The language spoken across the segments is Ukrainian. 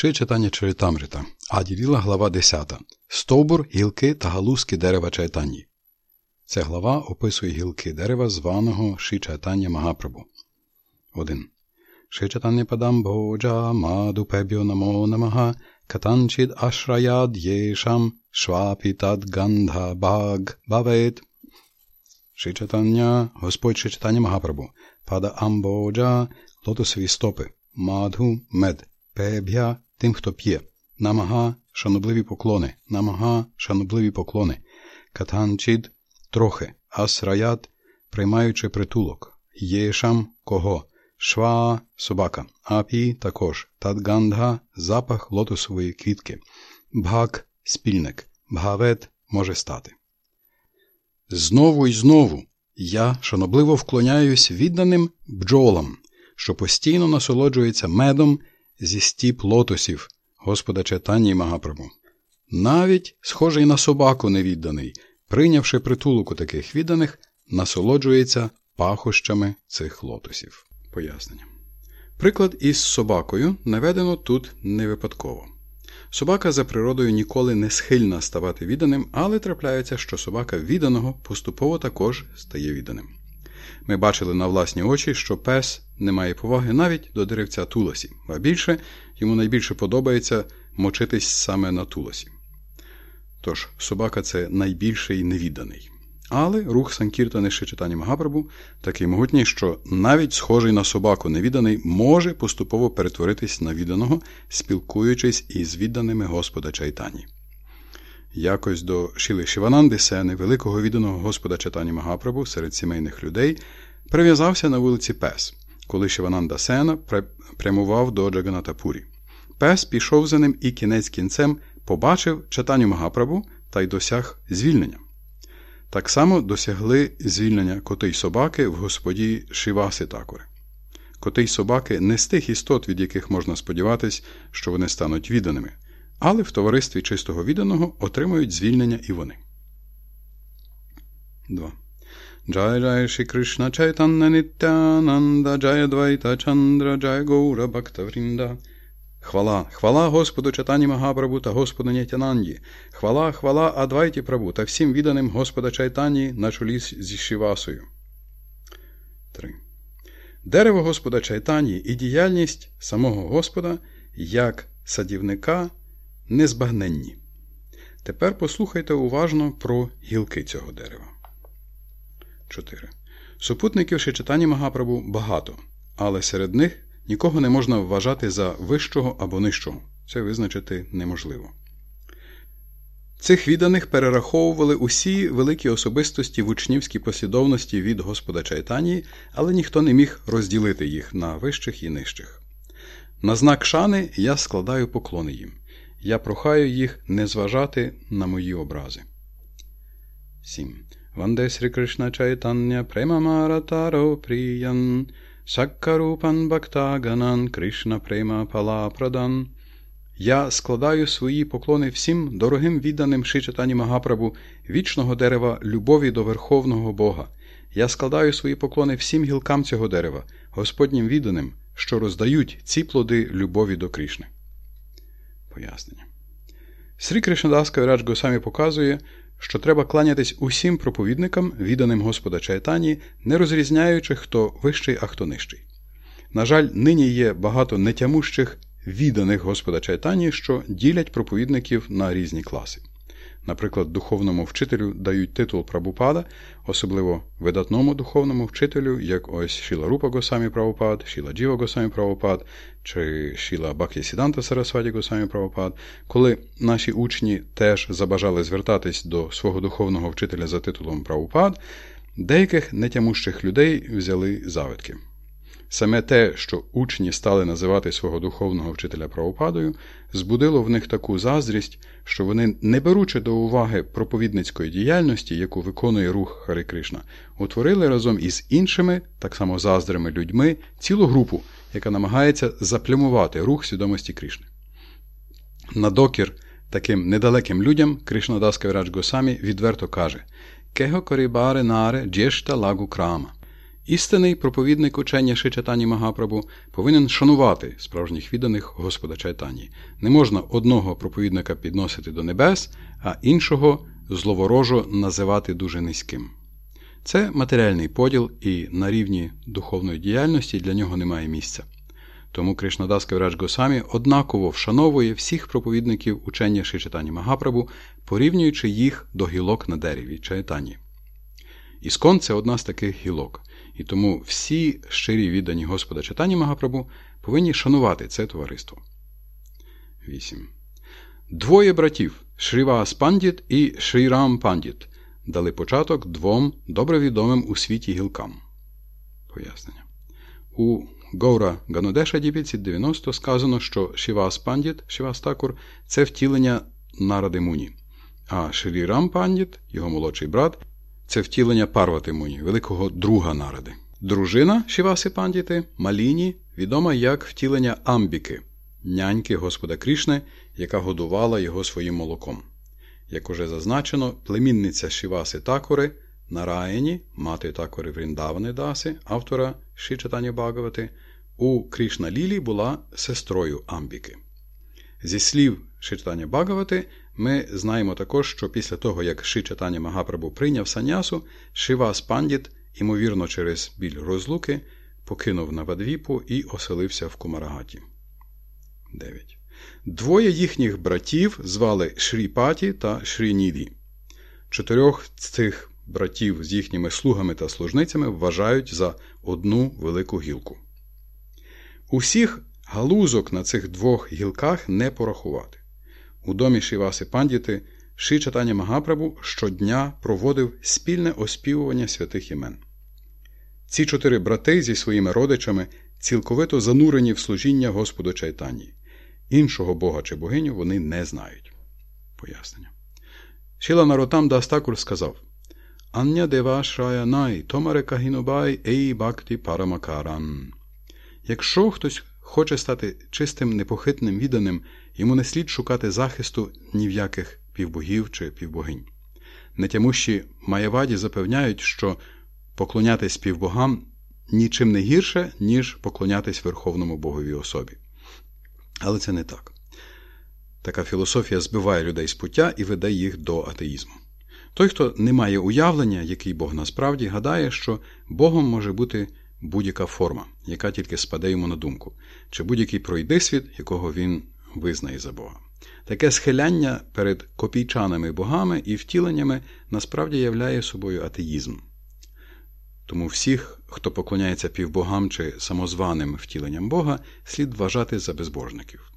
Ши читання Чаритамрита. Аділіла глава 10. Стовбур, гілки та галузки дерева Чайтанні. Ця глава описує гілки дерева, званого Ши Чайтання Магапрабу. 1. Ши Чайтання Падам Боджа Маду Пебьо Намо Намага Катанчід Ашраяд Єшам Швапітад Гандha Баг Бавет. Ши Чайтання, Господь Ши Чайтання Магапрабу. Пада Амбоджа, лотосові стопи. Мадху мед. Пеб'я тим, хто п'є. Намага шанобливі поклони. Намага шанобливі поклони. Катанчід трохи. Асраят приймаючи притулок. Єшам кого. Шва собака. Апі також. Тадгандга запах лотосової квітки. Бхак спільник. Бгавет може стати. Знову і знову я шанобливо вклоняюсь відданим бджолам, що постійно насолоджується медом зі стіп лотосів Господа Чайтані Магапрабу. Навіть схожий на собаку невідданий, прийнявши притулок у таких відданих, насолоджується пахощами цих лотосів. Пояснення. Приклад із собакою наведено тут не випадково. Собака за природою ніколи не схильна ставати відданим, але трапляється, що собака відданого поступово також стає відданим. Ми бачили на власні очі, що пес не має поваги навіть до деревця туласі, а більше йому найбільше подобається мочитись саме на туласі. Тож, собака це найбільший невідданий. Але рух Санкіртани Шичитані Магапрабу такий могутній, що навіть схожий на собаку невідданий може поступово перетворитись на відданого, спілкуючись із відданими Господа Чайтані. Якось до Шіли Шивананди Сени, великого відданого Господа Чайтані Магапрабу серед сімейних людей, прив'язався на вулиці Пес, коли Шивананда Сена прямував до Джаганатапурі. Пес пішов за ним і кінець кінцем побачив Чайтаню Магапрабу та й досяг звільнення. Так само досягли звільнення коти й собаки в господі Шиваси Такори. Коти й собаки не з тих істот, від яких можна сподіватись, що вони стануть відданими, але в товаристві чистого відданого отримують звільнення і вони. 2. Джай Джай Ші Кришна Чайтанна Ниттянанда Джая Двайта Чандра Джая Гаура Бхактаврінда Хвала, хвала Господу Чатані Магапрабу та Господу Нітянанді, хвала, хвала Адвайті Прабу та всім відданим Господа Чайтані на чолі зі Шивасою. 3. Дерево Господа Чайтані і діяльність самого Господа як садівника незбагненні. Тепер послухайте уважно про гілки цього дерева. 4. Супутників Шичатані Магапрабу багато, але серед них нікого не можна вважати за вищого або нижчого. Це визначити неможливо. Цих відданих перераховували усі великі особистості в учнівській послідовності від Господа Чайтанії, але ніхто не міг розділити їх на вищих і нижчих. На знак шани я складаю поклони їм. Я прохаю їх не зважати на мої образи. 7. Ванде Срі Кришна Чайтання Премамаратаро Приян Саккарупан Бхактаганан Кришна Према Палапрадан. Я складаю свої поклони всім дорогим відданим Шичатані Магапрабу, вічного дерева любові до Верховного Бога. Я складаю свої поклони всім гілкам цього дерева, Господнім відданим, що роздають ці плоди любові до Кришни. Пояснення. Срі Кришнадас Кавірадж Госамі показує, що треба кланятись усім проповідникам, відданим Господа Чайтані, не розрізняючи, хто вищий, а хто нижчий. На жаль, нині є багато нетямущих відданих Господа Чайтані, що ділять проповідників на різні класи. Наприклад, духовному вчителю дають титул Прабупада, особливо видатному духовному вчителю, як ось Шіла Рупа Госамі Правопад, Шіла Джіва Госамі Правопад чи Шіла Бак'я Сіданта Сарасваді Госамі Правопад, коли наші учні теж забажали звертатись до свого духовного вчителя за титулом Правопад, деяких нетямущих людей взяли завитки. Саме те, що учні стали називати свого духовного вчителя правопадою, збудило в них таку заздрість, що вони, не беручи до уваги проповідницької діяльності, яку виконує рух Хари Кришна, утворили разом із іншими, так само заздрими людьми, цілу групу, яка намагається заплямувати рух свідомості Кришни. На докір таким недалеким людям Кришнадас Кавірадж Госамі відверто каже Кего корібаре наре джешта лагу крама. Істинний проповідник учення Шичатані Магапрабу повинен шанувати справжніх відданих Господа Чайтані. Не можна одного проповідника підносити до небес, а іншого зловорожо називати дуже низьким. Це матеріальний поділ, і на рівні духовної діяльності для нього немає місця. Тому Кришнадас Каврач Госамі однаково вшановує всіх проповідників учення Шичатані Магапрабу, порівнюючи їх до гілок на дереві Чайтані. Іскон це одна з таких гілок, і тому всі щирі віддані Господа Читані Магапрабу повинні шанувати це товариство. 8. Двоє братів Шрівас Пандіт і Шрірам Пандіт дали початок двом добре відомим у світі гілкам. Пояснення. У Гаура Ганодеша Діпіці 90 сказано, що Шівас Пандіт, Шівас Такур це втілення наради Муні, а Шрірам Пандіт, його молодший брат, це втілення Парвати Муні, великого друга наради. Дружина Шіваси Пандіти Маліні відома як втілення Амбіки, няньки Господа Крішни, яка годувала його своїм молоком. Як уже зазначено, племінниця Шіваси Такори Нараїні, мати Такори Вріндавани Даси, автора Шичатані Багавати, у Крішна Лілі була сестрою Амбіки. Зі слів Шичатані Багавати, ми знаємо також, що після того, як Шичатані Магапрабу прийняв санясу, Шивас Пандіт, ймовірно, через біль розлуки, покинув Навадвіпу і оселився в Кумарагаті. 9. Двоє їхніх братів звали Шріпаті та Шрініді. Чотирьох з цих братів з їхніми слугами та служницями вважають за одну велику гілку. Усіх галузок на цих двох гілках не порахувати. У домі Шіваси Пандіти Ши Чатаня Магапрабу щодня проводив спільне оспівування святих імен. Ці чотири брати зі своїми родичами цілковито занурені в служіння Господу Чайтані. Іншого бога чи богиню вони не знають. Пояснення. Шіла Наротам Дастакур сказав Ання дева шраянай, томаре кагінобай ей бакті парамакаран. Якщо хтось хоче стати чистим, непохитним відданим, йому не слід шукати захисту ні в яких півбогів чи півбогинь. Нетямущі маєваді запевняють, що поклонятись півбогам нічим не гірше, ніж поклонятись Верховному Боговій особі. Але це не так. Така філософія збиває людей з пуття і веде їх до атеїзму. Той, хто не має уявлення, який Бог насправді, гадає, що Богом може бути будь-яка форма, яка тільки спаде йому на думку, чи будь-який пройдисвіт, якого він визнає за Бога. Таке схиляння перед копійчаними богами і втіленнями насправді являє собою атеїзм. Тому всіх, хто поклоняється півбогам чи самозваним втіленням Бога, слід вважати за безбожників.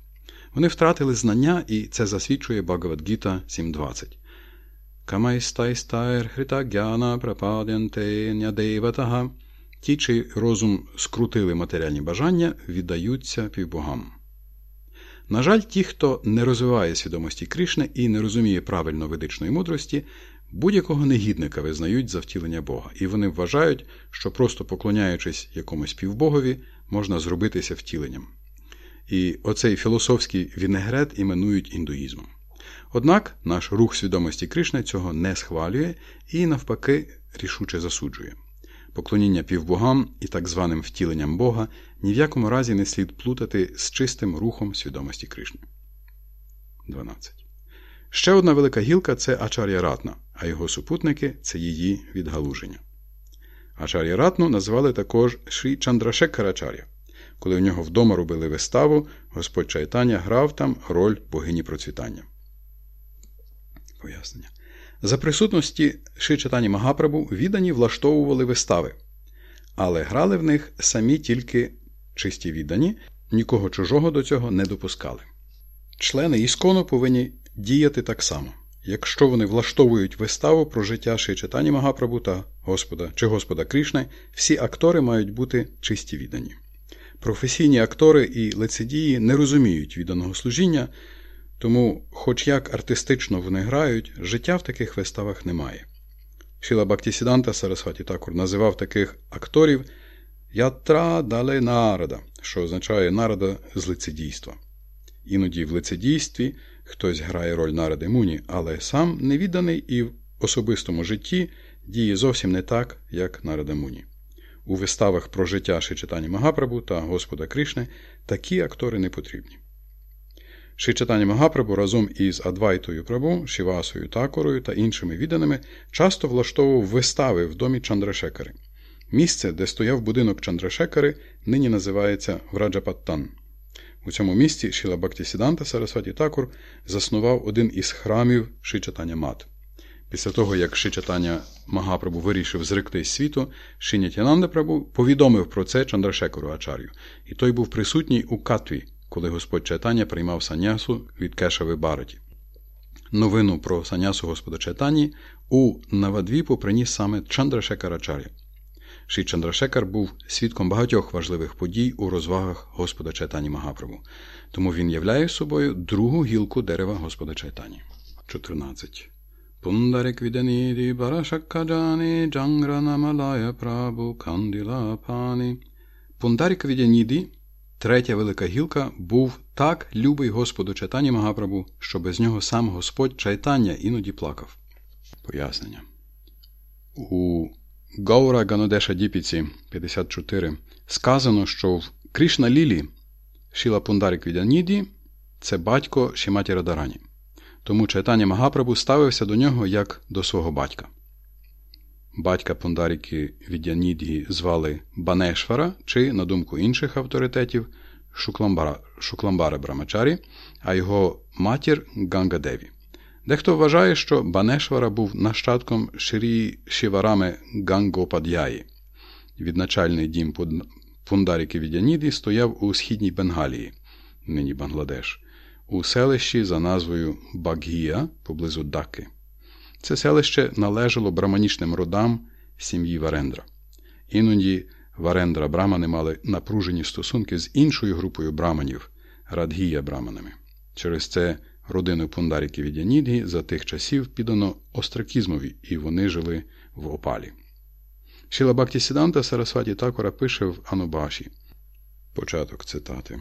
Вони втратили знання, і це засвідчує Багавадгіта 7.20. Камайс тайс тайр хріта-г'яна прападянте. Ті, чий розум скрутили матеріальні бажання, віддаються півбогам. На жаль, ті, хто не розвиває свідомості Кришни і не розуміє правильно ведичної мудрості, будь-якого негідника визнають за втілення Бога, і вони вважають, що просто поклоняючись якомусь півбогові, можна зробитися втіленням. І оцей філософський вінегрет іменують індуїзмом. Однак наш рух свідомості Кришни цього не схвалює і, навпаки, рішуче засуджує. Поклоніння півбогам і так званим втіленням Бога ні в якому разі не слід плутати з чистим рухом свідомості Кришни. 12. Ще одна велика гілка це Ачар'я Ратна, а його супутники це її відгалуження. Ачар'я Ратну назвали також Шрі Чандрашекарачар'я. Коли в нього вдома робили виставу, Господь Чайтаня грав там роль богині процвітання. Пояснення. За присутності Шичатані Магапрабу віддані влаштовували вистави, але грали в них самі тільки чисті віддані, нікого чужого до цього не допускали. Члени іскону повинні діяти так само. Якщо вони влаштовують виставу про життя Шичатані Магапрабу та Господа чи Господа Крішни, всі актори мають бути чисті віддані. Професійні актори і лицедії не розуміють відданого служіння. Тому, хоч як артистично вони грають, життя в таких виставах немає. Шіла Бактісіданта Сарасваті Такур називав таких акторів ятра дале нарада, що означає нарада з лицедійства. Іноді в лицедійстві хтось грає роль наради муні, але сам невідданий і в особистому житті діє зовсім не так, як нарада муні. у виставах про життя Шичатані Магапрабу та Господа Кришни такі актори не потрібні. Шичатані Магапрабу разом із Адвайтою Прабу, Шівасою Такорою та іншими відданими часто влаштовував вистави в домі Чандрашекари. Місце, де стояв будинок Чандрашекари, нині називається Враджапаттан. У цьому місці Шіла Бактісіданта Сарасваті Такур заснував один із храмів Шичатання Мат. Після того, як Шичатання Магапрабу вирішив зриктись світу, Шинятянанда Прабу повідомив про це Чандрашекору Ачар'ю, і той був присутній у Катві, коли Господь Чайтання приймав санясу від Кешави Бараті. Новину про санясу Господа Чайтані у Навадвіпу приніс саме Чандрашекар Ачар'я. Ші Чандрашекар був свідком багатьох важливих подій у розвагах Господа Чайтані Магапрабу, тому він являє собою другу гілку дерева Господа Чайтані. 14. Пундарик віданіді барашаккаджані джангранамалая прабу канділа пані. Пундарик віданіді, третя велика гілка, був так любий Господу Чайтані Магапрабу, що без нього сам Господь Чайтання іноді плакав. Пояснення. У Гаура Ганодеша Діпіці 54 сказано, що в Кришна Лілі Шіла Пундарик Відяніді це батько Шіматі Радарані. Тому читання Магапрабу ставився до нього як до свого батька. Батька Пундаріки Відяніді звали Банешвара чи, на думку інших авторитетів, Шукламбара, Шукламбара Брамачарі, а його матір Гангадеві. Дехто вважає, що Банешвара був нащадком Ширі Шіварами Гангопад'яї. Відначальний дім Пундаріки Відяніді стояв у східній Бенгалії, нині Бангладеш, у селищі за назвою Багія поблизу Даки. Це селище належало браманічним родам сім'ї Варендра. Іноді Варендра Брамани мали напружені стосунки з іншою групою браманів Радгія Браманами. Через це родину Пундаріків і Дянідгі за тих часів піддано остракізмові, і вони жили в опалі. Шіла Бактісіданта Сарасваті Такора пише в Анубаші. Початок цитати.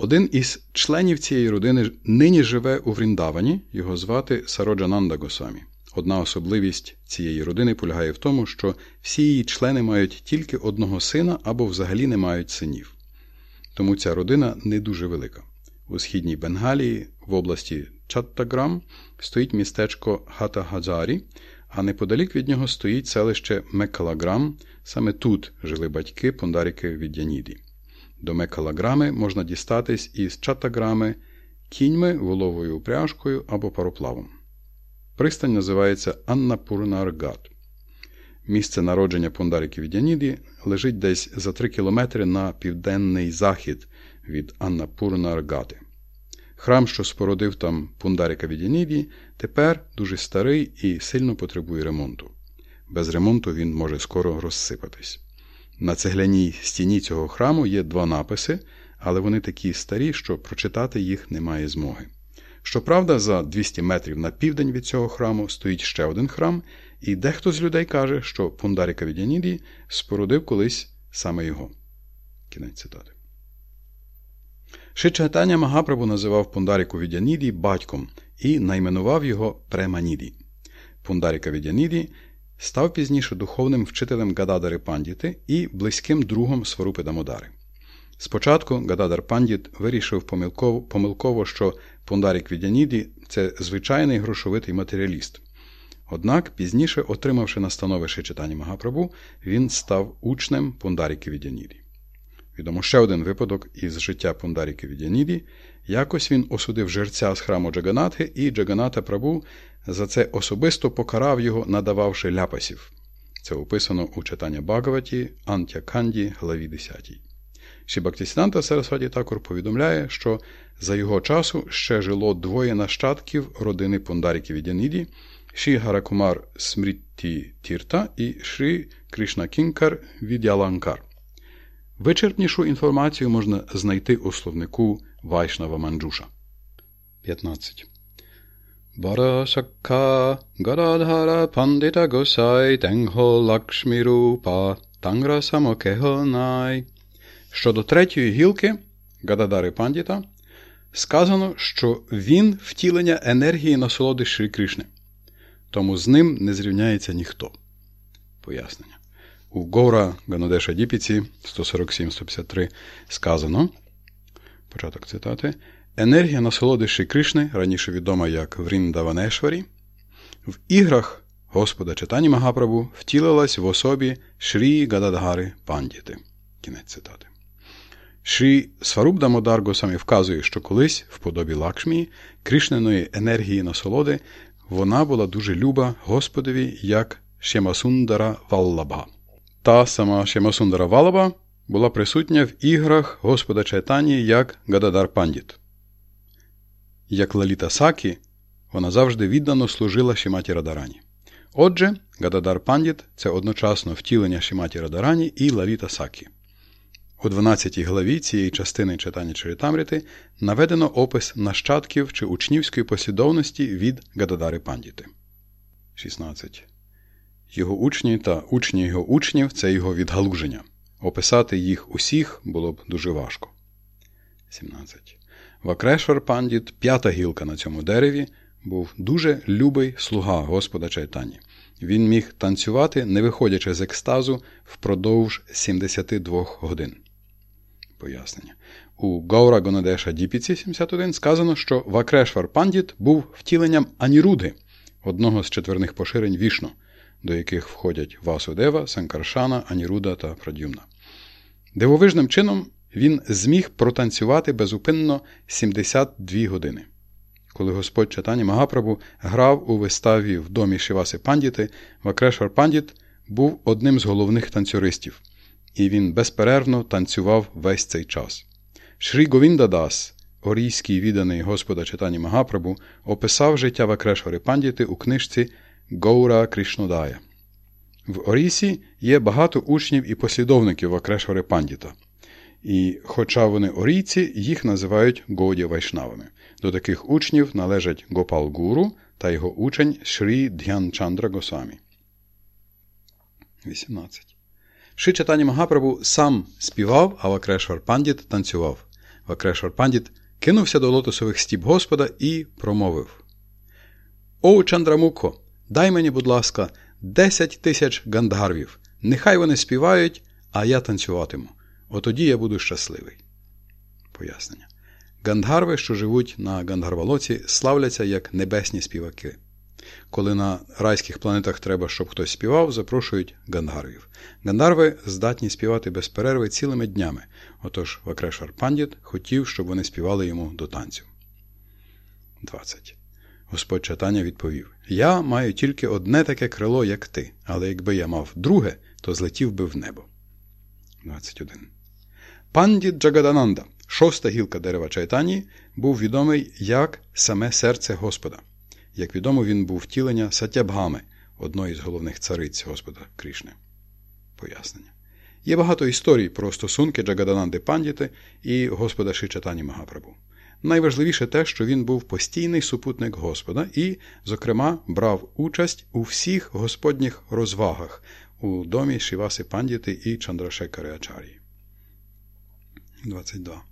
Один із членів цієї родини нині живе у Вріндавані, його звати Сароджананда Госамі. Одна особливість цієї родини полягає в тому, що всі її члени мають тільки одного сина або взагалі не мають синів. Тому ця родина не дуже велика. У східній Бенгалії, в області Чаттаграм, стоїть містечко Хатагазарі, а неподалік від нього стоїть селище Мекалаграм. Саме тут жили батьки Пондаріки Відяніді. До Мекалаграми можна дістатись із Чаттаграми кіньми, воловою упряжкою або пароплавом. Пристань називається Аннапурнаргат. Місце народження Пондаріки Відяніді лежить десь за 3 кілометри на південний захід від Аннапурнаргати. Храм, що спородив там Пундаріка Відяніді, тепер дуже старий і сильно потребує ремонту. Без ремонту він може скоро розсипатись. На цегляній стіні цього храму є два написи, але вони такі старі, що прочитати їх немає змоги. Щоправда, за 200 метрів на південь від цього храму стоїть ще один храм, і дехто з людей каже, що Пундаріка Відяніді спорудив колись саме його. Кінець цитати. Шичатання Магапрабу називав Пундаріку Відяніді батьком і найменував його Преманіді. Пундаріка Відяніді став пізніше духовним вчителем Гададари Пандіти і близьким другом Сварупи Дамодари. Спочатку Гададар Пандіт вирішив помилково, помилково, що Пундарік Відяніді це звичайний грошовитий матеріаліст. Однак, пізніше, отримавши настанови Шичатані Магапрабу, він став учнем Пундаріки Відяніді. Відомо ще один випадок із життя Пундаріки Відяніді. Якось він осудив жерця з храму Джаганатхи, і Джаганата Прабу за це особисто покарав його, надававши ляпасів. Це описано у читання Багаваті, Антя Канді, главі 10. Шібактісіданта Сарасваті також повідомляє, що за його часу ще жило двоє нащадків родини Пундаріки Відяніді, Ші Гаракумар Смрітті Тірта і Шрі Кришна Кінкар Відяланкар. Вичерпнішу інформацію можна знайти у словнику Вайшнава Манджуша. 15. Барашакка Гададхара Пандита Госай Тенгхо Лакшмірупа Тангра Самокегонай. Щодо третьої гілки Гададари Пандіта сказано, що він втілення енергії насолоди Шрі Кришни. Тому з ним не зрівняється ніхто. Пояснення. У Гора Ганодеша Діпіці 147-153 сказано. Початок цитати. Енергія насолоди Ші Кришни, раніше відома як Вріндаванешварі, в іграх Господа Читані Магапрабу втілилась в особі Шрі Гададгари Пандіти. Кінець цитати. Шрі Сваруб Дамодар Госамі вказує, що колись, в подобі Лакшмії, Кришненої енергії насолоди, вона була дуже люба Господові як Шемасундара Валлаба. Та сама Шемасундара Валаба була присутня в іграх Господа Чайтані як Гададар Пандіт. Як Лаліта Сакі, вона завжди віддано служила Шіматі Радарані. Отже, Гададар Пандіт це одночасно втілення Шіматі Радарані і Лаліта Сакі. У 12 главі цієї частини читання Чарітамріти наведено опис нащадків чи учнівської послідовності від Гададари Пандіти. 16. Його учні та учні його учнів це його відгалуження. Описати їх усіх було б дуже важко. 17. Вакрешвар Пандіт, п'ята гілка на цьому дереві, був дуже любий слуга Господа Чайтані. Він міг танцювати, не виходячи з екстазу впродовж 72 годин. Пояснення. У Гаура Гонадеша Діпіці 71 сказано, що Вакрешвар Пандіт був втіленням Анірудги, одного з четверних поширень вішну, до яких входять Васудева, Санкаршана, Аніруда та Прадюмна. Дивовижним чином він зміг протанцювати безупинно 72 години. Коли Господь Чатані Магапрабу грав у виставі в домі Шиваси Пандіти, Вакрешвар Пандіт був одним з головних танцюристів, і він безперервно танцював весь цей час. Шрі Говіндадас, орійський відданий Господа Читані Магапрабу, описав життя Вакрешвари Пандіти у книжці Гоура Кришнодая. В Орісі є багато учнів і послідовників Вакрешвари Пандіта. І, хоча вони орійці, їх називають Гаудія-вайшнавами. До таких учнів належать Гопал Гуру та його учень Шрі Д'яначандра Госвамі. 18. Шрі Чайтаня Магапрабу сам співав, а Вакрешвар Пандіт танцював. Вакрешвар Пандіт кинувся до лотосових стіп Господа і промовив: О, Чандрамуко, дай мені, будь ласка, 10 тисяч гандгарвів. Нехай вони співають, а я танцюватиму. Отоді я буду щасливий. Пояснення. Гандгарви, що живуть на Гандгарвалоці, славляться як небесні співаки. Коли на райських планетах треба, щоб хтось співав, запрошують гандарвів. Гандарви здатні співати без перерви цілими днями. Отож Вакрешар Пандіт хотів, щоб вони співали йому до танців. 20. Господь Чатаня відповів: Я маю тільки одне таке крило, як ти, але якби я мав друге, то злетів би в небо. 21. Пандіт Джагадананда, шоста гілка дерева Чайтані, був відомий як саме серце Господа. Як відомо, він був втілення Сатябгами, одної з головних цариць Господа Крішни. Пояснення. Є багато історій про стосунки Джагадананди Пандіти і Господа Шичатані Магапрабу. Найважливіше те, що він був постійний супутник Господа і, зокрема, брав участь у всіх господніх розвагах у домі Шіваси Пандіти і Чандрашекари Ачарії. 22.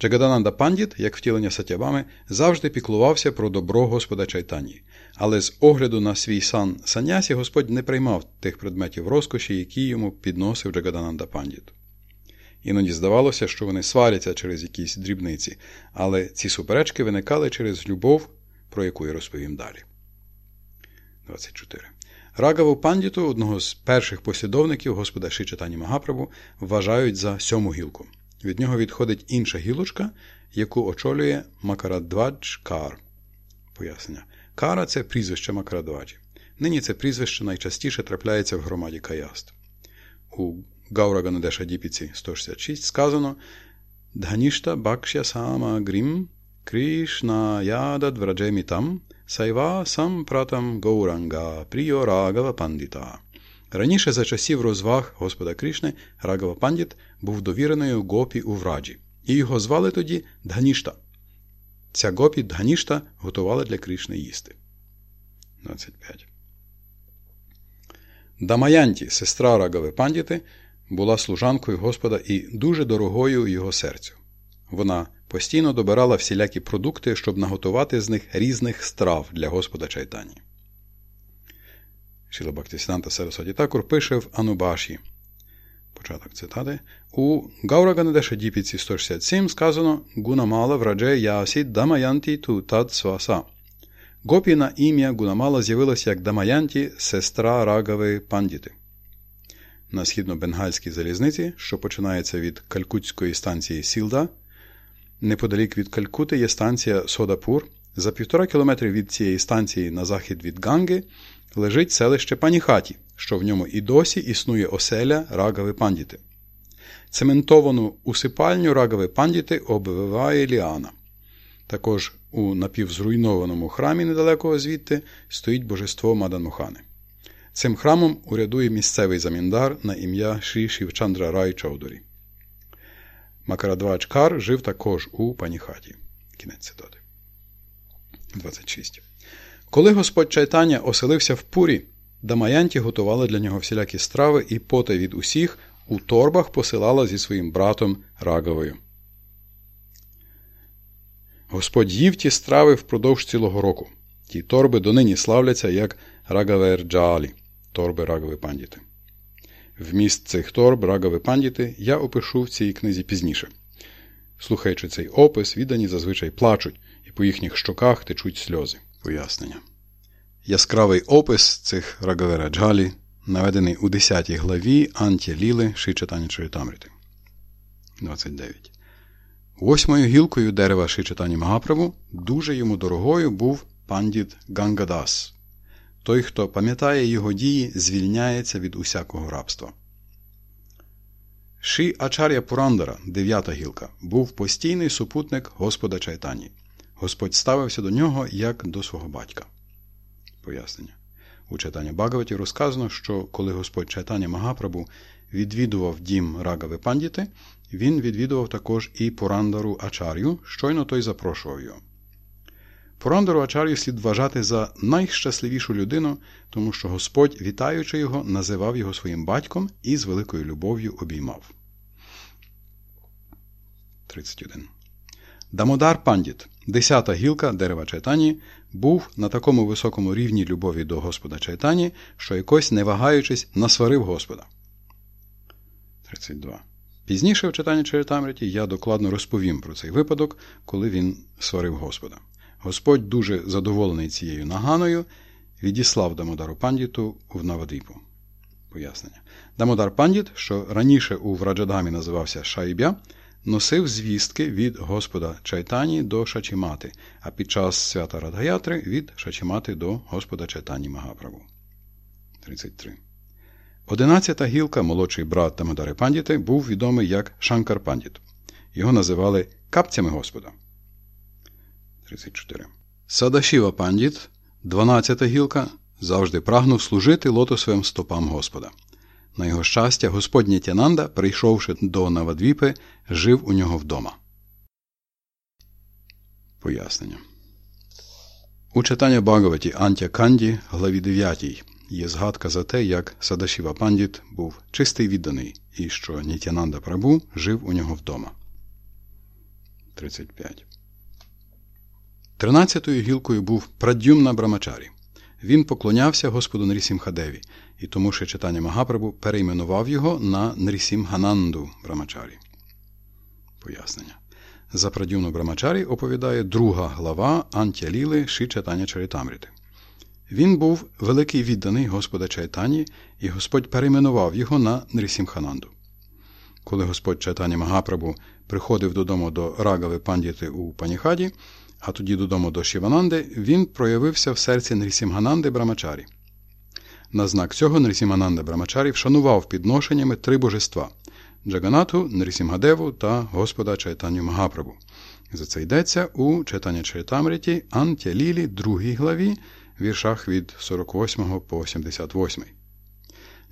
Джагадананда Пандіт, як втілення Сатябами, завжди піклувався про добро Господа Чайтані, але з огляду на свій сан санясі Господь не приймав тих предметів розкоші, які йому підносив Джагадананда Пандіт. Іноді здавалося, що вони сваряться через якісь дрібниці, але ці суперечки виникали через любов, про яку я розповім далі. 24. Рагаву Пандіту, одного з перших послідовників Господа Шичатані Магапрабу, вважають за сьому гілку. Від нього відходить інша гілочка, яку очолює Макарадвадж Кар. Пояснення. Кара це прізвище Макарадваджі. Нині це прізвище найчастіше трапляється в громаді Каяст. У Гаураганадеша Діпіці 166 сказано Дганішта Бакшя Сама Грім Кришна Ядад Враджемітам Сайва Сам Пратам Гауранга Пріо Рагава Пандіта. Раніше за часів розваг Господа Кришни Рагава Пандіт був довіреною гопі у враджі, і його звали тоді Дганішта. Ця гопі Дганішта готувала для Кришни їсти. 25. Дамаянті, сестра Рагави Пандіти, була служанкою Господа і дуже дорогою його серцю. Вона постійно добирала всілякі продукти, щоб наготувати з них різних страв для Господа Чайтані. Шіла Бактисіданта Сарасваті Такур пише в Анубаші Початок цитати. У Гаураганадеша Діпіці 167 сказано Гунамала врадже ясі дамаянті ту тад сваса. Гопі на ім'я Гунамала з'явилося як Дамаянті, сестра Рагави Пандіти. На східно-бенгальській залізниці, що починається від Калькутської станції Сілда, неподалік від Калькути є станція Содапур. За півтора кілометри від цієї станції на захід від Ганги лежить селище Паніхаті, що в ньому і досі існує оселя Рагави Пандіти. Цементовану усипальню Рагави Пандіти обвиває Ліана. Також у напівзруйнованому храмі недалеко звідти стоїть божество Маданмухани. Цим храмом урядує місцевий заміндар на ім'я Шрі Шівчандра Рай Чаудорі. Макарадвач Кар жив також у паніхаті. Кінець цитати. 26. Коли господь Чайтання оселився в пурі, Дамаянті готувала для нього всілякі страви і поте від усіх у торбах посилала зі своїм братом Раговою. Господь їв ті страви впродовж цілого року. Ті торби донині славляться як Рагаверджаалі торби Рагови пандіти. Вміст цих торб Рагови пандіти я опишу в цій книзі пізніше. Слухаючи цей опис, віддані зазвичай плачуть, і по їхніх щоках течуть сльози. Пояснення. Яскравий опис цих Рагавераджалі наведений у 10 главі Антіліли Шичатані Чаритамрити. 29. Восьмою гілкою дерева Шичатані Магаправу дуже йому дорогою був пандіт Гангадас. Той, хто пам'ятає його дії, звільняється від усякого рабства. Ші Ачар'я Пурандара, дев'ята гілка, був постійний супутник Господа Чайтані. Господь ставився до нього як до свого батька. Пояснення. У читанні Багаваті розказано, що коли Господь Чайтані Магапрабу відвідував дім Рагави Пандіти, він відвідував також і Пурандару Ачар'ю, щойно той запрошував його. Пурандару Ачар'ю слід вважати за найщасливішу людину, тому що Господь, вітаючи його, називав його своїм батьком і з великою любов'ю обіймав. 31. Дамодар Пандіт, десята гілка дерева Чайтані, був на такому високому рівні любові до Господа Чайтані, що якось, не вагаючись, насварив Господа. 32. Пізніше в читанні Чайтамриті я докладно розповім про цей випадок, коли він сварив Господа. Господь, дуже задоволений цією наганою, відіслав Дамодару Пандіту в Навадвіпу. Пояснення. Дамодар Пандіт, що раніше у Враджадамі називався Шайбя, носив звістки від Господа Чайтані до Шачімати, а під час свята Радгаятри від Шачімати до Господа Чайтані Магаправу. 33. Одинадцята гілка, молодший брат Дамодари Пандіти, був відомий як Шанкар Пандіт. Його називали капцями Господа. 34. Садашіва Пандіт, 12 гілка, завжди прагнув служити лотосовим стопам Господа. На його щастя, Господня Тянанда, прийшовши до Навадвіпи, жив у нього вдома. Пояснення. У читання Багаваті Антя Канді, главі 9, є згадка за те, як Садашіва Пандіт був чистий відданий і що Нітянанда Прабу жив у нього вдома. 35. Тринадцятою гілкою був Прадюмна Брамачарі. Він поклонявся Господу Нрісімхадеві, і тому ще читання Магапрабу перейменував його на Нрісімгананду Брамачарі. Пояснення. За Прадюмну Брамачарі оповідає друга глава Антяліли Ши Читання Чаритамріти. Він був великий відданий Господа Чайтані, і Господь перейменував його на Нрісімхананду. Коли Господь Чайтані Магапрабу приходив додому до Рагави Пандіти у Паніхаді, а тоді додому до Шівананди, він проявився в серці Нрісімгананди Брамачарі. На знак цього Нрісімгананда Брамачарі вшанував підношеннями три божества Джаганату, Нрісімгадеву та Господа Чайтаню Магапрабу. За це йдеться у читання Чайтамріті Антялілі, другій главі, віршах від 48 по 78.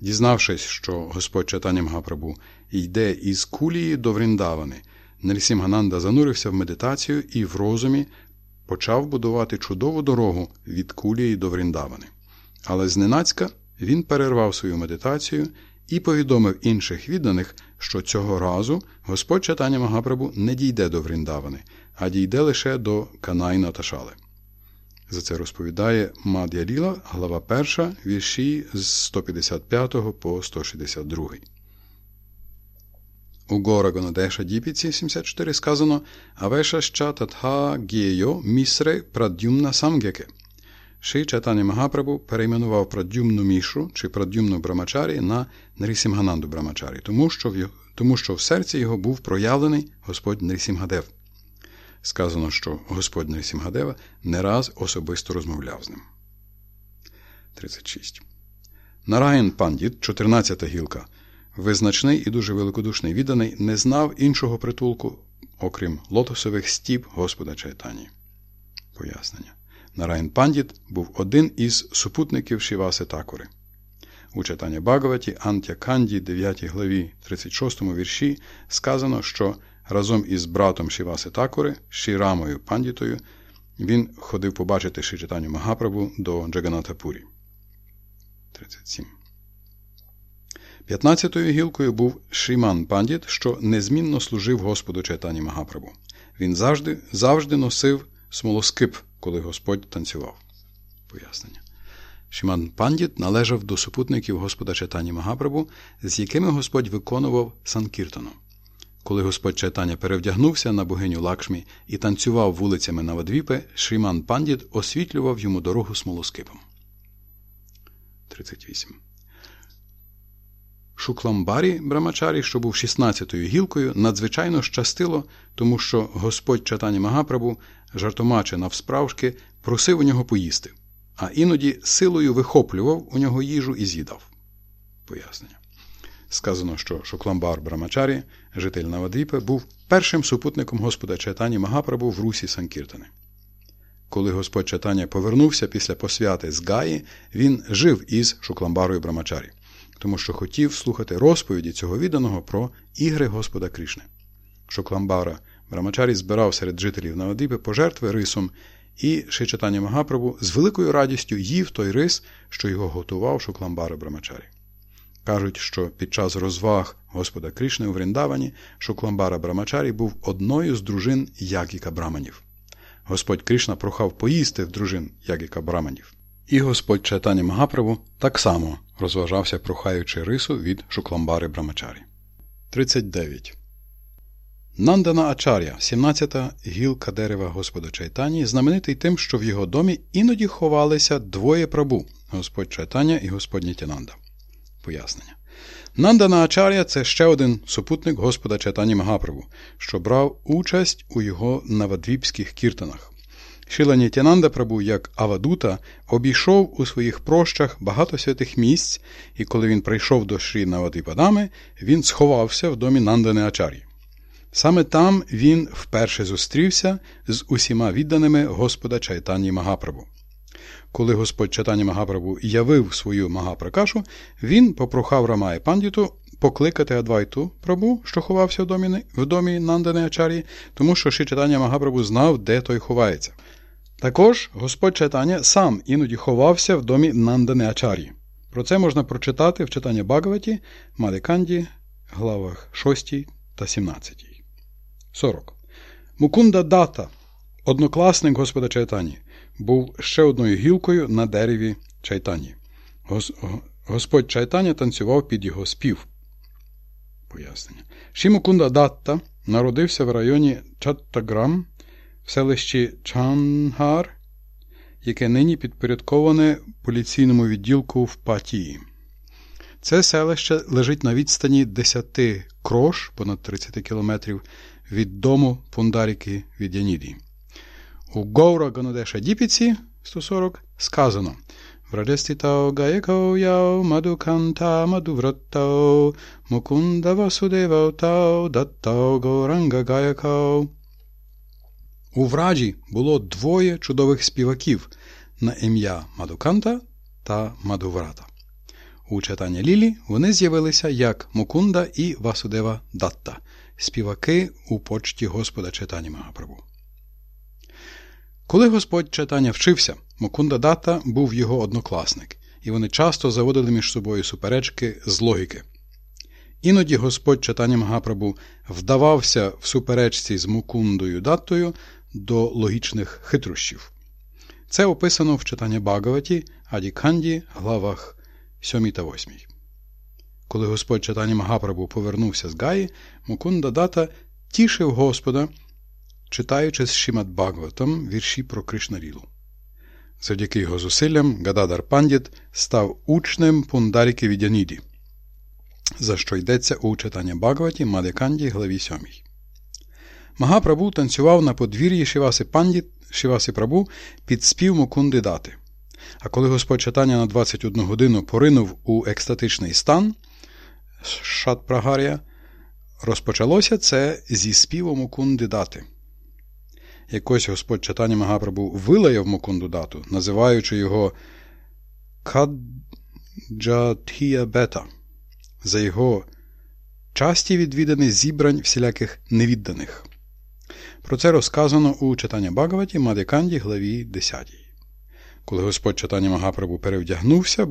Дізнавшись, що Господь Чайтаня Магапрабу йде із кулії до Вріндавани, Нрісімгананда занурився в медитацію і в розумі почав будувати чудову дорогу від кулії до Вріндавани. Але зненацька він перервав свою медитацію і повідомив інших відданих, що цього разу Господь Чатаня Магапрабу не дійде до Вріндавани, а дійде лише до Канайна Ташали. За це розповідає Мад'я Ліла, глава 1, вірші з 155 по 162. У Гора Гонадеша Діпіці 74 сказано Авеша ща татха гієйо місре прадюмна самгеке. Ши Чайтані Магапрабу перейменував прадюмну мішу чи прадюмну брамачарі на Нрісімгананду брамачарі, тому що в, тому що в серці його був проявлений Господь Нрісімгадев. Сказано, що Господь Нрісімгадева не раз особисто розмовляв з ним. 36. Нараїн Пандіт, 14 гілка, визначний і дуже великодушний відданий, не знав іншого притулку, окрім лотосових стіп Господа Чайтані. Пояснення. Нарайн Пандіт був один із супутників Шіваси Такори. У читанні Багаваті Антя Канді, 9 главі 36 вірші, сказано, що разом із братом Шіваси Такори, Шірамою Пандітою, він ходив побачити Шичитанню Магапрабу до Джаганатапурі. 37. П'ятнадцятою гілкою був Шріман Пандіт, що незмінно служив Господу Чайтані Магапрабу. Він завжди завжди носив смолоскип, коли Господь танцював. Пояснення. Шіман Пандіт належав до супутників Господа Чайтані Магапрабу, з якими Господь виконував Санкіртану. Коли Господь Чайтаня перевдягнувся на богиню Лакшмі і танцював вулицями Навадвіпи, Шріман Пандіт освітлював йому дорогу смолоскипом. 38. Шукламбарі Брамачарі, що був 16-ю гілкою, надзвичайно щастило, тому що Господь Чатані Магапрабу, жартомаче навсправжки, просив у нього поїсти, а іноді силою вихоплював у нього їжу і з'їдав. Пояснення. Сказано, що Шукламбар Брамачарі, житель Навадвіпи, був першим супутником Господа Чайтані Магапрабу в Русі Санкіртани. Коли Господь Чайтаня повернувся після посвяти з Гаї, він жив із Шукламбарою Брамачарі тому що хотів слухати розповіді цього відданого про ігри Господа Кришни. Шокламбара Брамачарі збирав серед жителів Навадипи пожертви рисом, і Шичатані Магапрабу з великою радістю їв той рис, що його готував Шокламбара Брамачарі. Кажуть, що під час розваг Господа Кришни у Вріндавані Шокламбара Брамачарі був одною з дружин Ягіка Браманів. Господь Кришна прохав поїсти в дружин Ягіка Браманів. І Господь Чайтані Магапрабу так само розважався, прохаючи рису від Шукламбари Брамачарі. 39. Нандана Ачар'я, 17-та гілка дерева Господа Чайтані, знаменитий тим, що в його домі іноді ховалися двоє прабу Господь Чайтаня і Господь Нітянанда. Пояснення. Нандана Ачар'я це ще один супутник Господа Чайтані Магапрабу, що брав участь у його навадвіпських кіртанах. Шіла Нітянанда Прабу, як Авадута, обійшов у своїх прощах багато святих місць, і коли він прийшов до Шрі Навадипадами, він сховався в домі Нандани Ачарі. Саме там він вперше зустрівся з усіма відданими Господа Чайтані Магапрабу. Коли Господь Чайтані Магапрабу явив свою Магапракашу, він попрохав Рамає Пандіту покликати Адвайту Прабу, що ховався в домі в домі Нандани Ачарі, тому що Чайтані Магапрабу знав, де той ховається. Також Господь Чайтаня сам іноді ховався в домі Нандани Ачарі. Про це можна прочитати в читанні Багаваті, Маликанді, главах 6 та 17. 40. Мукунда Дата, однокласник Господа Чайтані, був ще одною гілкою на дереві Чайтані. Господь Чайтаня танцював під його спів. Пояснення. Шімукунда Датта народився в районі Чаттаграм в селищі Чангар, яке нині підпорядковане поліційному відділку в Патії. Це селище лежить на відстані 10 крош, понад 30 кілометрів, від дому Пундаріки від Яніді. У Гоура Ганадеша Діпіці 140 сказано Враджестітао гаєкау яу мадуканта мадувраттау мукунда васудевау тау даттау горанга гаякау у враджі було двоє чудових співаків на ім'я Мадуканта та Мадуврата. У читанні Лілі вони з'явилися як Мукунда і Васудева Датта, співаки у почті Господа читання Магапрабу. Коли Господь читання вчився, Мукунда Датта був його однокласник, і вони часто заводили між собою суперечки з логіки. Іноді Господь читання Магапрабу вдавався в суперечці з Мукундою Даттою до логічних хитрощів. Це описано в читанні Багаваті, Адіканді, главах 7 та 8. Коли Господь Чатані Магапрабу повернувся з Гаї, Мукунда Дата тішив Господа, читаючи з Шімат Бхагаватам вірші про Кришнарілу. Завдяки його зусиллям Гададар Пандіт став учнем Пундаріки Відяніді, за що йдеться у читання Бхагаваті Мадеканді, главі 7. Магапрабу танцював на подвір'ї Шиваси Пандіт, Шиваси Прабу під спів Мукунди Дати. А коли Господь читання на 21 годину поринув у екстатичний стан Шатпрагар'я, розпочалося це зі співом Мукунди Дати. Якось Господь читання Магапрабу вилаяв Мукунду Дату, називаючи його Каджатхія Бета за його часті відвідини зібрань всіляких невідданих. Про це розказано у читання Багаваті Мадиканді, главі 10. Коли Господь читання Магапрабу перевдягнувся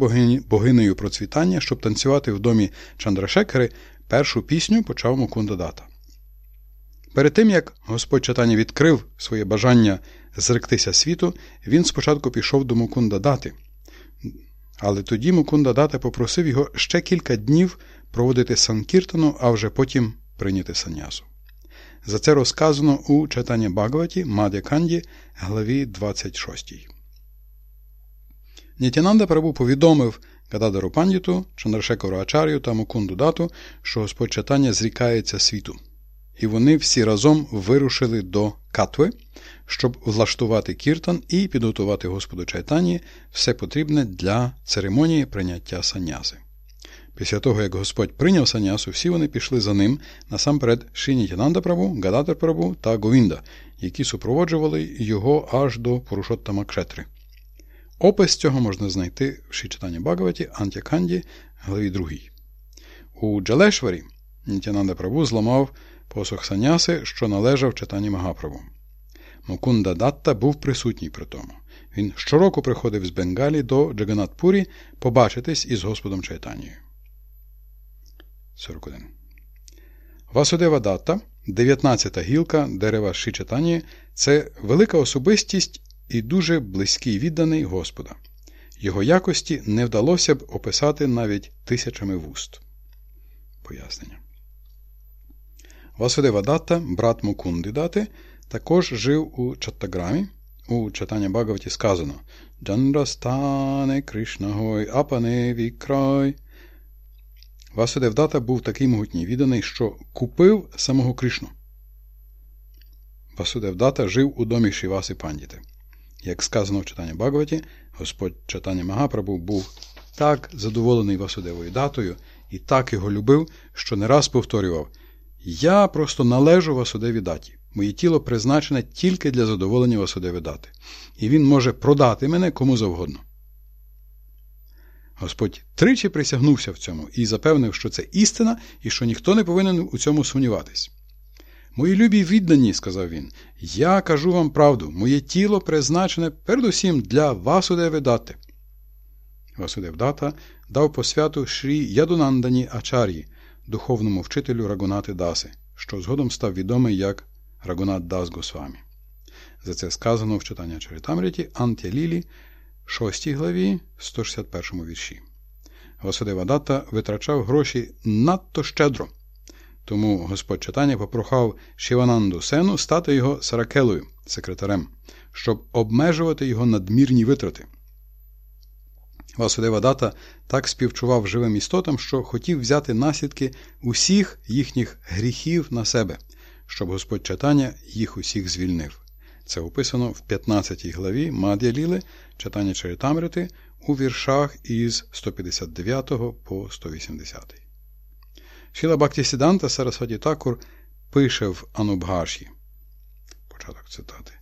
богинею процвітання, щоб танцювати в домі Чандрашекери, першу пісню почав Мукунда Дата. Перед тим, як Господь читання відкрив своє бажання зректися світу, він спочатку пішов до Мукунда Дати. Але тоді Мукунда Дата попросив його ще кілька днів проводити санкіртану, а вже потім прийняти санясу. За це розказано у читанні Багаваті Мадя Канді, главі 26. Нітянанда Прабу повідомив Гададару Пандіту, Чандрашекору Ачарію та Мукунду Дату, що Господь читання зрікається світу. І вони всі разом вирушили до Катви, щоб влаштувати кіртан і підготувати Господу Чайтані все потрібне для церемонії прийняття саняси. Після того, як Господь прийняв санясу, всі вони пішли за ним насамперед Шинітянанда Прабу, Гадатар Прабу та Говінда, які супроводжували його аж до Пурушоттама Кшетри. Опис цього можна знайти в Шичатані Багаваті, Антяканді, главі 2. У Джалешварі Нітянанда Прабу зламав посох саняси, що належав читанні Магаправу. Мукунда Датта був присутній при тому. Він щороку приходив з Бенгалі до Джаганатпурі побачитись із Господом Чайтанією. 41. Васудева Датта, 19-та гілка дерева Шичатані, це велика особистість і дуже близький відданий Господа. Його якості не вдалося б описати навіть тисячами вуст. Пояснення. Васудева Датта, брат Мукунди Дати, також жив у Чаттаграмі. У читання Багаваті сказано Джандрастане Кришнагой Апане Вікрай. Васудев Дата був такий могутній відданий, що купив самого Кришну. Васудев Дата жив у домі Шіваси Пандіти. Як сказано в читанні Багаваті, Господь читання Магапрабу був так задоволений Васудевою датою і так його любив, що не раз повторював Я просто належу Васудеві даті. Моє тіло призначене тільки для задоволення Васудеви дати, і він може продати мене кому завгодно. Господь тричі присягнувся в цьому і запевнив, що це істина і що ніхто не повинен у цьому сумніватись. Мої любі віддані, сказав він, я кажу вам правду, моє тіло призначене передусім для Васудеви дати. Васудев дав посвяту Шрі Ядунандані Ачар'ї, духовному вчителю Рагунати Даси, що згодом став відомий як Рагунат Дас Госвамі. За це сказано в читання Чаритамріті Антя Лілі, 6 главі, 161 вірші. Васудева Дата витрачав гроші надто щедро. Тому Господь читання попрохав Шівананду Сену стати його саракелою, секретарем, щоб обмежувати його надмірні витрати. Васудева Дата так співчував живим істотам, що хотів взяти наслідки усіх їхніх гріхів на себе, щоб Господь читання їх усіх звільнив. Це описано в 15 главі Мад'я Ліли, читання Чаритамрити у віршах із 159 по 180. Шіла Бактісіданта Сарасваді Такур пише в Анубгаші. Початок цитати.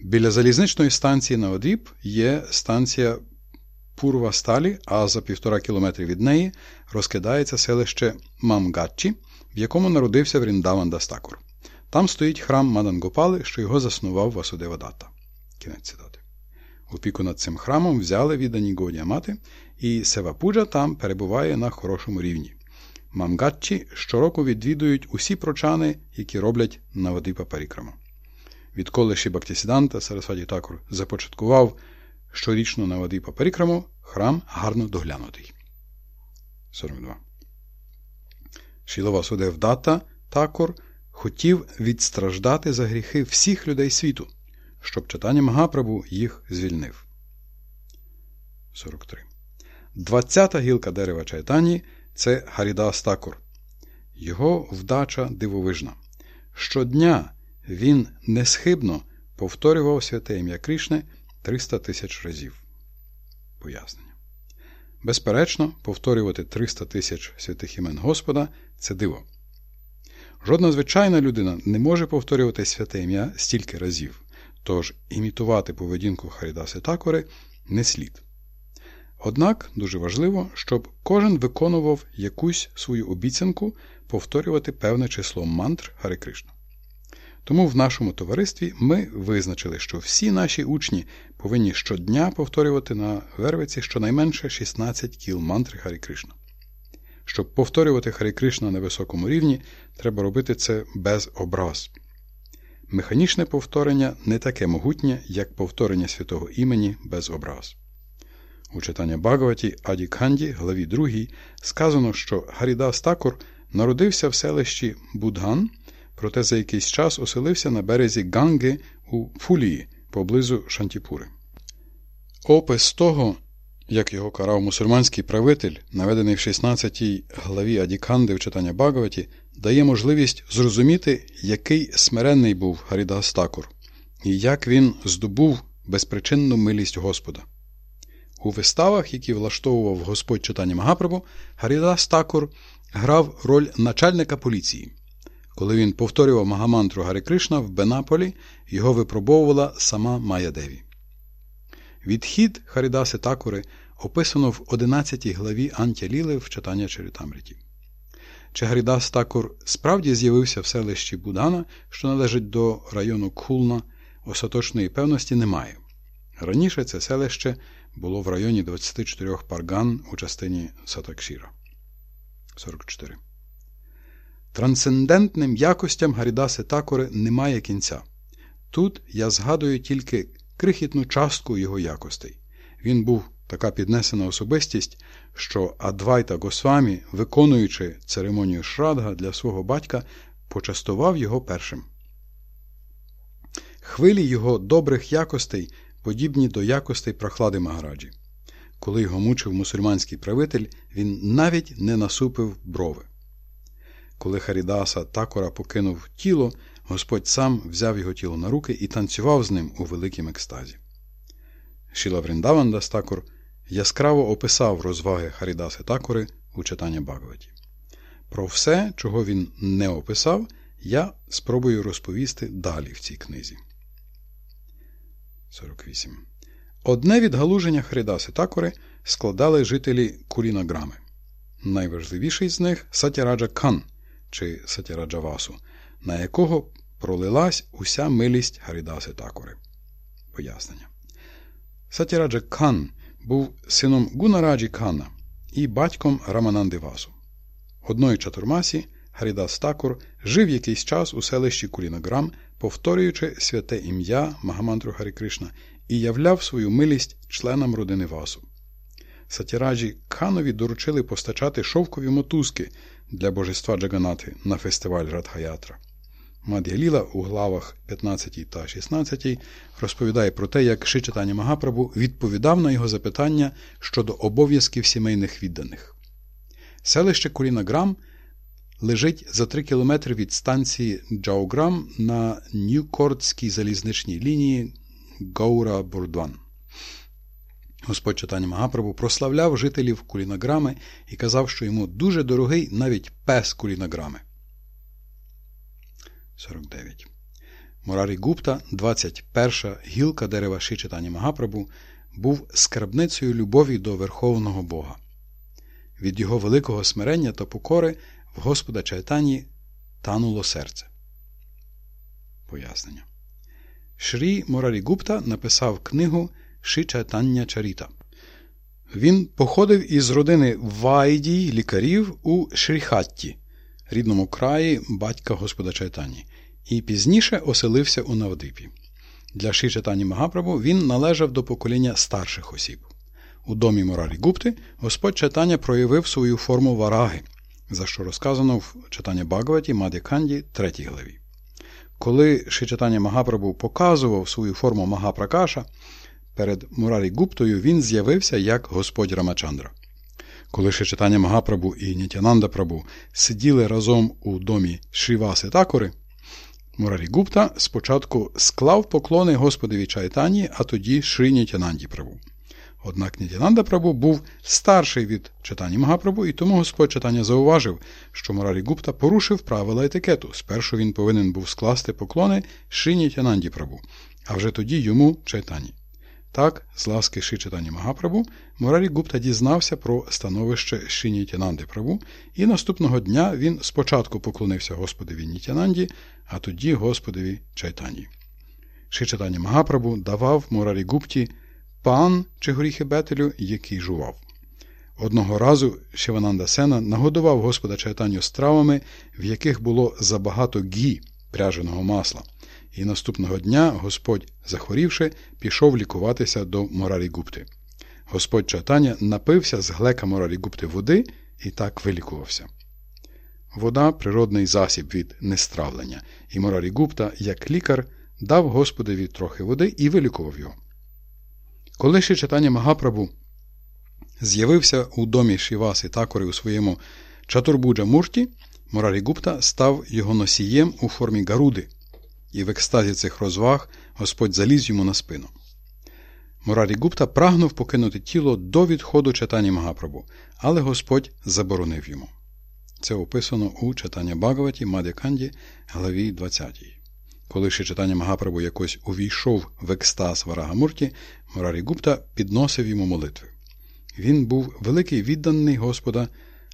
Біля залізничної станції на Одвіп є станція Пурва Сталі, а за півтора кілометри від неї розкидається селище Мамгатчі, в якому народився Вріндаван Дастакур. Там стоїть храм Мадангопали, що його заснував Васудева Дата. Кінець цитати. Опіку над цим храмом взяли віддані Годіамати, і Севапуджа там перебуває на хорошому рівні. Мамгатчі щороку відвідують усі прочани, які роблять на води Парікрама. Відколи Шібактісіданта Сарасваді Такур започаткував щорічну на води Парікраму, храм гарно доглянутий. 42. Шілова Судевдата такор хотів відстраждати за гріхи всіх людей світу, щоб читання Магапрабу їх звільнив. 43. Двадцята гілка дерева Чайтані це Гарідас Такур. Його вдача дивовижна. Щодня він несхибно повторював святе ім'я Крішни 300 тисяч разів. Пояснення. Безперечно, повторювати 300 тисяч святих імен Господа це диво. Жодна звичайна людина не може повторювати святе ім'я стільки разів, тож імітувати поведінку Харідаси Такори не слід. Однак дуже важливо, щоб кожен виконував якусь свою обіцянку повторювати певне число мантр Хари Кришна. Тому в нашому товаристві ми визначили, що всі наші учні повинні щодня повторювати на вервиці щонайменше 16 кіл мантри Харі Кришна. Щоб повторювати Харі Кришна на високому рівні, треба робити це без образ. Механічне повторення не таке могутнє, як повторення святого імені без образ. У читання Багаваті Аді Канді, главі 2, сказано, що Гарідас Такур народився в селищі Будган, проте за якийсь час оселився на березі Ганги у Фулії поблизу Шантіпури. Опис того, як його карав мусульманський правитель, наведений в 16 главі Адіканди в читання Багаваті, дає можливість зрозуміти, який смиренний був Гарідас Такур, і як він здобув безпричинну милість Господа. У виставах, які влаштовував Господь читання Магапрабу, Гарідас Такур грав роль начальника поліції. Коли він повторював Магамантру Гари Кришна в Бенаполі, його випробовувала сама Майя Деві. Відхід Харідаси Такури описано в 11 главі Антя Ліли в читання Черетамріті. Чи Гарідас Такур справді з'явився в селищі Будана, що належить до району Кхулна, остаточної певності немає. Раніше це селище було в районі 24 парган у частині Сатакшіра. 44. Трансцендентним якостям Гарідаси Такори немає кінця. Тут я згадую тільки крихітну частку його якостей. Він був така піднесена особистість, що Адвайта Госвамі, виконуючи церемонію Шрадга для свого батька, почастував його першим. Хвилі його добрих якостей подібні до якостей прохлади Магараджі. Коли його мучив мусульманський правитель, він навіть не насупив брови. Коли Харідаса такора покинув тіло, Господь сам взяв його тіло на руки і танцював з ним у великім екстазі. Шіла Вріндавандас такор яскраво описав розваги Харідаси Такори у читанні Багаваті. Про все, чого він не описав, я спробую розповісти далі в цій книзі. 48. Одне відгалуження Харідаси Такори складали жителі Куліна Грами. Найважливіший з них Сатяраджа Кан чи Сатяраджа Васу, на якого пролилась уся милість Гарідаси Такори. Пояснення. Сатяраджа Кан був сином Гунараджі Кана і батьком Рамананди Васу. Одної чатурмасі Гарідас Такур жив якийсь час у селищі Кулінаграм, повторюючи святе ім'я Магамантру Гарі Кришна і являв свою милість членам родини Васу. Сатіраджі Канові доручили постачати шовкові мотузки для божества Джаганати на фестиваль Радхаятра. Мад'яліла у главах 15 та 16 розповідає про те, як Шичатані Магапрабу відповідав на його запитання щодо обов'язків сімейних відданих. Селище Кулінаграм лежить за 3 кілометри від станції Джауграм на Ньюкордській залізничній лінії Гаура Бурдван. Господь читання Магапрабу прославляв жителів Кулінаграми і казав, що йому дуже дорогий навіть пес Кулінаграми. 49. Морарі Гупта, 21 гілка дерева Шичитані Магапрабу, був скарбницею любові до Верховного Бога. Від його великого смирення та покори в Господа Чайтані тануло серце. Пояснення. Шрі Морарі Гупта написав книгу Шичатання Чаріта. Він походив із родини Вайдій лікарів у Шріхатті, рідному краї батька Господа Чайтані, і пізніше оселився у Навдипі. Для Шичатані Магапрабу він належав до покоління старших осіб. У домі Морарі Гупти Господь Чайтаня проявив свою форму вараги, за що розказано в читанні Багаваті Маді Канді 3 главі. Коли Шичатання Магапрабу показував свою форму Магапракаша, перед Мурарі Гуптою він з'явився як Господь Рамачандра. Коли Шичатання Магапрабу і Нітянанда Прабу сиділи разом у домі Шріваси Такори, Мурарі Гупта спочатку склав поклони Господові Чайтані, а тоді Шрі Нітянанді Прабу. Однак Нітянанда Прабу був старший від читання Магапрабу, і тому Господь читання зауважив, що Мурарі Гупта порушив правила етикету. Спершу він повинен був скласти поклони Шрі Нітянанді Прабу, а вже тоді йому чайтані. Так, з ласки Ши читання Магапрабу, Мурарі Гупта дізнався про становище Ши Нітянанди Прабу, і наступного дня він спочатку поклонився Господові Нітянанді, а тоді Господові Чайтані. Ши читання Магапрабу давав Мурарі Гупті пан чи бетелю, який жував. Одного разу Шивананда Сена нагодував Господа Чайтаню стравами, в яких було забагато гі пряженого масла. І наступного дня Господь, захворівши, пішов лікуватися до Морарі Гупти. Господь Чайтаня напився з глека Морарі Гупти води і так вилікувався. Вода природний засіб від нестравлення, і Морарі Гупта, як лікар, дав Господові трохи води і вилікував його. Коли ще читання Магапрабу з'явився у домі Шіваси Такори у своєму Чатурбуджа Мурті, Морарі Гупта став його носієм у формі Гаруди, і в екстазі цих розваг Господь заліз йому на спину. Морарі Гупта прагнув покинути тіло до відходу читання Магапрабу, але Господь заборонив йому. Це описано у читання Багаваті Мадяканді, главі 20. Коли ще читання Магапрабу якось увійшов в екстаз Варагамурті, Морарі Гупта підносив йому молитви. Він був великий відданий Господа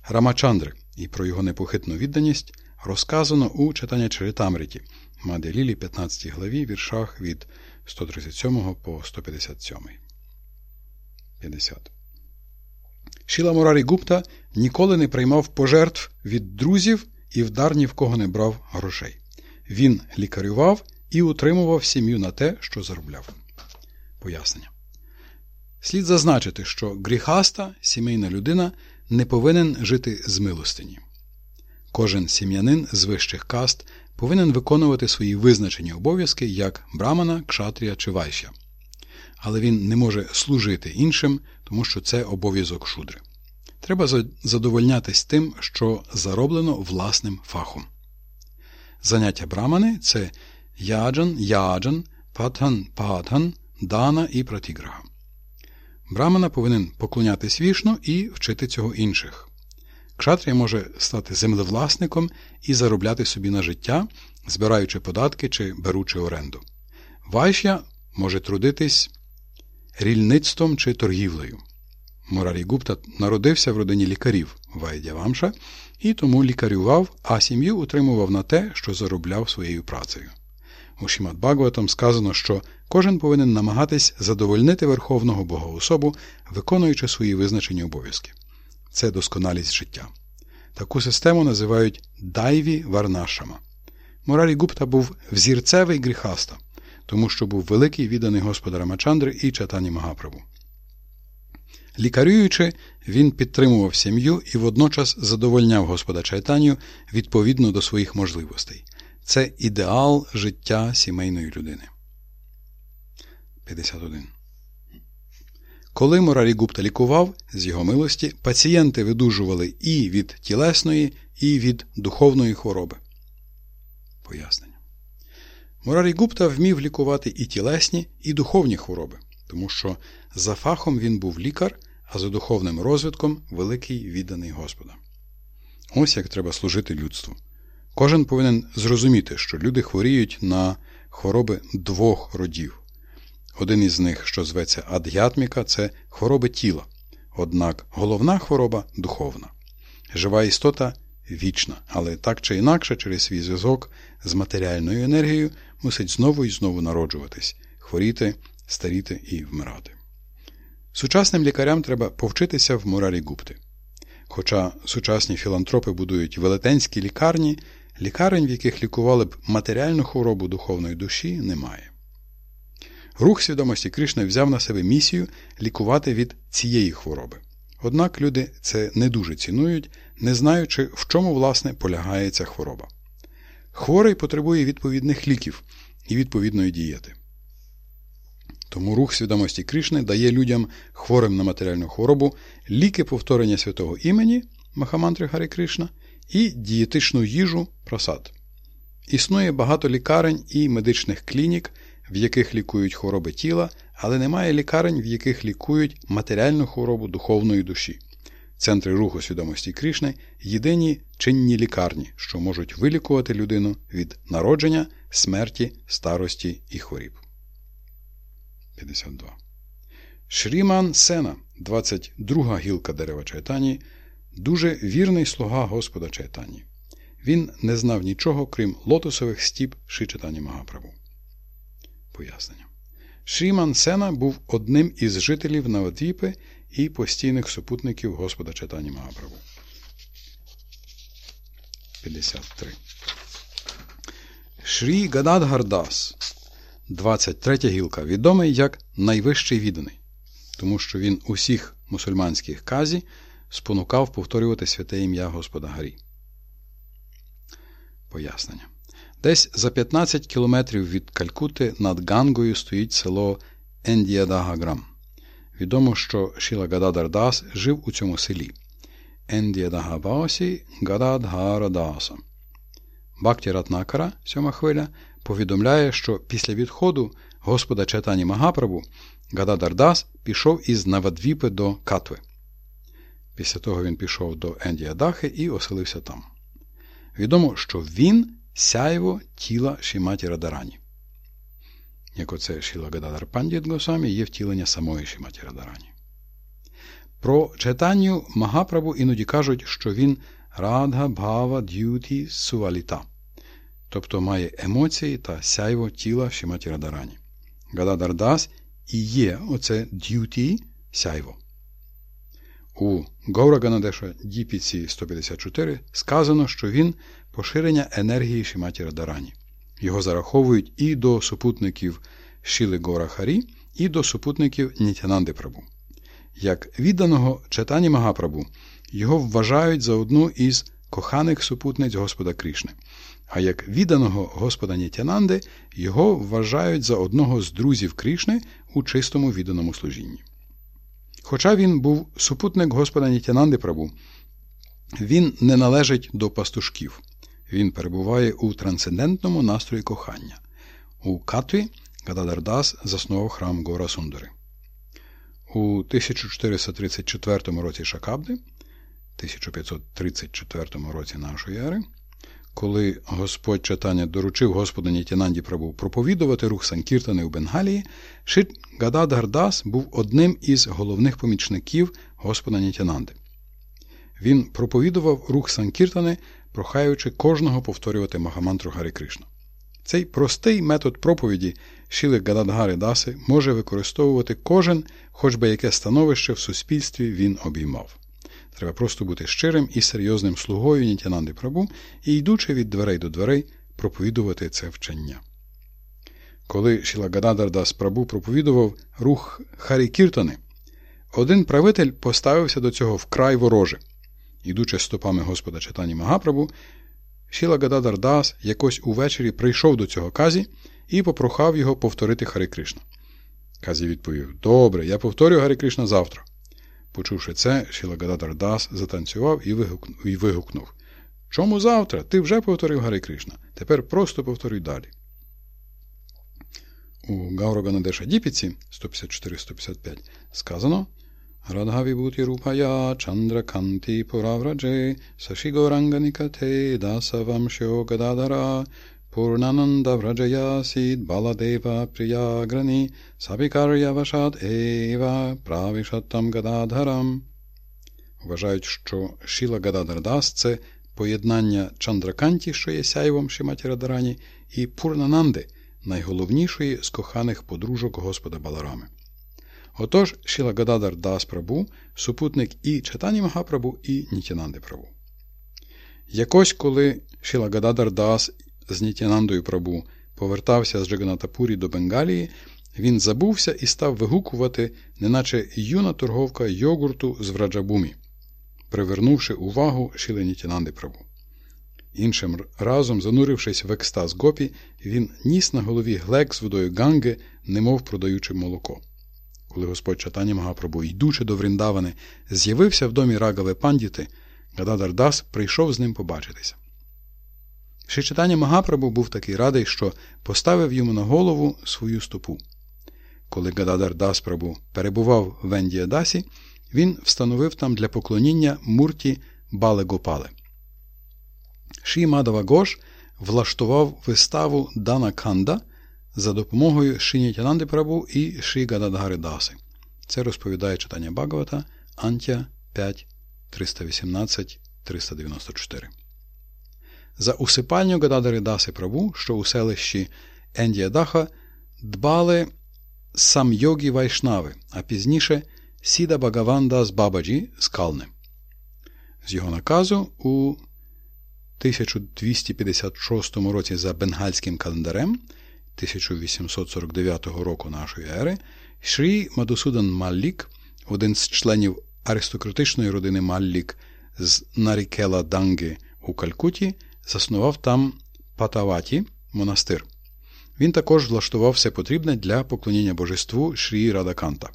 Рамачандри, і про його непохитну відданість розказано у читання Чаритамриті, Маделілі 15 главі, віршах від 137 по 157. 50. Шіла Морарі Гупта ніколи не приймав пожертв від друзів і в дар ні в кого не брав грошей. Він лікарював і утримував сім'ю на те, що заробляв. Пояснення. Слід зазначити, що гріхаста, сімейна людина, не повинен жити з милостині. Кожен сім'янин з вищих каст повинен виконувати свої визначені обов'язки як брамана, кшатрія чи вайшя. Але він не може служити іншим, тому що це обов'язок шудри. Треба задовольнятись тим, що зароблено власним фахом. Заняття брамани це яджан, яджан, падхан, падхан, дана і пратіграха. Брамана повинен поклонятись вішну і вчити цього інших. Кшатрія може стати землевласником і заробляти собі на життя, збираючи податки чи беручи оренду. Вайшя може трудитись рільництвом чи торгівлею. Морарі Гупта народився в родині лікарів Вайдявамша і тому лікарював, а сім'ю утримував на те, що заробляв своєю працею. У Шімат Багватом сказано, що кожен повинен намагатись задовольнити Верховного Богоособу, виконуючи свої визначені обов'язки. Це досконалість життя. Таку систему називають дайві варнашама. Морарі Гупта був взірцевий гріхаста, тому що був великий відданий господара Мачандри і чатані Магаправу. Лікарюючи, він підтримував сім'ю і водночас задовольняв Господа Чайтанію відповідно до своїх можливостей. Це ідеал життя сімейної людини. 51. Коли Морарі Гупта лікував, з його милості, пацієнти видужували і від тілесної, і від духовної хвороби. Пояснення. Морарі Гупта вмів лікувати і тілесні, і духовні хвороби, тому що за фахом він був лікар, а за духовним розвитком великий відданий Господа. Ось як треба служити людству. Кожен повинен зрозуміти, що люди хворіють на хвороби двох родів. Один із них, що зветься ад'ятміка, це хвороби тіла. Однак головна хвороба духовна. Жива істота вічна, але так чи інакше, через свій зв'язок з матеріальною енергією мусить знову і знову народжуватись, хворіти, старіти і вмирати. Сучасним лікарям треба повчитися в моралі гупти. Хоча сучасні філантропи будують велетенські лікарні, лікарень, в яких лікували б матеріальну хворобу духовної душі, немає. Рух свідомості Кришни взяв на себе місію лікувати від цієї хвороби. Однак люди це не дуже цінують, не знаючи, в чому власне полягає ця хвороба. Хворий потребує відповідних ліків і відповідної дієти. Тому рух свідомості Кришни дає людям, хворим на матеріальну хворобу, ліки повторення святого імені Махамантри Гарі Кришна і дієтичну їжу просад. Існує багато лікарень і медичних клінік, в яких лікують хвороби тіла, але немає лікарень, в яких лікують матеріальну хворобу духовної душі. Центри руху свідомості Кришни єдині чинні лікарні, що можуть вилікувати людину від народження, смерті, старості і хворіб. 52. Шріман Сена, 22 гілка дерева Чайтані, дуже вірний слуга Господа Чайтані. Він не знав нічого, крім лотосових стіп Шрі Чайтані Магапрабу. Пояснення. Шріман Сена був одним із жителів Навадвіпи і постійних супутників Господа Чайтані Магапрабу. 53. Шрі Гададгардас 23 гілка, відомий як найвищий відданий, тому що він усіх мусульманських казі спонукав повторювати святе ім'я Господа Гарі. Пояснення. Десь за 15 кілометрів від Калькути над Гангою стоїть село Ендіадагаграм. Відомо, що Шіла Гададар жив у цьому селі. Ендіадагабаосі Гададгарадаса. Бакті Ратнакара, сьома хвиля, повідомляє, що після відходу Господа Четані Магапрабу Гададардас пішов із Навадвіпи до Катви. Після того він пішов до Ендіадахи і оселився там. Відомо, що він сяйво тіла Шіматі Радарані. Як оце Шріла Гададар Пандіт Госвамі є втілення самої Шріматі Радарані. Про Чайтаню Магапрабу іноді кажуть, що він Радга Бхава Д'юті Суваліта тобто має емоції та сяйво тіла Шріматі Радарані. Гададар Дас і є оце д'юті сяйво. У Гаура-ганоддеша-діпіці 154 сказано, що він поширення енергії Шіматі Радарані. Його зараховують і до супутників Шіли Гора Харі, і до супутників Нітянанди Прабу. Як відданого читані Магапрабу, його вважають за одну із коханих супутниць Господа Крішни, а як відданого Господа Нітянанди його вважають за одного з друзів Крішни у чистому відданому служінні. Хоча він був супутник Господа Нітянанди Прабу, він не належить до пастушків, він перебуває у трансцендентному настрої кохання. У Катві Гададардас заснував храм Гора Сундори. У 1434 році Шакабди, 1534 році нашої ери, коли Господь читання доручив Господу Нітянанді Прабу проповідувати рух Санкіртани у Бенгалії, Шит Гададгардас був одним із головних помічників Господа Нітянанди. Він проповідував рух Санкіртани, прохаючи кожного повторювати Магамантру Гарі Кришна. Цей простий метод проповіді Шіли Гададгари Даси може використовувати кожен, хоч би яке становище в суспільстві він обіймав. Треба просто бути щирим і серйозним слугою Нітянанди Прабу і, йдучи від дверей до дверей, проповідувати це вчення. Коли Шілагададардас Прабу проповідував рух Харі Кіртани, один правитель поставився до цього вкрай вороже. Ідучи стопами Господа Читані Магапрабу, Шілагададар Дас якось увечері прийшов до цього казі і попрохав його повторити Харі Кришна. Казі відповів: Добре, я повторю Гарі Кришна завтра. Почувши це, Шілагададар Дас затанцював і вигукнув, Чому завтра? Ти вже повторив Гарі Кришна. Тепер просто повторюй далі. У Гаураганадеша Діпіці 154-155 сказано Радгавібуті Рупая Чандраканти Пураврадже Сашігоранганикате Дасавамшо Гададара Purnananda Vrajayasid Baladeva Priyagrani Сабікар'явашат Ева Правішаттам Гададгарам. Вважають, що Шіла Гададардас це поєднання Чандраканті, що є сяйвом Шиматі Радарані, і Пурнананди, найголовнішої з коханих подружок Господа Баларами. Отож, Шіла Гададар Дас Прабу, супутник і Чатані Магапрабу, і Нітянанди Прабу. Якось коли Шіла Гададар Дас з Нітянандою Прабу повертався з Джаганатапурі до Бенгалії, він забувся і став вигукувати, неначе юна торговка йогурту з Враджабумі, привернувши увагу Шіленітінанди Прабу. Іншим разом, занурившись в екстаз гопі, він ніс на голові глек з водою ганги, немов продаючи молоко. Коли господь Чатані Магапрабу, йдучи до Вріндавани, з'явився в домі Рагаве Пандіти, Гададар Дас прийшов з ним побачитися. Ще читання Магапрабу був такий радий, що поставив йому на голову свою стопу. Коли Гададар Дас Прабу перебував в Ендіадасі, він встановив там для поклоніння мурті Бале Гопале. Ші Мадава Гош влаштував виставу Дана Канда за допомогою Шинітянанди Прабу і Ші Даси. Це розповідає читання Багавата Антя 5, 318, 394. За усипальню Гададари Даси Прабу, що у селищі Ендіадаха, дбали сам йогі Вайшнави, а пізніше Сіда Багаванда з Бабаджі з Кални. З його наказу у 1256 році за бенгальським календарем 1849 року нашої ери Шрі Мадусудан Маллік, один з членів аристократичної родини Маллік з Нарікела Данги у Калькуті, заснував там Патаваті монастир. Він також влаштував все потрібне для поклоніння божеству Шрі Радаканта.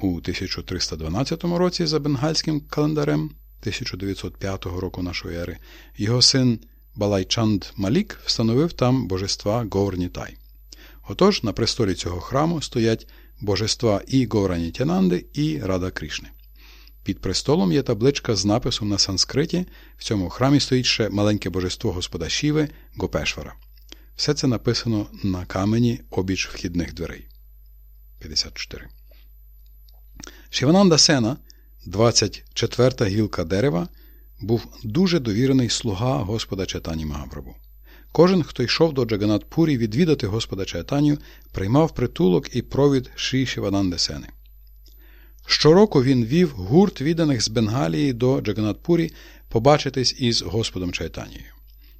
У 1312 році за бенгальським календарем 1905 року нашої ери його син Балайчанд Малік встановив там божества Говрнітай. Отож, на престолі цього храму стоять божества і Говранітянанди, і Рада Крішни. Під престолом є табличка з написом на санскриті. В цьому храмі стоїть ще маленьке божество Господа Шіви Гопешвара. Все це написано на камені обіч вхідних дверей. 54. Шивананда Сена, 24-та гілка дерева, був дуже довірений слуга Господа Чайтані Магапрабу. Кожен, хто йшов до Джаганат-Пурі відвідати Господа Чайтаню, приймав притулок і провід Ші Шивананди Сени. Щороку він вів гурт відданих з Бенгалії до Джаганат-Пурі побачитись із Господом Чайтанією.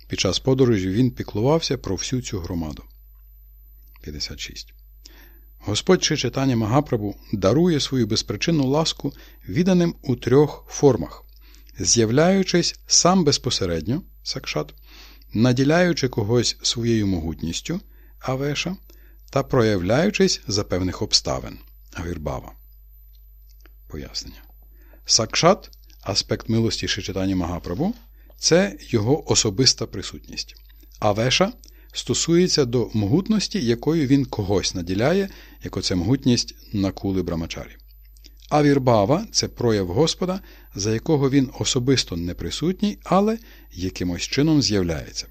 Під час подорожі він піклувався про всю цю громаду. 56. Господь чи читання Магапрабу дарує свою безпричинну ласку відданим у трьох формах, з'являючись сам безпосередньо сакшат, наділяючи когось своєю могутністю авеша та проявляючись за певних обставин авірбава. Пояснення. Сакшат аспект милості читання Магапрабу це його особиста присутність. Авеша стосується до могутності, якою він когось наділяє, як оце могутність на кули Брамачарі. Авірбава це прояв Господа, за якого він особисто не присутній, але якимось чином з'являється.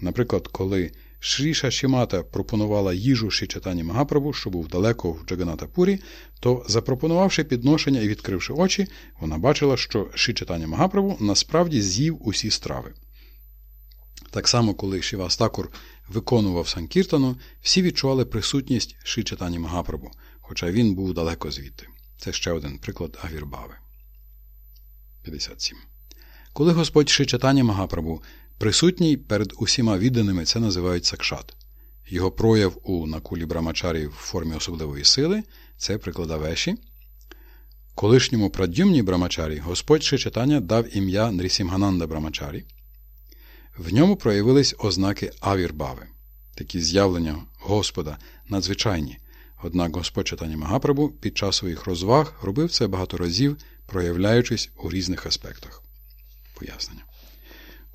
Наприклад, коли Шріша Шімата пропонувала їжу Шичатані Магапрабу, що був далеко в Джаганатапурі, то, запропонувавши підношення і відкривши очі, вона бачила, що Шичатані Магапрабу насправді з'їв усі страви. Так само, коли Шівастакур виконував Санкіртану, всі відчували присутність Шичатані Магапрабу, хоча він був далеко звідти. Це ще один приклад Авірбави. 57. Коли Господь Шичатані Магапрабу Присутній перед усіма відданими це називають сакшат. Його прояв у накулі Брамачарі в формі особливої сили це приклада веші. Колишньому прадюмні Брамачарі Господь Шичатання дав ім'я Нрісімгананда Брамачарі. В ньому проявились ознаки авірбави, такі з'явлення Господа надзвичайні. Однак Господь Читання Магапрабу під час своїх розваг робив це багато разів, проявляючись у різних аспектах. Пояснення.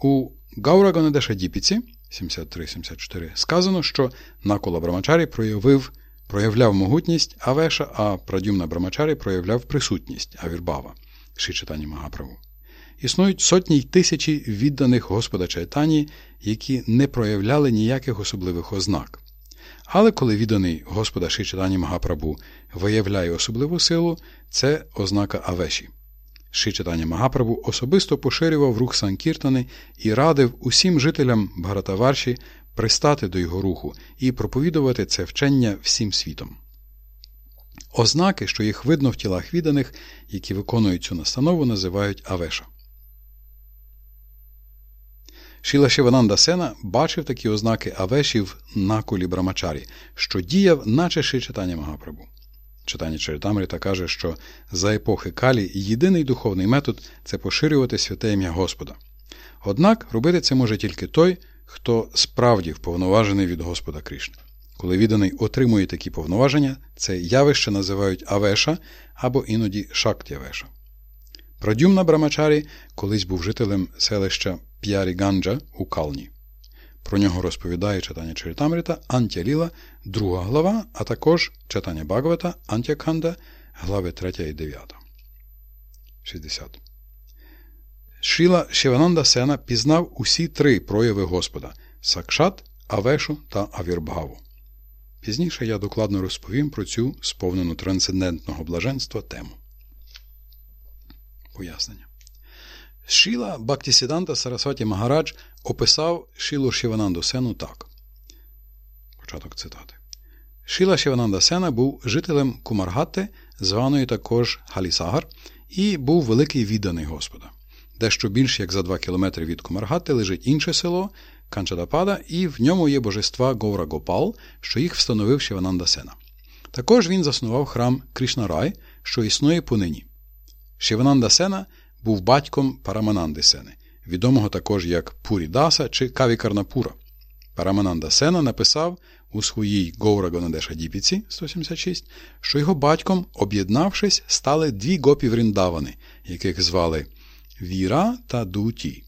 У Гаура Ганедешадіпіці 73-74 сказано, що Накула Брамачарі проявив, проявляв могутність Авеша, а Прадюмна Брамачарі проявляв присутність Авірбава, Шичатані Магаправу. Існують сотні й тисячі відданих Господа Чайтані, які не проявляли ніяких особливих ознак. Але коли відданий Господа Шичатані Магапрабу виявляє особливу силу, це ознака Авеші. Шичатання Магапрабу особисто поширював рух Санкіртани і радив усім жителям Бгаратаварші пристати до його руху і проповідувати це вчення всім світом. Ознаки, що їх видно в тілах відданих, які виконують цю настанову, називають Авеша. Шіла Шивананда Сена бачив такі ознаки Авешів на кулі Брамачарі, що діяв, наче ши читання Магапрабу. Читання Чаритамрита каже, що за епохи Калі єдиний духовний метод це поширювати святе ім'я Господа. Однак робити це може тільки той, хто справді вповноважений від Господа Кришни. Коли відданий отримує такі повноваження, це явище називають Авеша або іноді Шактявеша. Прадюмна Брамачарі колись був жителем селища П'ярі-Ганджа у Калні. Про нього розповідає читання Чаритамрита Антя-Ліла, друга глава, а також читання Багавата Антя-Канда, глави 3 і 9. 60. Шіла Шивананда Сена пізнав усі три прояви Господа Сакшат, Авешу та Авірбгаву. Пізніше я докладно розповім про цю сповнену трансцендентного блаженства тему. Пояснення. Шіла Бактісіданта Сарасваті Магарадж описав Шілу Шівананду Сену так. Початок цитати. Шіла Шівананда Сена був жителем Кумаргати, званої також Халісагар, і був великий відданий Господа. Дещо більш як за два кілометри від Кумаргати лежить інше село Канчадапада, і в ньому є божества Говра Гопал, що їх встановив Шівананда Сена. Також він заснував храм Кришнарай, що існує понині. Шівананда Сена був батьком Парамананди Сени, відомого також як Пурі Даса чи Кавікарнапура. Парамананда Сена написав у своїй Гоура Гонадеша Діпіці 176, що його батьком, об'єднавшись, стали дві гопі Вріндавани, яких звали Віра та Дуті.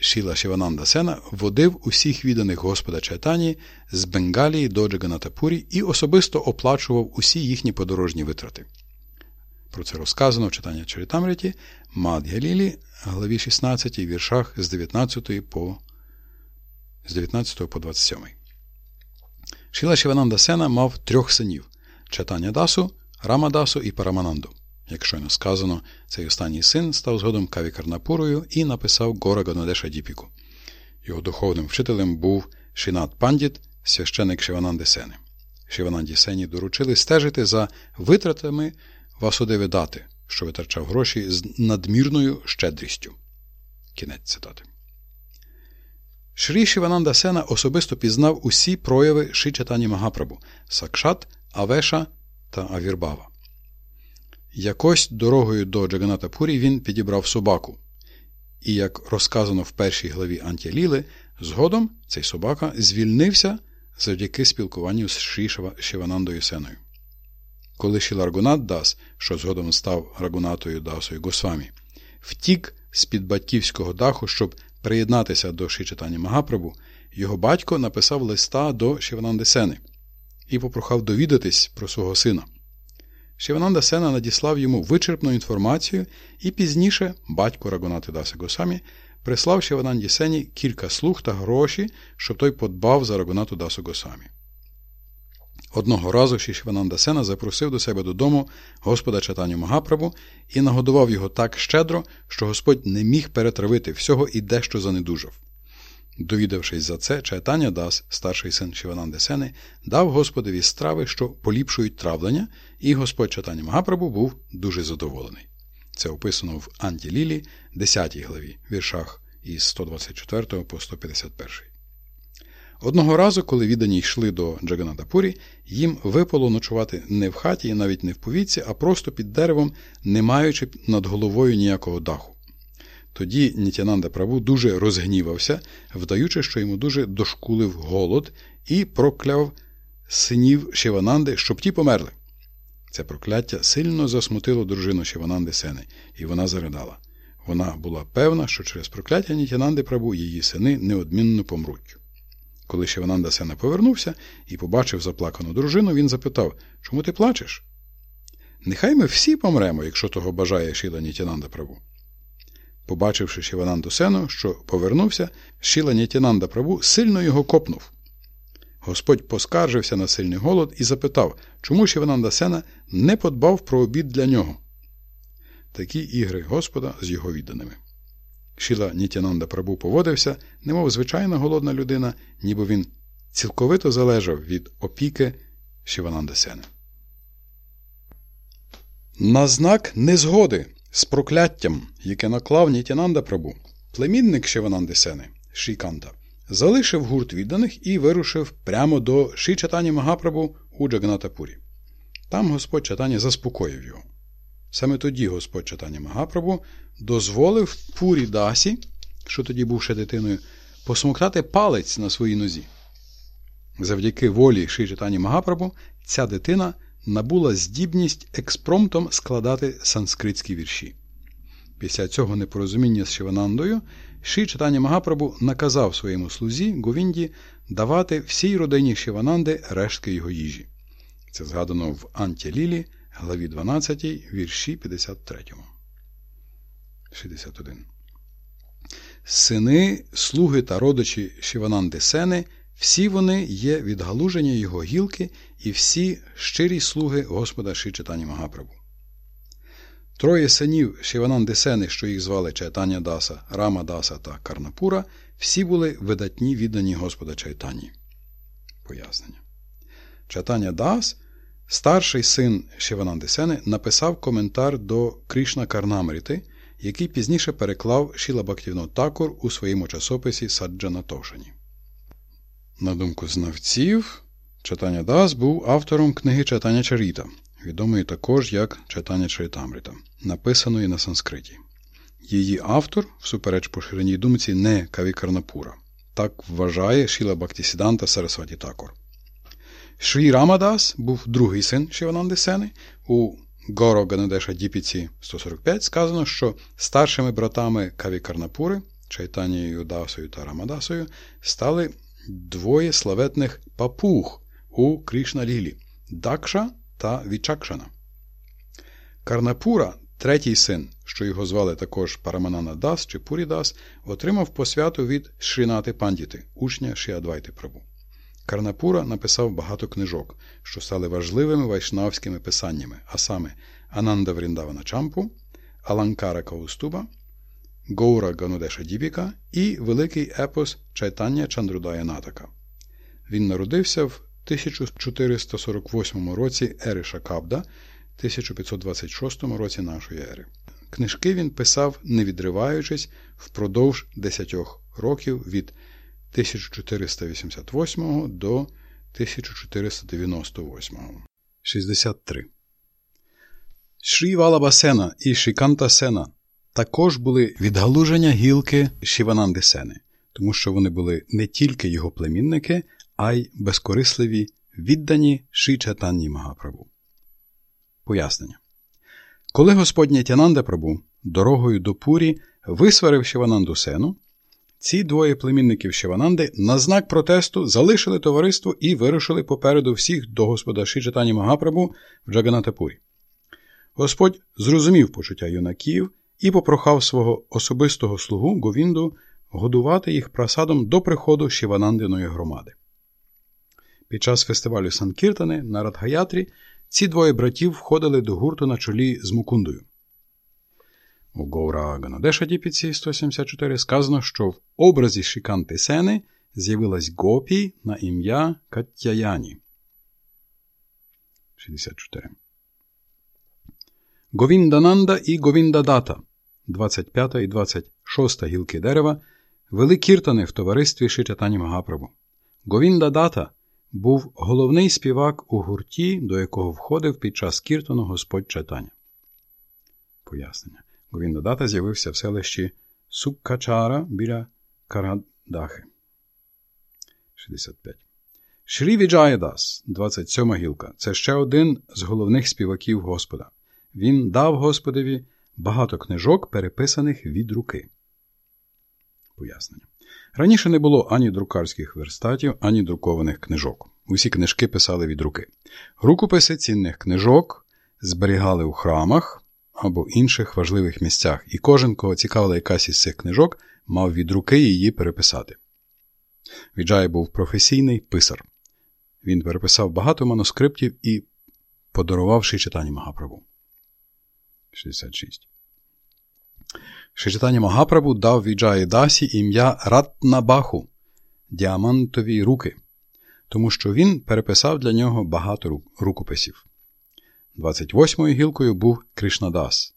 Шіла Шивананда Сена водив усіх відданих Господа Чайтані з Бенгалії до Джаганатапурі і особисто оплачував усі їхні подорожні витрати. Про це розказано в читанні Чаритамриті Мад'ялілі, главі 16, віршах з 19 по з 19 по 27. Шіла Шивананда Сена мав трьох синів Чатання Дасу, Рамадасу і Парамананду. Як щойно сказано, цей останній син став згодом Кавікарнапурою і написав Гора Ганадеша Діпіку. Його духовним вчителем був Шинат Пандіт, священик Шивананди Сени. Шивананді Сені доручили стежити за витратами Васудеви Дати, що витрачав гроші з надмірною щедрістю. Кінець цитати. Шрі Шивананда Сена особисто пізнав усі прояви Шичатані Магапрабу Сакшат, Авеша та Авірбава. Якось дорогою до Джаганата Пурі він підібрав собаку. І, як розказано в першій главі Антіліли, згодом цей собака звільнився завдяки спілкуванню з Шрі Шиванандою Сеною. Коли Шіларгунат Дас, що згодом став Рагунатою Дасою Госвамі, втік з-під батьківського даху, щоб приєднатися до Шичатані Магапрабу, його батько написав листа до Шивананди Сени і попрохав довідатись про свого сина. Шивананда Сена надіслав йому вичерпну інформацію, і пізніше батько Рагунати Даси Госамі прислав Шивананді Сені кілька слуг та гроші, щоб той подбав за Рагунату Дасу Госамі. Одного разу Шішвананда Сена запросив до себе додому Господа Чатаню Магапрабу і нагодував його так щедро, що Господь не міг перетравити всього і дещо занедужав. Довідавшись за це, Чайтаня Дас, старший син Шивананди Сени, дав Господові страви, що поліпшують травлення, і Господь Чайтаня Магапрабу був дуже задоволений. Це описано в Антілілі, 10 главі, віршах із 124 по 151. Одного разу, коли віддані йшли до Джаганатапурі, їм випало ночувати не в хаті і навіть не в повітці, а просто під деревом, не маючи над головою ніякого даху. Тоді Нітянанда Праву дуже розгнівався, вдаючи, що йому дуже дошкулив голод, і прокляв синів Шивананди, щоб ті померли. Це прокляття сильно засмутило дружину Шивананди Сени, і вона заридала. Вона була певна, що через прокляття Нітянанди Прабу її сини неодмінно помруть. Коли Шивананда Сена повернувся і побачив заплакану дружину, він запитав Чому ти плачеш? Нехай ми всі помремо, якщо того бажає Шіла Нітянанда Праву. Побачивши Шивананду Сену, що повернувся, Шіла Нітянанда Праву сильно його копнув. Господь поскаржився на сильний голод і запитав, чому Шивананда Сена не подбав про обід для нього. Такі ігри Господа з його відданими. Шіла Нітянанда Прабу поводився, немов звичайна голодна людина, ніби він цілковито залежав від опіки Шивананда Сени. На знак незгоди з прокляттям, яке наклав Нітянанда Прабу, племінник Шиванандисени, Шіканта, залишив гурт відданих і вирушив прямо до Ші Чатані Магапрабу у Джаганатапурі. Там Господь Чатані заспокоїв його. Саме тоді Господь Чатані Магапрабу дозволив Пурі Дасі, що тоді був ще дитиною, посмоктати палець на своїй нозі. Завдяки волі Ши Чатані Магапрабу ця дитина набула здібність експромтом складати санскритські вірші. Після цього непорозуміння з Шиванандою Ши Чатані Магапрабу наказав своєму слузі Говінді давати всій родині Шивананди рештки його їжі. Це згадано в Антілілі, главі 12, вірші 53. 61. Сини, слуги та родичі Шивананди Сени – всі вони є відгалуження його гілки і всі щирі слуги Господа Шичатані Магапрабу. Троє синів Шивананди Сени, що їх звали Чайтання Даса, Рама Даса та Карнапура, всі були видатні віддані Господа Чайтані. Пояснення. Чайтання Дас, старший син Шивананди Сени, написав коментар до Кришна Карнамріти, який пізніше переклав Шіла Бактівно Такур у своєму часописі Саджана Тошані. На думку знавців, Читання Дас був автором книги Читання Чаріта, відомої також як Читання Чарітамрита, написаної на санскриті. Її автор, всупереч поширеній думці, не Кавікарнапура. Так вважає Шіла Бактісіданта Сарасваті Такор. Шрі Рамадас був другий син Шивананди Сени. У Горо Ганадеша Діпіці 145 сказано, що старшими братами Кавікарнапури, Чайтанією Дасою та Рамадасою, стали двоє славетних папуг у Крішна-лілі Дакша та Вічакшана. Карнапура, третій син, що його звали також Параманана Дас чи Пурідас, отримав посвяту від Шрінати Пандіти, учня Шіадвайти Прабу. Карнапура написав багато книжок, що стали важливими вайшнавськими писаннями, а саме Ананда Вріндавана Чампу, Аланкара Каустуба, Гоура Ганудеша Дібіка і великий епос Чайтання Чандрудая Натака. Він народився в 1448 році ери Шакабда, 1526 році нашої ери. Книжки він писав, не відриваючись, впродовж 10 років від 1488 до 1498. 63. Шрі Валабасена і Шиканта Сена також були відгалуження гілки Шівананди Сени, тому що вони були не тільки його племінники, а й безкорисливі, віддані Шичатанні Магапрабу. Пояснення. Коли Господня Тянанда Прабу дорогою до Пурі висварив Шивананду Сену, ці двоє племінників Шивананди на знак протесту залишили товариство і вирушили попереду всіх до Господа Шичатані Магапрабу в Джаганатапурі. Господь зрозумів почуття юнаків і попрохав свого особистого слугу Говінду годувати їх просадом до приходу Шіванандиної громади. Під час фестивалю Санкіртани на Радгаятрі ці двоє братів входили до гурту на чолі з Мукундою. У Гоура Ганадеша Діпіці 174 сказано, що в образі Шіканти Сени з'явилась гопі на ім'я Каттяяні. 64. Говіндананда і Говіндадата 25 і 26 гілки дерева вели кіртани в товаристві Шичатані Магапрабу. Говінда Дата був головний співак у гурті, до якого входив під час кіртану Господь Чайтаня. Пояснення. Говінда Дата з'явився в селищі Суккачара біля Карадахи. 65. Шрі Віджаєдас, 27 гілка. Це ще один з головних співаків Господа. Він дав Господові багато книжок, переписаних від руки. Пояснення. Раніше не було ані друкарських верстатів, ані друкованих книжок. Усі книжки писали від руки. Рукописи цінних книжок зберігали у храмах або інших важливих місцях, і кожен, кого цікавила якась із цих книжок, мав від руки її переписати. Віджай був професійний писар. Він переписав багато манускриптів і подарувавши читання Магапрабу. 66. Шичитання Магапрабу дав Віджаї Дасі ім'я Ратнабаху діамантові руки, тому що він переписав для нього багато рукописів. 28-ю гілкою був Кришнадас.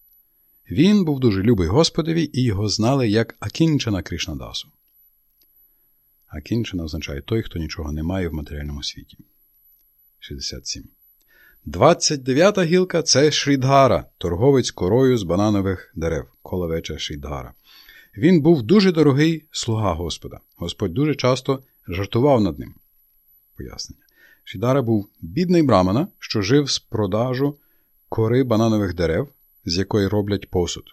Він був дуже любий Господові і його знали як Акінчана Кришнадасу. Акінчана означає той, хто нічого не має в матеріальному світі. 67. 29-та гілка це Шрідгара, торговець корою з бананових дерев, коловеча Шрідгара. Він був дуже дорогий слуга Господа. Господь дуже часто жартував над ним. Пояснення. Шідара був бідний брамана, що жив з продажу кори бананових дерев, з якої роблять посуд.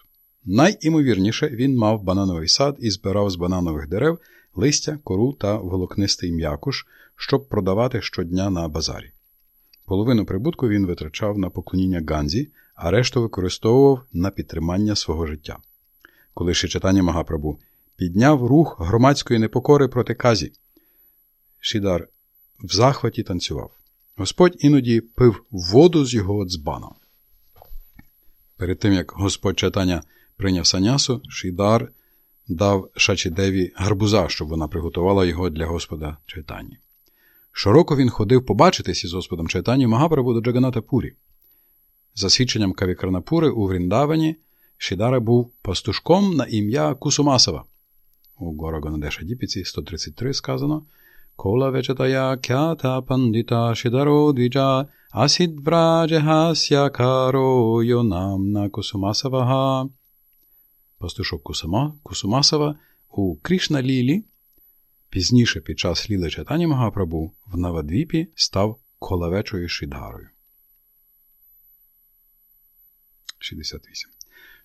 Найімовірніше він мав банановий сад і збирав з бананових дерев листя, кору та волокнистий м'якуш, щоб продавати щодня на базарі. Половину прибутку він витрачав на поклоніння Ганзі, а решту використовував на підтримання свого життя. Коли читання Магапрабу підняв рух громадської непокори проти казі, Шідар в захваті танцював. Господь іноді пив воду з його дзбана. Перед тим як Господь читання прийняв санясу, Шідар дав Шачідеві гарбуза, щоб вона приготувала його для Господа читання. Щороку він ходив побачитись із Господом читання Магапрабу до Джаганата Пурі. За свідченням Кавікарнапури у Вріндавані Шідара був пастушком на ім'я Кусумасова. У Горагонадеша Діпіці 133 сказано Кята пандита Шідаро двіджа асід враджегася каро йонамна Кусумасавага. Пастушок Кусума, Кусумасова у Крішна Лілі Пізніше під час ліли читання Магапрабу в Навадвіпі став колавечою Шідгарою. 68.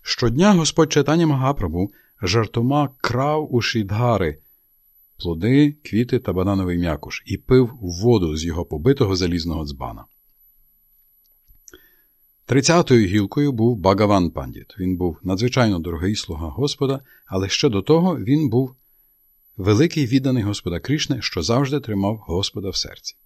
Щодня Господь читання Магапрабу жартома крав у Шідгари плоди, квіти та банановий м'якуш і пив воду з його побитого залізного дзбана. Тридцятою гілкою був Багаван Пандіт. Він був надзвичайно дорогий слуга Господа, але ще до того він був великий відданий Господа Крішне, що завжди тримав Господа в серці.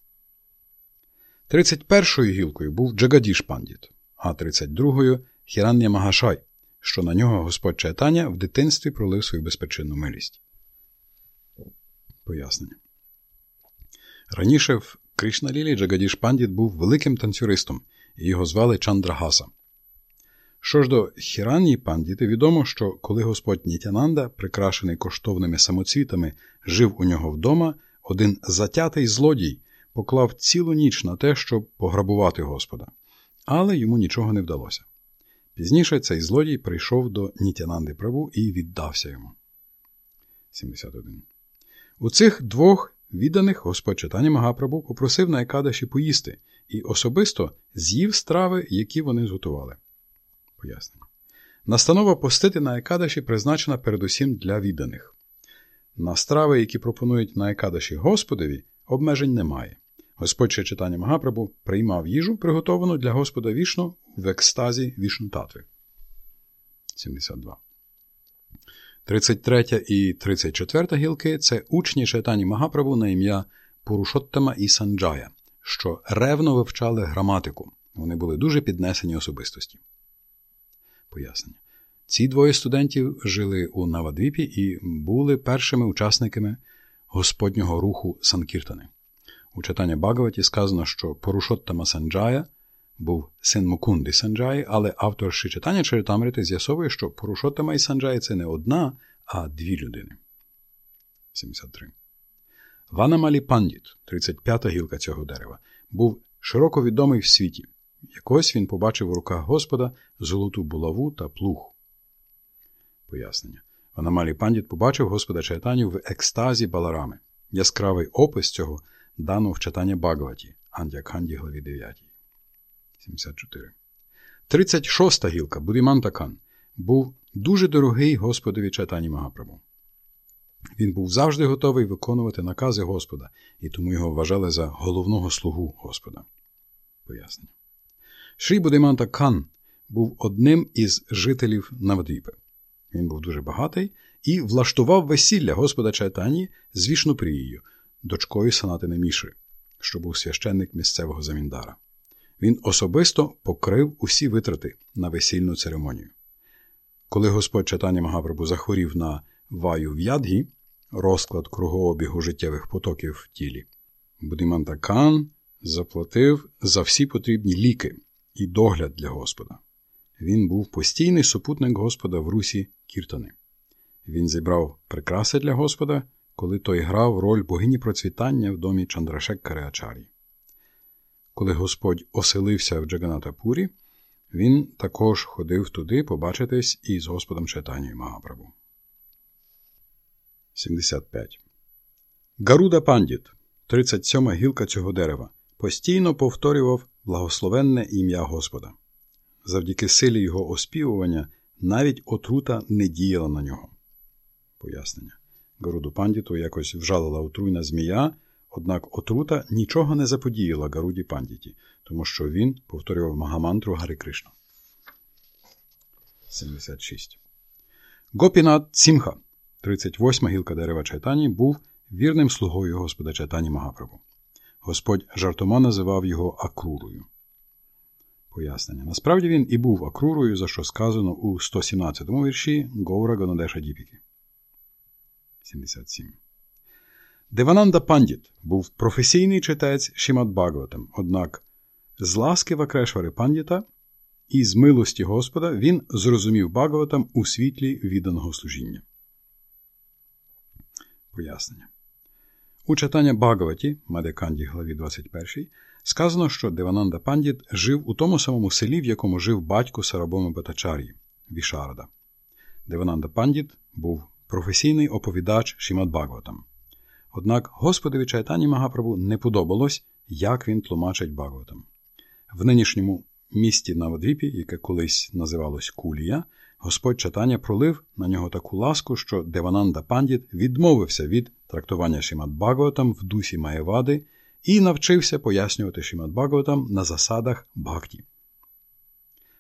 31-ю гілкою був Джагадіш Пандіт, а 32-ю Хірання Магашай, що на нього Господь Чайтаня в дитинстві пролив свою безпричинну милість. Пояснення. Раніше в Кришналілі Джагадіш Пандіт був великим танцюристом, і його звали Чандрагаса. Що ж до Хіранні пандіти, відомо, що коли господь Нітянанда, прикрашений коштовними самоцвітами, жив у нього вдома, один затятий злодій поклав цілу ніч на те, щоб пограбувати Господа. Але йому нічого не вдалося. Пізніше цей злодій прийшов до Нітянанди праву і віддався йому. 71. У цих двох відданих Господь читання Магапрабу попросив на Екадаші поїсти і особисто з'їв страви, які вони зготували. Пояснення. Настанова постити на Екадаші призначена передусім для відданих. На страви, які пропонують на Екадаші Господові, обмежень немає. Господь ще читання Магапрабу приймав їжу, приготовану для Господа вішну в екстазі вішнутатви. 72. 33 і 34 гілки це учні читання Магапрабу на ім'я Пурушоттама і Санджая, що ревно вивчали граматику. Вони були дуже піднесені особистості. Пояснення. Ці двоє студентів жили у Навадвіпі і були першими учасниками Господнього руху Санкіртани. У читанні Багаваті сказано, що Порушоттама Санджая був син Мукунди Санджаї, але автор читання Чаритамрити з'ясовує, що Порушоттама і Санджаї це не одна, а дві людини. 73. Ванамалі Пандіт, 35-та гілка цього дерева, був широко відомий в світі. Якось він побачив у руках Господа золоту булаву та плуг. Пояснення. Ванамалі Пандіт побачив Господа Чайтаню в екстазі Баларами. Яскравий опис цього дано в читання Багаваті, Андяканді, главі 9. 74. 36-та гілка Будимантакан був дуже дорогий Господові читанні Магапрабу. Він був завжди готовий виконувати накази Господа, і тому його вважали за головного слугу Господа. Пояснення. Шрі Будиманта Кан був одним із жителів Навадвіпи. Він був дуже багатий і влаштував весілля Господа Чайтані з Вішнупрією, дочкою Санатини Мішри, що був священник місцевого заміндара. Він особисто покрив усі витрати на весільну церемонію. Коли Господь Чайтані Магапрабу захворів на ваю в'ядгі, розклад кругообігу життєвих потоків в тілі, Будиманта Кан заплатив за всі потрібні ліки і догляд для Господа. він був постійний супутник Господа в русі Кіртани. Він зібрав прикраси для Господа, коли той грав роль богині процвітання в домі Чандрашек Кареачарі. Коли Господь оселився в Джаганатапурі, він також ходив туди побачитись із Господом Чайтані Магапрабу. 75. Гаруда Пандіт, 37 гілка цього дерева, постійно повторював благословенне ім'я Господа. Завдяки силі його оспівування навіть отрута не діяла на нього. Пояснення. Гаруду пандіту якось вжалила отруйна змія, однак отрута нічого не заподіяла Гаруді пандіті, тому що він повторював Магамантру Гари Кришна. 76. Гопінат Сімха, 38 гілка дерева Чайтані, був вірним слугою Господа Чайтані Магапрабу. Господь жартома називав його Акрурою. Пояснення. Насправді він і був Акрурою, за що сказано у 117 му вірші Гоура Ганадеша Діпіки. 77. Девананда Пандіт був професійний читець Шімат Бхагаватам, однак з ласки Вакрешвари Пандіта і з милості Господа він зрозумів Бхагаватам у світлі відданого служіння. Пояснення. У читання Бхагаваті, Мадеканді, главі 21, сказано, що Девананда Пандіт жив у тому самому селі, в якому жив батько Сарабоми Батачар'ї Вішарада. Девананда Пандіт був професійний оповідач Шімат Бхагаватам. Однак Господові Чайтані Магапрабу не подобалось, як він тлумачить Бхагаватам. В нинішньому місті Навадвіпі, яке колись називалось Кулія, Господь читання пролив на нього таку ласку, що Девананда Пандіт відмовився від трактування Шімат Бхагаватам в дусі Маєвади і навчився пояснювати Шімат Бхагаватам на засадах Бхакті.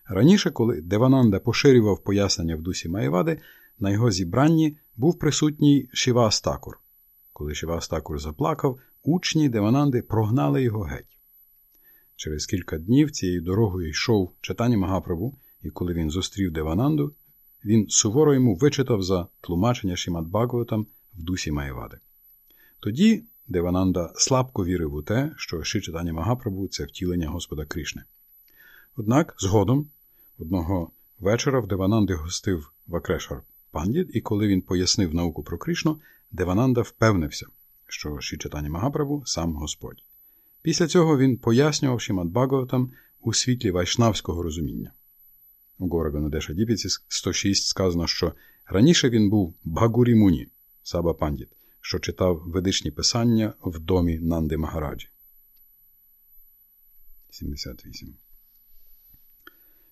Раніше, коли Девананда поширював пояснення в дусі Маєвади, на його зібранні був присутній Шівастакур. Коли Шівастакур заплакав, учні Девананди прогнали його геть. Через кілька днів цією дорогою йшов читання Магапрабу, і коли він зустрів Девананду, він суворо йому вичитав за тлумачення Шімат Бхагаватам в дусі Маєвади. Тоді Девананда слабко вірив у те, що Шичитання Магапрабу це втілення Господа Кришни. Однак згодом одного вечора в Девананди гостив Вакрешар Пандіт, і коли він пояснив науку про Кришну, Девананда впевнився, що Шичитання Магапрабу сам Господь. Після цього він пояснював Шімат Бхагаватам у світлі вайшнавського розуміння. У Гораганадеша Діпіці 106 сказано, що раніше він був Бхагурі Муні, Саба Пандіт, що читав ведичні писання в домі Нанди Магараджі. 78.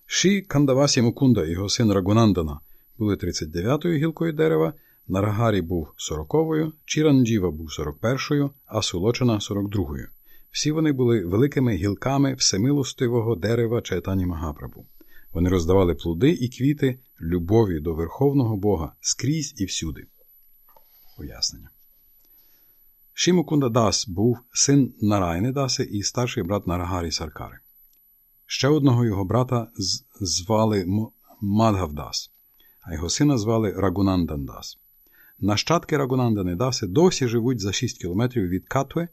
Ші Кандавасі Мукунда і його син Рагунандана були 39-ю гілкою дерева, Нарагарі був 40-ю, Чіранджіва був 41-ю, а Сулочина 42-ю. Всі вони були великими гілками всемилостивого дерева Чайтані Магапрабу. Вони роздавали плоди і квіти любові до Верховного Бога скрізь і всюди. Пояснення. Шімукунда Дас був син Нарайни Даси і старший брат Нарагарі Саркари. Ще одного його брата звали Мадгавдас, а його сина звали Рагунандан Дас. Нащадки Рагунандани Даси досі живуть за 6 кілометрів від Катве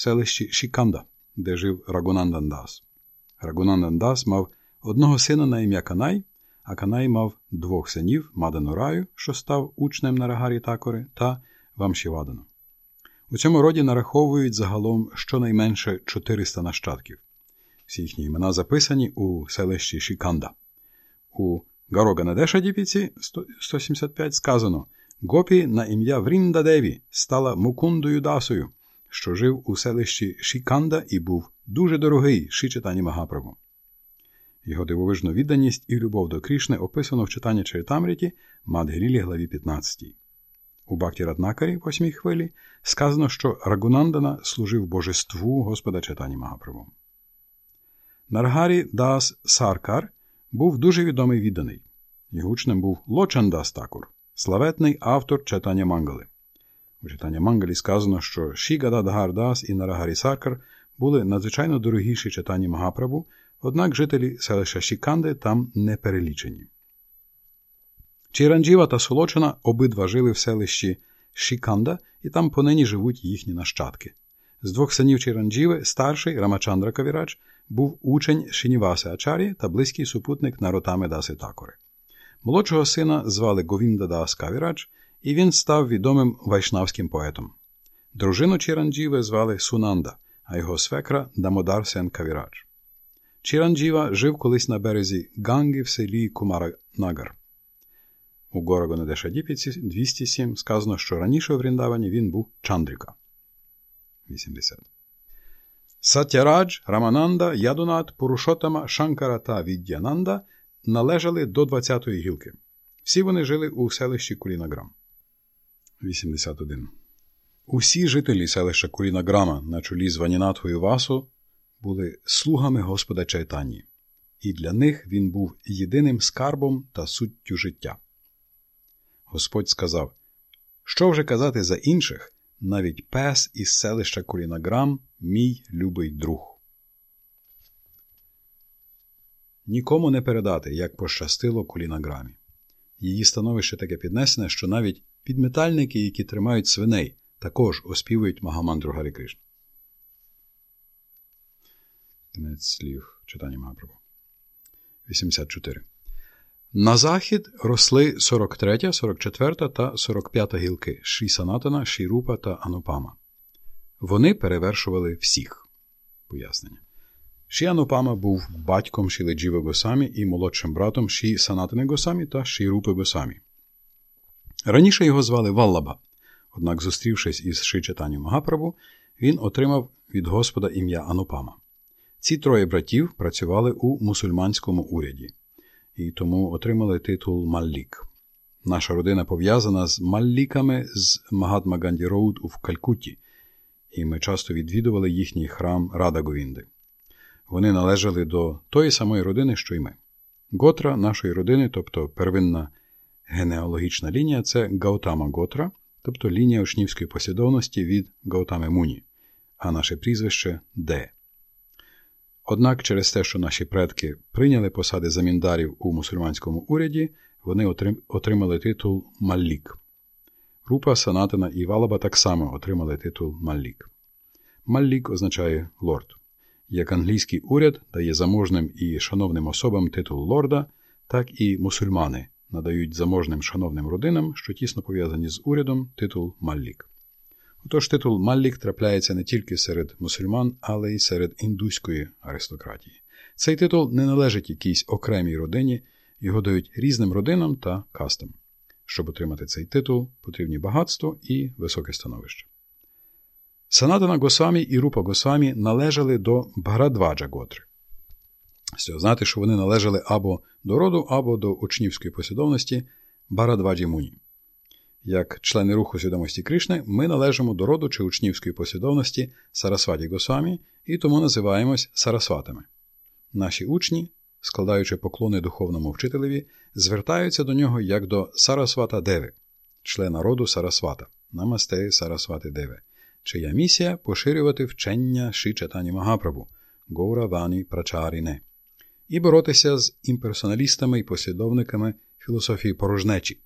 селищі Шіканда, де жив Рагунандан Дас. Рагунандан Дас мав одного сина на ім'я Канай, а Канай мав двох синів Маданураю, що став учнем Нарагарі Такори, та Вамшівадану. У цьому роді нараховують загалом щонайменше 400 нащадків. Всі їхні імена записані у селищі Шіканда. У Гароганадеша Діпіці 175 сказано Гопі на ім'я Вріндадеві стала Мукундою Дасою, що жив у селищі Шіканда і був дуже дорогий Шичитані Магаправу. Його дивовижну відданість і любов до Крішни описано в читанні Чаритамріті Мадгелілі главі 15. У Бакті Раднакарі, восьмій хвилі, сказано, що Рагунандана служив божеству Господа Читані Магаправу. Наргарі Дас Саркар був дуже відомий відданий. Його учнем був Лочандас Такур, славетний автор читання Мангали. У читання Мангалі сказано, що Шігада Дас і Нарагарі Саркар були надзвичайно дорогіші читанні Магапрабу, однак жителі селища Шіканди там не перелічені. Чиранджіва та Солочина обидва жили в селищі Шріканда, і там понині живуть їхні нащадки. З двох синів Чиранджіви старший Рамачандра Кавірач був учень Шрініваси Ачарі та близький супутник Нароттами Даси Такури. Молодшого сина звали Говінда Дас Кавірач, і він став відомим вайшнавським поетом. Дружину Чиранджіви звали Сунанда, а його свекра Дамодар Сен Кавірач. Чиранджіва жив колись на березі Ганги в селі Кумара-Нагар. У Горогонедешадіпіці 207 сказано, що раніше у Вріндавані він був Чандріка. 80. Сатярадж, Рамананда, Ядунат, Пурушотама, Шанкара та Віддянанда належали до 20-ї гілки. Всі вони жили у селищі Кулінаграм. 81. Усі жителі селища Кулінаграма на чолі з Ванінатхою Васу були слугами Господа Чайтані, і для них він був єдиним скарбом та суттю життя. Господь сказав: Що вже казати за інших, навіть пес із селища Кулінаграм, мій любий друг. Нікому не передати, як пощастило Кулінаграмі. Її становище таке піднесене, що навіть підметальники, які тримають свиней, також оспівують Магамандру Гарі Кришна. Кінець слів читання Магапрабу. 84. На захід росли 43, 44 та 45 гілки Ші Санатана, Шірупа та Анупама. Вони перевершували всіх. Пояснення. Ші Анупама був батьком Шіледжіви Госамі і молодшим братом Ші Санатани Госамі та Шірупи Госамі. Раніше його звали Валлаба, однак, зустрівшись із Ши Читанню Магапрабу, він отримав від Господа ім'я Анупама. Ці троє братів працювали у мусульманському уряді і тому отримали титул Маллік. Наша родина пов'язана з Малліками з Магатма Ганді Роуд у Калькутті, і ми часто відвідували їхній храм Радга-Говінди. Вони належали до тої самої родини, що й ми. Готра нашої родини, тобто первинна генеалогічна лінія, це Гаутама Готра, тобто лінія учнівської послідовності від Гаутами Муні, а наше прізвище Де. Однак через те, що наші предки прийняли посади заміндарів у мусульманському уряді, вони отримали титул Маллік. Рупа, Санатана і Валаба так само отримали титул Маллік. Маллік означає лорд. Як англійський уряд дає заможним і шановним особам титул лорда, так і мусульмани надають заможним шановним родинам, що тісно пов'язані з урядом, титул Маллік. Отож титул Маллік трапляється не тільки серед мусульман, але й серед індуської аристократії. Цей титул не належить якійсь окремій родині, його дають різним родинам та кастам. Щоб отримати цей титул, потрібні багатство і високе становище. Санатана Госамі і Рупа Госамі належали до Бхарадваджа Готри. Слід знати, що вони належали або до роду, або до учнівської послідовності Барадваджі Муні. Як члени руху свідомості Кришни, ми належимо до роду чи учнівської послідовності Сарасваті Госамі і тому називаємось Сарасватами. Наші учні, складаючи поклони духовному вчителеві, звертаються до нього як до Сарасвата Деви, члена роду Сарасвата, Намасте Сарасвати Деви, чия місія поширювати вчення Ши Чатані Магапрабу, Гоура Вані Прачаріне, і боротися з імперсоналістами і послідовниками філософії порожнечі.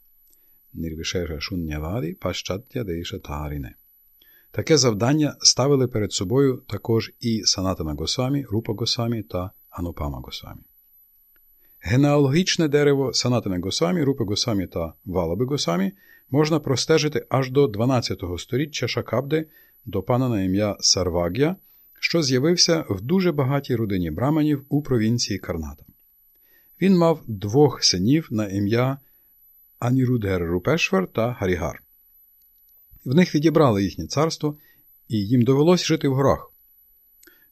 Таке завдання ставили перед собою також і Санатана Госамі, Рупа Госамі та Анупама Госамі. Генеалогічне дерево Санатана Госамі, Рупа Госамі та Валаби Госамі можна простежити аж до 12 століття Шакабди до пана на ім'я Сарваг'я, що з'явився в дуже багатій родині браманів у провінції Карната. Він мав двох синів на ім'я Анірудгер Рупешвар та Гарігар. В них відібрали їхнє царство, і їм довелось жити в горах.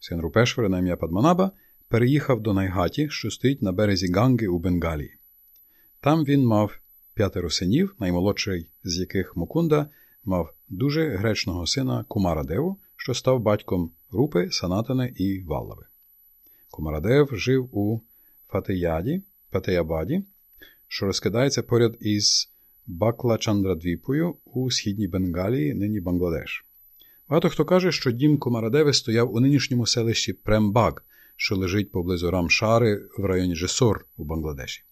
Син Рупешвара на ім'я Падманаба переїхав до Найгаті, що стоїть на березі Ганги у Бенгалії. Там він мав п'ятеро синів, наймолодший з яких Мукунда мав дуже гречного сина Кумарадеву, що став батьком Рупи, Санатани і Валлави. Кумарадев жив у Фатеяді, Фатеябаді, що розкидається поряд із Бакла Чандрадвіпою у східній Бенгалії, нині Бангладеш. Багато хто каже, що дім Кумарадеви стояв у нинішньому селищі Прембаг, що лежить поблизу Рамшари в районі Жесор у Бангладеші.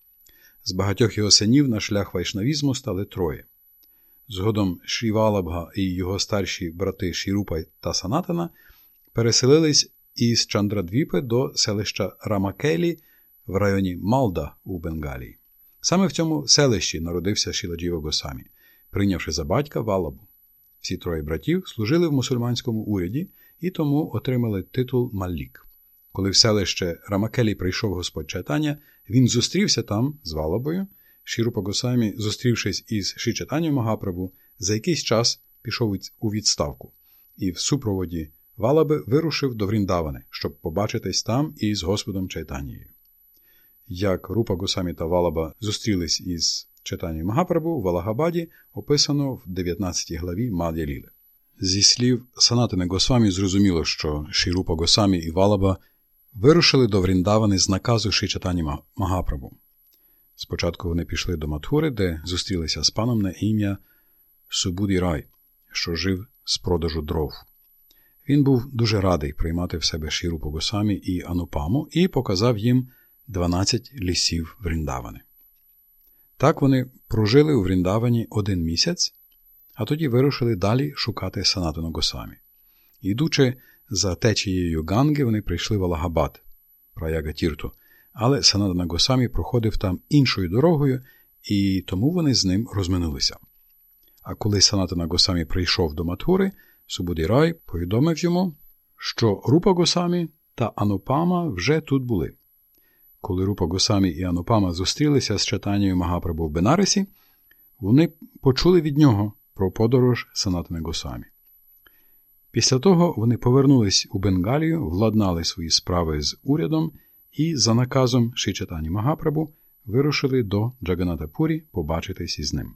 З багатьох його синів на шлях вайшнавізму стали троє. Згодом Шрівалабга і його старші брати Шірупа та Санатана переселились із Чандрадвіпи до селища Рамакелі в районі Малда у Бенгалії. Саме в цьому селищі народився Шіладжіва Госамі, прийнявши за батька Валабу. Всі троє братів служили в мусульманському уряді і тому отримали титул Маллік. Коли в селище Рамакелі прийшов Господь Чайтання, він зустрівся там з Валабою. Шірупа Госамі, зустрівшись із Шичатанням Магапрабу, за якийсь час пішов у відставку і в супроводі Валаби вирушив до Вріндавани, щоб побачитись там із Господом Чайтанією. Як Рупа Госамі та Валаба зустрілись із читанням Магапрабу в Алагабаді, описано в 19 главі Мад'я Ліли. Зі слів Санатини Госвамі зрозуміло, що Шірупа Госамі і Валаба вирушили до Вріндавани з наказу Шичатані Магапрабу. Спочатку вони пішли до Матхури, де зустрілися з паном на ім'я Субуді Рай, що жив з продажу дров. Він був дуже радий приймати в себе Шірупу Госамі і Анупаму і показав їм 12 лісів Вріндавани. Так вони прожили у Вріндавані один місяць, а тоді вирушили далі шукати Санатану Госамі. Йдучи за течією Ганги, вони прийшли в Алагабад, Праяга Тірту, але Санатана Госамі проходив там іншою дорогою, і тому вони з ним розминулися. А коли Санатана Госамі прийшов до Матхури, Субудірай повідомив йому, що Рупа Госамі та Анупама вже тут були. Коли Рупа Госамі і Анупама зустрілися з читанням Магапрабу в Бенаресі, вони почули від нього про подорож Санатами Госамі. Після того вони повернулись у Бенгалію, владнали свої справи з урядом і, за наказом Шичатані Магапрабу, вирушили до Джаганатапурі побачитись із ним.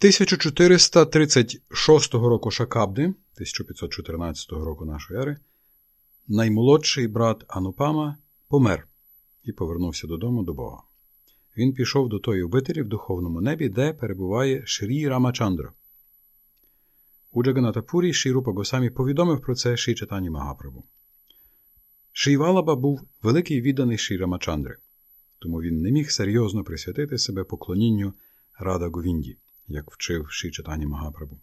1436 року Шакабди, 1514 року нашої ери, наймолодший брат Анупама помер і повернувся додому до Бога. Він пішов до тої обителі в духовному небі, де перебуває Шрі Рамачандра. У Джаганатапурі Шірупа Госамі повідомив про це Ші Чатані Магапрабу. Шейвалаба був великий відданий Ші Рамачандри, тому він не міг серйозно присвятити себе поклонінню Рада Говінді, як вчив Ші Чатані Магапрабу.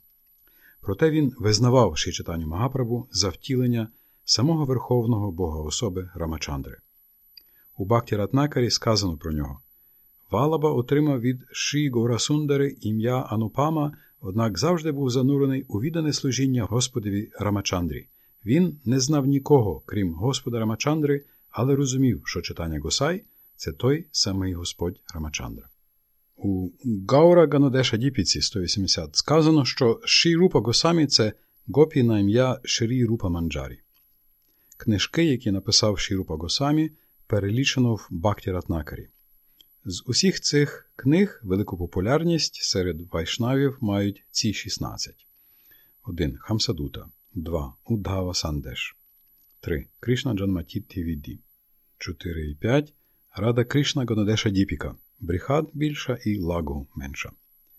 Проте він визнавав Ші Магапрабу за втілення самого Верховного Бога особи Рамачандри. У Бакті Ратнакарі сказано про нього. Валаба отримав від Ші Горасундари ім'я Анупама, однак завжди був занурений у віддане служіння Господові Рамачандрі. Він не знав нікого, крім Господа Рамачандри, але розумів, що читання Госай це той самий Господь Рамачандра. У Гаура Ганодеша Діпіці 180 сказано, що Ші Рупа Госамі це гопі на ім'я Шрі Рупа Манджарі. Книжки, які написав Шірупа Госамі, перелічено в Бакті Ратнакарі. З усіх цих книг велику популярність серед вайшнавів мають ці 16. 1. Хамсадута. 2. Удгава Сандеш. 3. Кришна Джанматітті Відді. 4 і 5. Рада Кришна Гонадеша Діпіка. Бріхад більша і лагу менша.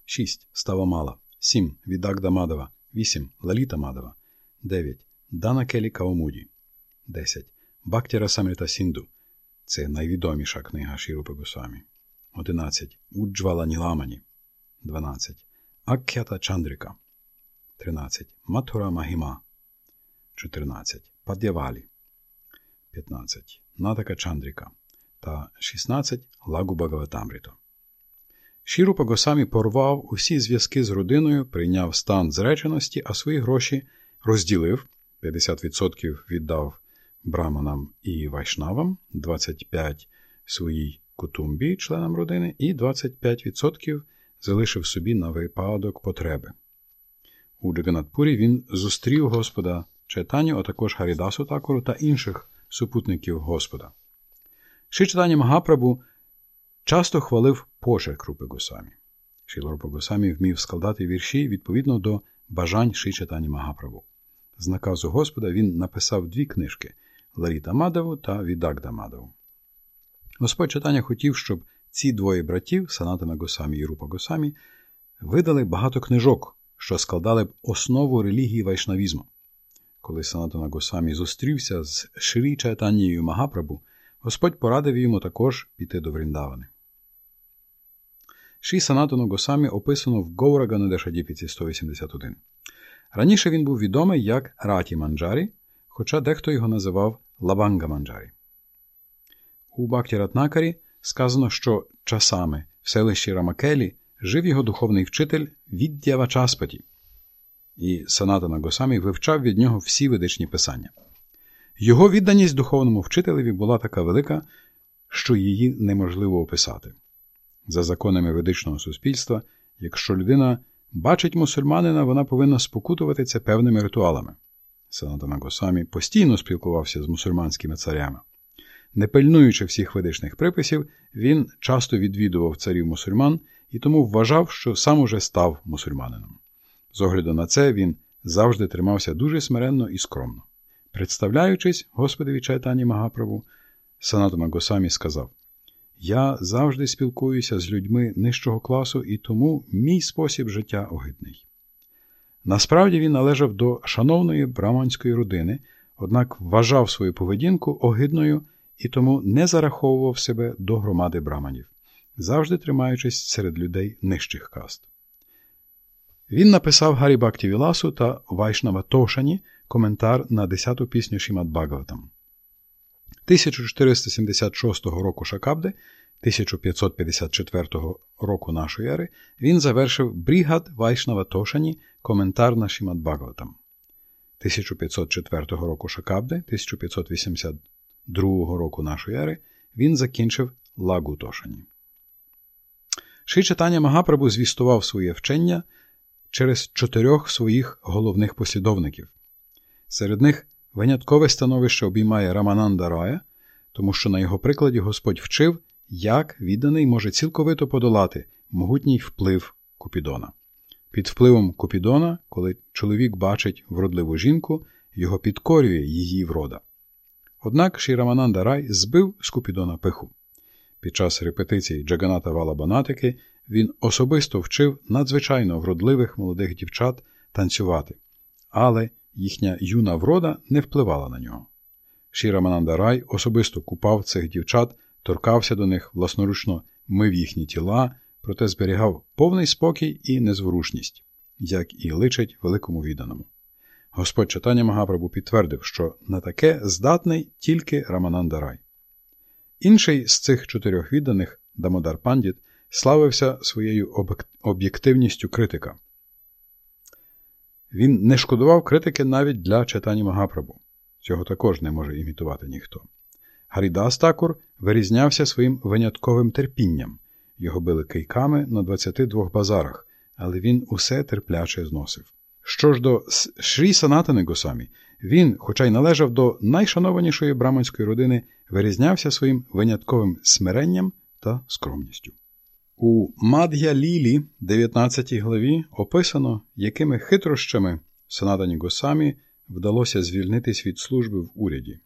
6. Ставамала. 7. Відагда Мадава. 8. Лаліта Мадава. 9. Дана Келі Каомуді. 10. Бактіра Самрита Сінду. Це найвідоміша книга Шірупи Госвамі. 11. Уджвала Ніламані. 12. Акхята Чандрика. 13. Матура Магіма. 14. Пад'явалі. 15. Натака Чандрика. Та 16. Лагу Багаватамріто. Шірупа Госамі порвав усі зв'язки з родиною, прийняв стан зреченості, а свої гроші розділив 50% віддав браманам і вайшнавам, 25 своїй кутумбі, членам родини, і 25% залишив собі на випадок потреби. У Джаганатпурі він зустрів Господа Чайтаню, а також Харідасу Такору та інших супутників Господа. Ши читання Магапрабу часто хвалив почерк Рупи Госамі. Шіла Рупа Госамі вмів складати вірші відповідно до бажань Ши читання Магапрабу. З наказу Господа він написав дві книжки Ларіта Мадаву та Відагда Мадаву. Господь читання хотів, щоб ці двоє братів, Санатана Госамі і Рупа Госамі, видали багато книжок, що складали б основу релігії вайшнавізму. Коли Санатана Госамі зустрівся з Шрі Чайтанією Магапрабу, Господь порадив йому також піти до Вріндавани. Ші Санатану Госамі описано в Гоурага на Дешадіпіці 181. Раніше він був відомий як Раті Манджарі, хоча дехто його називав Лабанга Манджарі. У Бакті Ратнакарі сказано, що часами в селищі Рамакелі жив його духовний вчитель Віддява Часпаті, і Санатана Госамі вивчав від нього всі ведичні писання. Його відданість духовному вчителеві була така велика, що її неможливо описати. За законами ведичного суспільства, якщо людина бачить мусульманина, вона повинна спокутувати це певними ритуалами. Санатана Госамі постійно спілкувався з мусульманськими царями. Не пильнуючи всіх ведичних приписів, він часто відвідував царів мусульман і тому вважав, що сам уже став мусульманином. З огляду на це він завжди тримався дуже смиренно і скромно. Представляючись Господові Чайтані Магаправу, Санатана Госамі сказав: Я завжди спілкуюся з людьми нижчого класу, і тому мій спосіб життя огидний. Насправді він належав до шановної браманської родини, однак вважав свою поведінку огидною і тому не зараховував себе до громади браманів, завжди тримаючись серед людей нижчих каст. Він написав Гарі Бакті Віласу та Вайшнава Тошані коментар на 10-ту пісню Шімат Бхагаватам. 1476 року Шакабди, 1554 року нашої ери, він завершив Брігад Вайшнава Тошані коментар на Шімат Бхагаватам. 1504 року Шакабди, 1582 року нашої ери, він закінчив Лагу Тошані. Ши читання Магапрабу звістував своє вчення через чотирьох своїх головних послідовників. Серед них виняткове становище обіймає Рамананда Рая, тому що на його прикладі Господь вчив, як відданий може цілковито подолати могутній вплив Купідона. Під впливом Купідона, коли чоловік бачить вродливу жінку, його підкорює її врода. Однак Шірамананда Рай збив з Купідона пиху. Під час репетиції Джаганата Валабанатики він особисто вчив надзвичайно вродливих молодих дівчат танцювати, але їхня юна врода не впливала на нього. Шірамананда Рай особисто купав цих дівчат, торкався до них, власноручно мив їхні тіла, проте зберігав повний спокій і незворушність, як і личить великому відданому. Господь читання Магапрабу підтвердив, що на таке здатний тільки Рамананда Рай. Інший з цих чотирьох відданих, Дамодар Пандіт, славився своєю об'єктивністю критика. Він не шкодував критики навіть для читання Магапрабу. Цього також не може імітувати ніхто. Гарідас Такур вирізнявся своїм винятковим терпінням. Його били кийками на 22 базарах, але він усе терпляче зносив. Що ж до Шрі Санатани Госамі, він, хоча й належав до найшанованішої браманської родини, вирізнявся своїм винятковим смиренням та скромністю. У Мад'я Лілі, 19 главі, описано, якими хитрощами Санатані Госамі вдалося звільнитись від служби в уряді.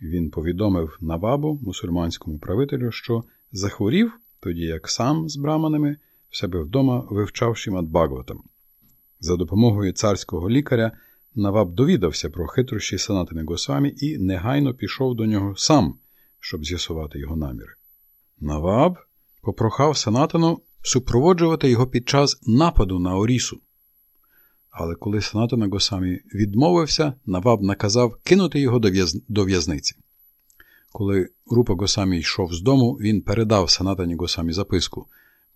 Він повідомив Навабу, мусульманському правителю, що захворів, тоді як сам з браманами в себе вдома вивчав Шімат. За допомогою царського лікаря Наваб довідався про хитрощі Санатини Госамі і негайно пішов до нього сам, щоб з'ясувати його наміри. Наваб попрохав Санатану супроводжувати його під час нападу на Орісу. Але коли Санатана Госамі відмовився, Наваб наказав кинути його до в'язниці. Коли Рупа Госамі йшов з дому, він передав Санатані Госамі записку,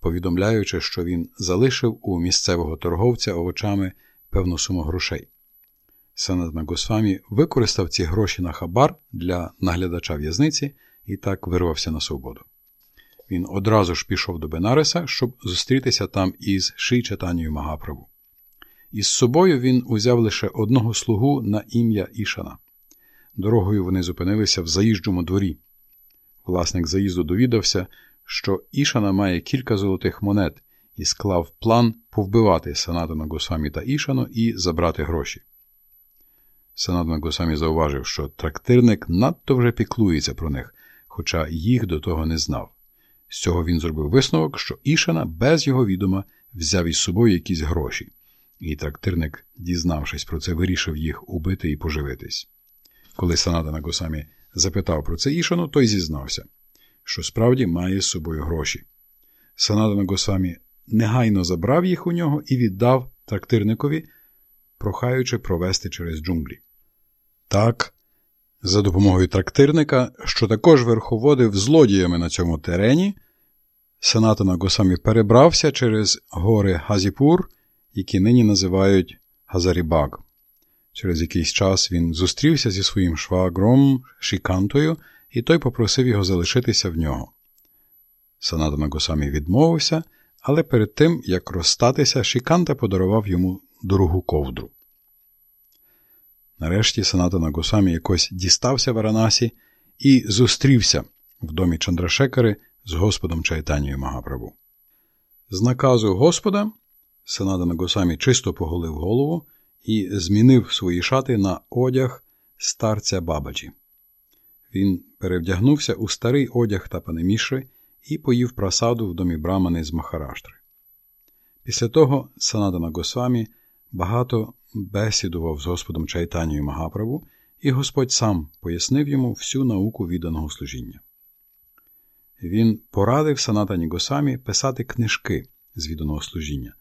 повідомляючи, що він залишив у місцевого торговця овочами певну суму грошей. Санатна Госвамі використав ці гроші на хабар для наглядача в'язниці і так вирвався на свободу. Він одразу ж пішов до Бенареса, щоб зустрітися там із Шийчатанією Магаправу. Із собою він узяв лише одного слугу на ім'я Ішана. Дорогою вони зупинилися в заїжджому дворі. Власник заїзду довідався, що Ішана має кілька золотих монет і склав план повбивати Санатана Госамі та Ішану і забрати гроші. Санатана Госамі зауважив, що трактирник надто вже піклується про них, хоча їх до того не знав. З цього він зробив висновок, що Ішана без його відома взяв із собою якісь гроші, і трактирник, дізнавшись про це, вирішив їх убити і поживитись. Коли Санада запитав про це Ішану, той зізнався, що справді має з собою гроші. Санадана Госвамі негайно забрав їх у нього і віддав трактирникові, прохаючи провести через джунглі. Так, за допомогою трактирника, що також верховодив злодіями на цьому терені, Санатана Госамі перебрався через гори Газіпур, які нині називають Газарібаг. Через якийсь час він зустрівся зі своїм швагром Шікантою, і той попросив його залишитися в нього. Санатана Госамі відмовився, але перед тим, як розстатися, Шіканта подарував йому дорогу ковдру. Нарешті Санатана Госамі якось дістався в Аранасі і зустрівся в домі Чандрашекари з Господом Чайтанією Магапрабу. З наказу Господа Санатана Госамі чисто поголив голову і змінив свої шати на одяг старця Бабаджі. Він перевдягнувся у старий одяг та панемішри і поїв просаду в домі Брамани з Махараштри. Після того Санадана Госвамі багато бесідував з Господом Чайтанією Магаправу, і Господь сам пояснив йому всю науку відданого служіння. Він порадив Санатані Госамі писати книжки з відданого служіння,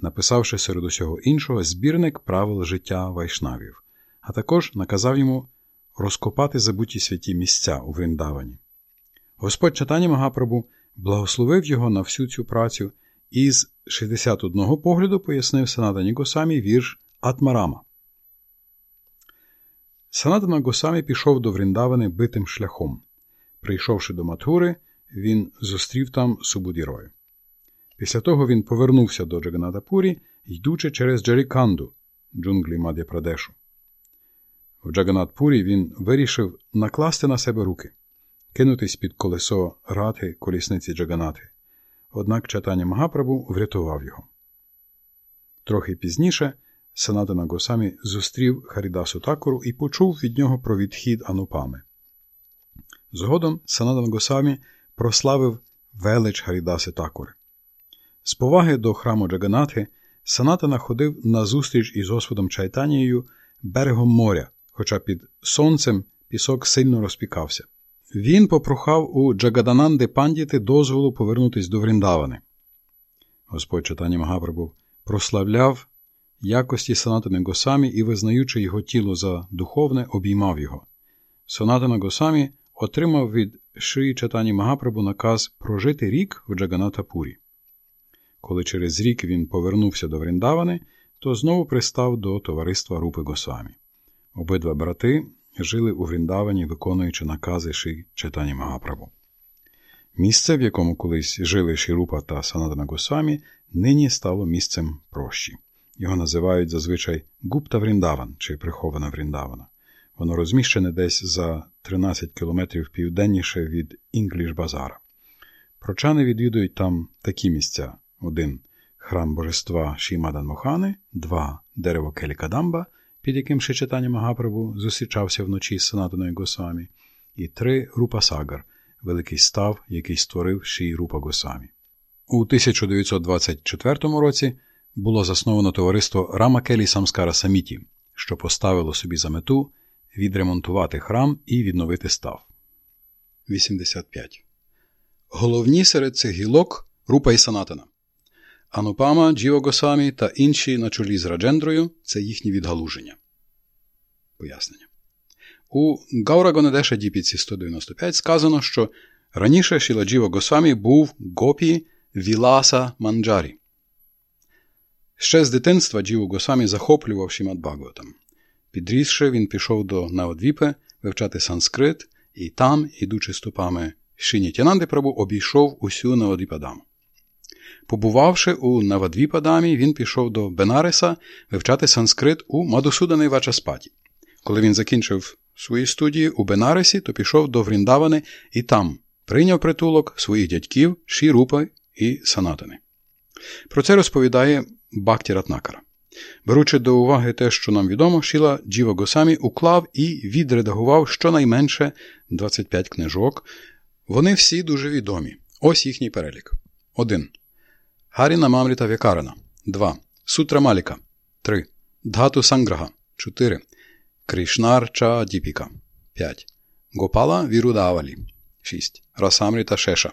написавши серед усього іншого збірник правил життя вайшнавів, а також наказав йому розкопати забуті святі місця у Вриндавані. Господь Чатані Магапрабу благословив його на всю цю працю і з 61 погляду пояснив Санатані Госамі вірш Атмарама. Санатана Госамі пішов до Вріндавани битим шляхом. Прийшовши до Матури, він зустрів там Субудірою. Після того він повернувся до Джаганатапурі, йдучи через Джаріканду, джунглі Мад'я Прадешу. В Джаганатпурі він вирішив накласти на себе руки кинутись під колесо рати колісниці Джаганати. Однак читання Магапрабу врятував його. Трохи пізніше Санатана Госамі зустрів Харідасу Такуру і почув від нього про відхід Анупами. Згодом Санатана Госамі прославив велич Харідаси Такури. З поваги до храму Джаганати Санатана ходив на зустріч із Господом Чайтанією берегом моря, хоча під сонцем пісок сильно розпікався. Він попрохав у Джагадананди пандіти дозволу повернутися до Вріндавани. Господь читання Магапрабу прославляв якості Санатана Госамі і, визнаючи його тіло за духовне, обіймав його. Санатана Госамі отримав від Шрі Чатані Магапрабу наказ прожити рік в Джаганатапурі. Коли через рік він повернувся до Вріндавани, то знову пристав до товариства Рупи Госамі. Обидва брати жили у Вріндавані, виконуючи накази Ши Читані Магапрабу. Місце, в якому колись жили Шірупа та Санадана Госвамі, нині стало місцем прощі. Його називають зазвичай Гупта Вріндаван чи прихована Вріндавана. Воно розміщене десь за 13 кілометрів південніше від Інгліш-Базара. Прочани відвідують там такі місця: один храм божества Шімадан Мохани, два дерево Келікадамба – під яким ще читання Магапрабу зустрічався вночі з Санатаною Госамі, і три Рупа Сагар, великий став, який створив Ші Рупа Госамі. У 1924 році було засновано товариство Рамакелі Самскара Саміті, що поставило собі за мету відремонтувати храм і відновити став. 85. Головні серед цих гілок Рупа і Санатана. Анупама, Джіо Госамі та інші на чолі з Раджендрою це їхні відгалуження. Пояснення. У Гаура Гонедеша Діпіці 195 сказано, що раніше Шіладжіва Госамі був гопі Віласа Манджарі. Ще з дитинства Джіво Госамі захоплював Шімат Багватам. Підрісши, він пішов до Наодвіпи вивчати санскрит, і там, ідучи стопами Шині Тянанди Прабу, обійшов усю Наодвіпадаму. Побувавши у Навадвіпадамі, він пішов до Бенареса вивчати санскрит у Мадусуданий Вачаспаті. Коли він закінчив свої студії у Бенаресі, то пішов до Вріндавани і там прийняв притулок своїх дядьків Шірупа і Санатани. Про це розповідає Бакті Ратнакара. Беручи до уваги те, що нам відомо, Шіла Джіва Госамі уклав і відредагував щонайменше 25 книжок. Вони всі дуже відомі. Ось їхній перелік. 1. Гаріна Мамріта Вякарана. 2. Сутра Маліка. 3. Дхату Санграха. 4. Кришнар Ча Діпіка. 5. Гопала Вірудавалі. 6. Расамріта Шеша.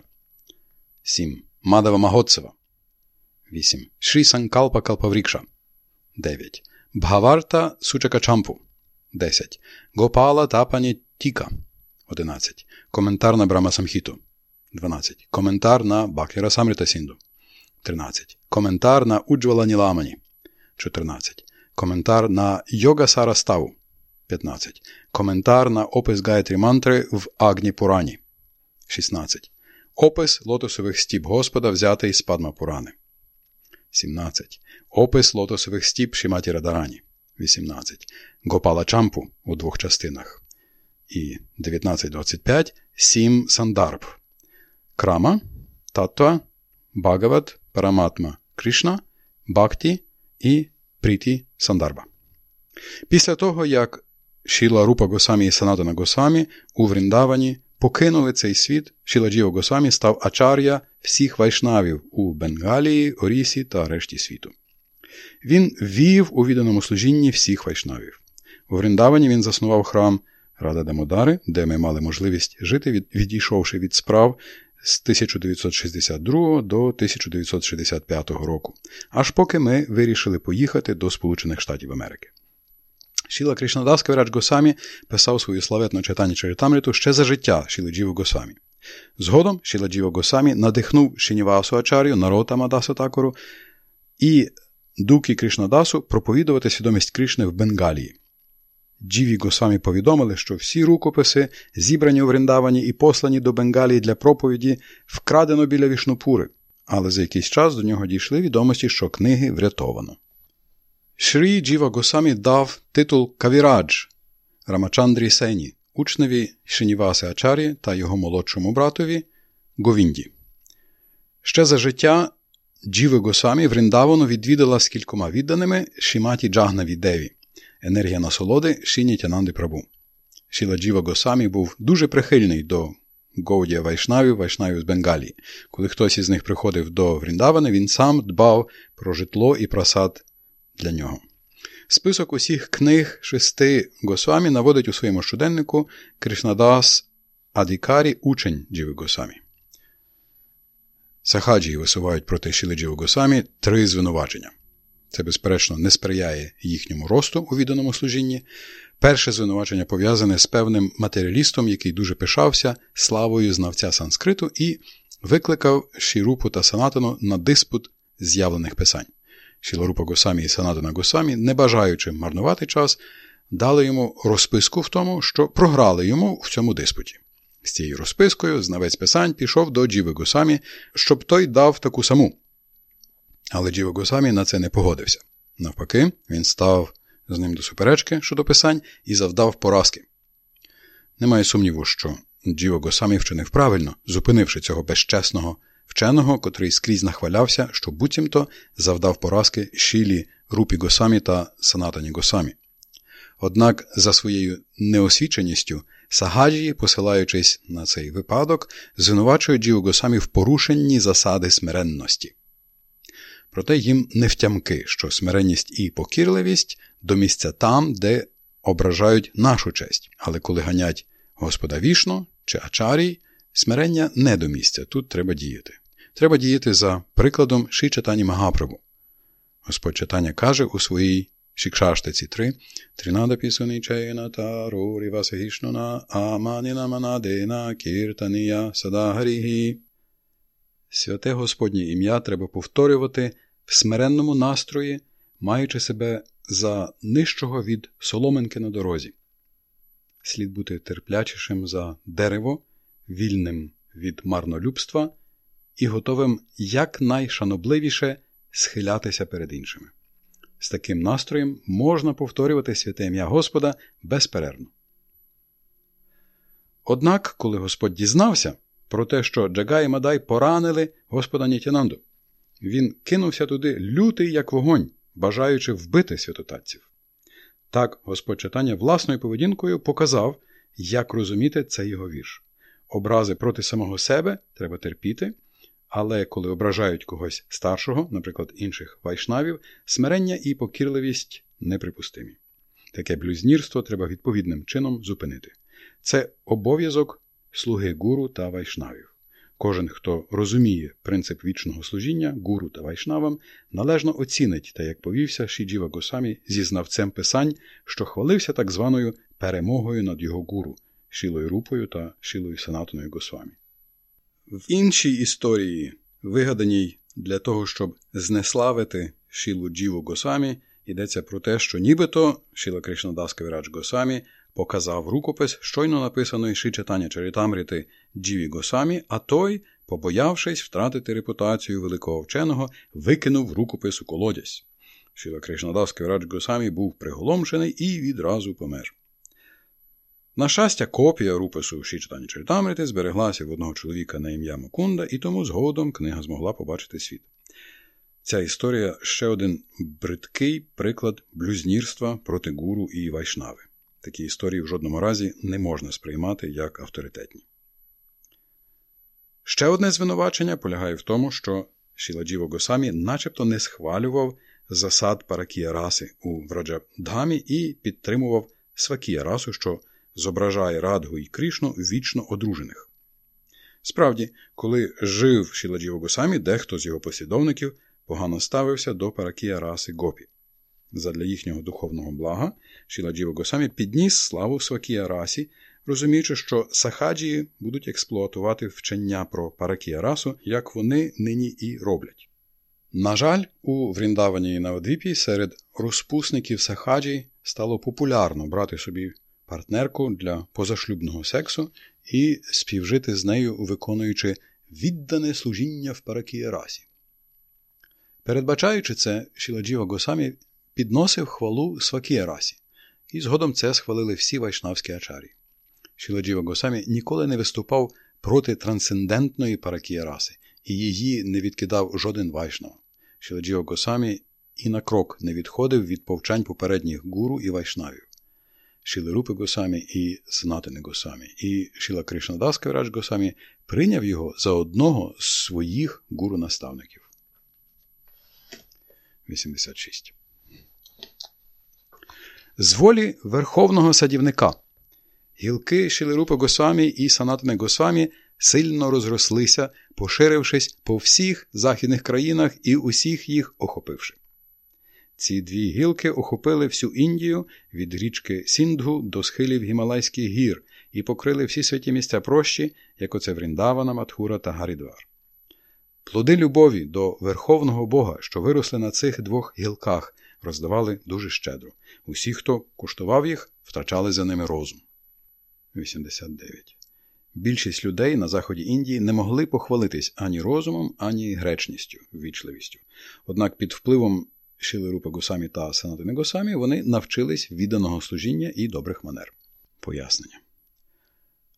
7. Мадава Магоцева. 8. Шрі Санкалпа Калпаврікша. 9. Бхаварта Сучакачампу. 10. Гопала Тапані Тіка. 11. Коментар на Брама Самхіту. 12. Коментар на Бакера Самрита Сінду. 13. Коментар на Уджвала Ніламані. 14. Коментар на Йога Сара Ставу. 15. Коментар на опис Гайтрі Мантри в Агні Пурані. 16. Опис лотосових стіп Господа взятий з Падма Пурани. 17. Опис лотосових стіп Шіматі Радарані. 18. Гопала Чампу у двох частинах. І 19.25. Сім Сандарб. Крама, Татва, Багават, Параматма, Кришна, Бхакті і Пріті Сандарба. Після того, як Шіла Рупа Госамі і Санатана Госамі у Вріндавані покинули цей світ, Шіладжіо Госамі став ачар'я всіх вайшнавів у Бенгалії, Орісі та решті світу. Він вів у відданому служінні всіх вайшнавів. У Вріндавані він заснував храм Рада Дамодари, де ми мали можливість жити, відійшовши від справ з 1962 до 1965 року, аж поки ми вирішили поїхати до Сполучених Штатів Америки. Шіла Кришнадас Кавірач Госамі писав свою славетну читання Чаритамриту ще за життя Шіладжіву Госамі. Згодом Шіладжіва Госамі надихнув Шинівасу Ачар'ю, Нарота Мадаса Такору і Дукі Кришнадасу проповідувати свідомість Кришни в Бенгалії. Джіві Госамі повідомили, що всі рукописи, зібрані у Вріндавані і послані до Бенгалії для проповіді, вкрадено біля Вішнупури, але за якийсь час до нього дійшли відомості, що книги врятовано. Шрі Джіва Госамі дав титул Кавірадж Рамачандрі Сені, учневі Шиніваси Ачарі та його молодшому братові Говінді. Ще за життя Джіви Госамі Вріндавану відвідала з кількома відданими Шіматі Джагнаві Деві, енергія насолоди Шіні Тянанди Прабу. Шіла Джіва Госамі був дуже прихильний до Гоудія Вайшнавів, Вайшнавів з Бенгалії. Коли хтось із них приходив до Вріндавани, він сам дбав про житло і просад для нього. Список усіх книг шести Госвамі наводить у своєму щоденнику Кришнадас Адікарі, учень Джіви Госамі. Сахаджії висувають проти Шіледжіви Госамі три звинувачення. Це, безперечно, не сприяє їхньому росту у відданому служінні. Перше звинувачення пов'язане з певним матеріалістом, який дуже пишався славою знавця санскриту і викликав Шірупу та Санатану на диспут з'явлених писань. Шілорупа Госамі і Санатана Госамі, не бажаючи марнувати час, дали йому розписку в тому, що програли йому в цьому диспуті. З цією розпискою знавець писань пішов до Джіви Госамі, щоб той дав таку саму. Але Джіва Госамі на це не погодився. Навпаки, він став з ним до суперечки щодо писань і завдав поразки. Немає сумніву, що Джіва Госамі вчинив правильно, зупинивши цього безчесного вченого, котрий скрізь нахвалявся, що буцімто завдав поразки Шілі, Рупі Госамі та Санатані Госамі. Однак за своєю неосвіченістю Сагаджі, посилаючись на цей випадок, звинувачують Джіо Госамі в порушенні засади смиренності. Проте їм не втямки, що смиренність і покірливість до місця там, де ображають нашу честь, але коли ганять Господа вішно чи Ачарій, смирення не до місця, тут треба діяти. Треба діяти за прикладом Ши Чатані Магапрабу. Господь читання каже у своїй Шикшаштиці 3 Тринада пісуни чайна таро рівасагішнуна аманіна манадена кіртанія садагарігі. Святе Господнє ім'я треба повторювати в смиренному настрої, маючи себе за нижчого від соломинки на дорозі. Слід бути терплячішим за дерево, вільним від марнолюбства і готовим якнайшанобливіше схилятися перед іншими. З таким настроєм можна повторювати святе ім'я Господа безперервно. Однак, коли Господь дізнався про те, що Джагай і Мадай поранили Господа Нітянанду, він кинувся туди лютий, як вогонь, бажаючи вбити святотатців. Так, Господь читання власною поведінкою показав, як розуміти цей його вірш. Образи проти самого себе треба терпіти, але коли ображають когось старшого, наприклад, інших вайшнавів, смирення і покірливість неприпустимі. Таке блюзнірство треба відповідним чином зупинити. Це обов'язок слуги гуру та вайшнавів. Кожен, хто розуміє принцип вічного служіння, гуру та вайшнавам, належно оцінить те, як повівся Шіджіва Госамі зі знавцем писань, що хвалився так званою перемогою над його гуру, Шілою Рупою та Шілою Санатоною Госвамі. В іншій історії, вигаданій для того, щоб знеславити Шілу Джіву Госамі, йдеться про те, що нібито Шіла Кришнадас Кавірадж Госамі показав рукопис щойно написаної Шичатання Чарітамріти Джіві Госамі, а той, побоявшись втратити репутацію великого вченого, викинув рукопис у колодязь. Шіла Кришнадас Кавірадж Госамі був приголомшений і відразу помер. На щастя, копія рупису Шічтані Чарітамріти збереглася в одного чоловіка на ім'я Мукунда, і тому згодом книга змогла побачити світ. Ця історія ще один бридкий приклад блюзнірства проти гуру і вайшнави. Такі історії в жодному разі не можна сприймати як авторитетні. Ще одне звинувачення полягає в тому, що Шіладжіво Госамі начебто не схвалював засад Паракія раси у Враджабдгамі і підтримував Свакія расу, що зображає Радгу і Крішну вічно одружених. Справді, коли жив Шіладжіво Госамі, дехто з його послідовників погано ставився до Паракія раси Гопі. Задля їхнього духовного блага Шіладжіва Госамі підніс славу Свакія расі, розуміючи, що сахаджії будуть експлуатувати вчення про Паракія расу, як вони нині і роблять. На жаль, у Вріндавані і Навадвіпі серед розпусників сахаджі стало популярно брати собі партнерку для позашлюбного сексу і співжити з нею, виконуючи віддане служіння в Паракія расі. Передбачаючи це, Шіладжіва Госамі підносив хвалу Свакія расі, і згодом це схвалили всі вайшнавські ачарі. Шіладжіва Госамі ніколи не виступав проти трансцендентної паракія раси, і її не відкидав жоден вайшнав. Шіладжіва Госамі і на крок не відходив від повчань попередніх гуру і вайшнавів. Шіли Рупи Госамі і Санатини Госамі, і Шіла Кришнадас Кавірадж Госамі прийняв його за одного з своїх гуру-наставників. 86 з волі Верховного садівника. Гілки Шілерупи Госвамі і Санатини Госвамі сильно розрослися, поширившись по всіх західних країнах і усіх їх охопивши. Ці дві гілки охопили всю Індію від річки Сіндгу до схилів Гімалайських гір і покрили всі святі місця прощі, як оце Вріндавана, Матхура та Гарідвар. Плоди любові до Верховного Бога, що виросли на цих двох гілках, роздавали дуже щедро. Усі, хто куштував їх, втрачали за ними розум. 89. Більшість людей на заході Індії не могли похвалитись ані розумом, ані гречністю, ввічливістю. Однак під впливом Шілерупа Гусамі та Санатини Гусамі вони навчились відданого служіння і добрих манер. Пояснення.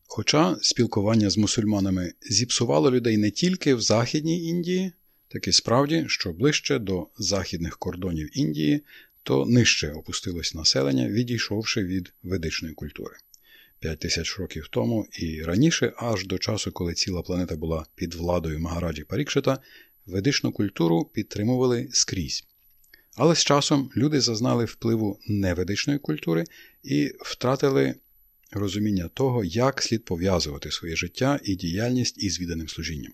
Хоча спілкування з мусульманами зіпсувало людей не тільки в Західній Індії, так і справді, що ближче до західних кордонів Індії, то нижче опустилось населення, відійшовши від ведичної культури. П'ять тисяч років тому і раніше, аж до часу, коли ціла планета була під владою Магараджі Парікшита, ведичну культуру підтримували скрізь. Але з часом люди зазнали впливу неведичної культури і втратили розуміння того, як слід пов'язувати своє життя і діяльність із відданим служінням.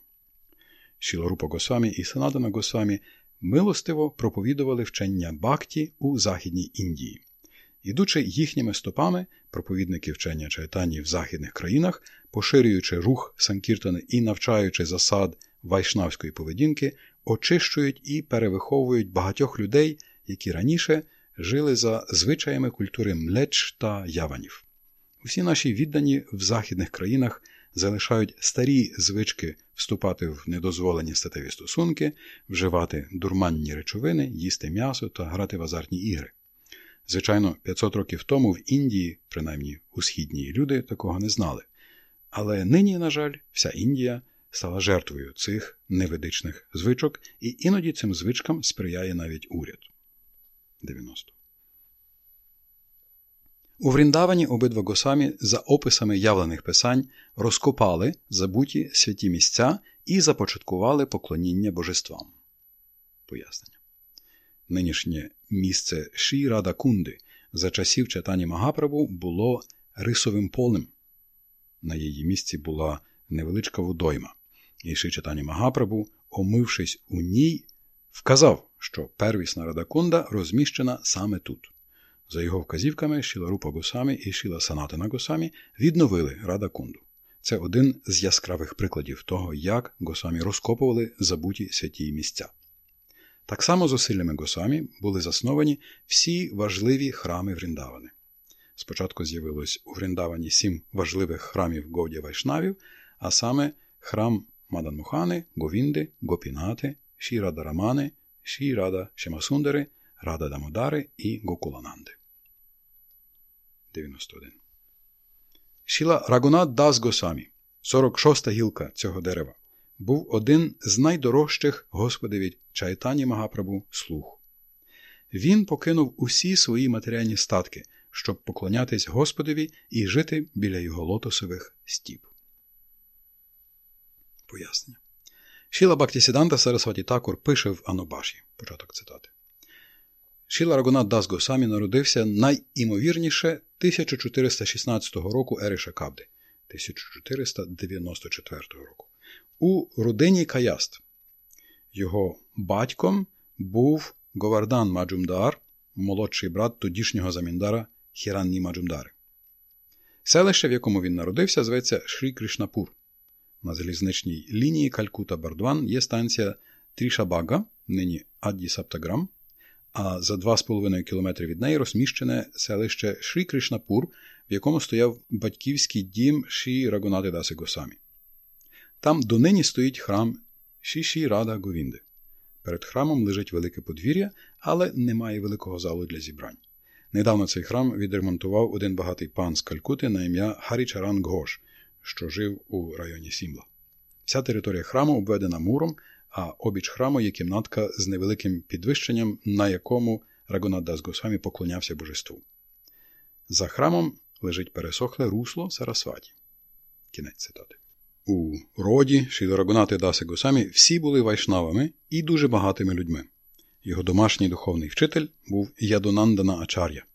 Шілорупа Госвамі і Санадана Госвамі милостиво проповідували вчення Бакті у Західній Індії. Ідучи їхніми стопами, проповідники вчення Чайтані в західних країнах, поширюючи рух Санкіртани і навчаючи засад вайшнавської поведінки, очищують і перевиховують багатьох людей, які раніше жили за звичаями культури млеч та яванів. Усі наші віддані в західних країнах залишають старі звички вступати в недозволені статеві стосунки, вживати дурманні речовини, їсти м'ясо та грати в азартні ігри. Звичайно, 500 років тому в Індії, принаймні у східній люди, такого не знали. Але нині, на жаль, вся Індія стала жертвою цих неведичних звичок, і іноді цим звичкам сприяє навіть уряд. 90. У Вріндавані обидва госамі за описами явлених писань розкопали забуті святі місця і започаткували поклоніння божествам. Пояснення. Нинішнє місце Ші Кунди за часів читання Магапрабу було рисовим полем. На її місці була невеличка водойма. І Шичатані Магапрабу, омившись у ній, вказав, що первісна Радакунда розміщена саме тут. За його вказівками Шіла Рупа Госамі і Шіла Санатана Госамі відновили Радакунду. Це один з яскравих прикладів того, як Госамі розкопували забуті святі місця. Так само зусиллями Госамі були засновані всі важливі храми Вріндавани. Спочатку з'явилось у Вріндавані сім важливих храмів Говдя Вайшнавів, а саме храм Маданмухани, Говінди, Гопінати, Шірада Рамани, Шірада Шемасундари, Рада Дамодари і Гокулананди. 91. Шіла Рагунат Дас Госамі, 46-та гілка цього дерева, був один з найдорожчих Господеві Чайтані Магапрабу слуг. Він покинув усі свої матеріальні статки, щоб поклонятись Господові і жити біля його лотосових стіп. Пояснення. Шіла Бактісіданта Сарасваті Такур пише в Анубаші. Початок цитати. Шіла Рагунат Дас Госамі народився найімовірніше 1416 року Ери Шакабди 1494 року у родині Каяст. Його батьком був Говардан Маджумдар, молодший брат тодішнього заміндара Хіранні Маджумдари. Селище, в якому він народився, зветься Шрі Кришнапур. На залізничній лінії Калькута Бардван є станція Трішабага, нині Адді Саптаграм, а за 2,5 км від неї розміщене селище Шрі Кришнапур, в якому стояв батьківський дім Ші Рагунати Даси Госамі. Там донині стоїть храм Шіші Рада Говінди. Перед храмом лежить велике подвір'я, але немає великого залу для зібрань. Недавно цей храм відремонтував один багатий пан з Калькути на ім'я Харічаран Гош, що жив у районі Сімла. Вся територія храму обведена муром, а обіч храму є кімнатка з невеликим підвищенням, на якому Рагунат Дас Госвамі поклонявся божеству. За храмом лежить пересохле русло Сарасваті. Кінець цитати. У роді Шіларагунати Даси Госамі всі були вайшнавами і дуже багатими людьми. Його домашній духовний вчитель був Ядонандана Ачар'я.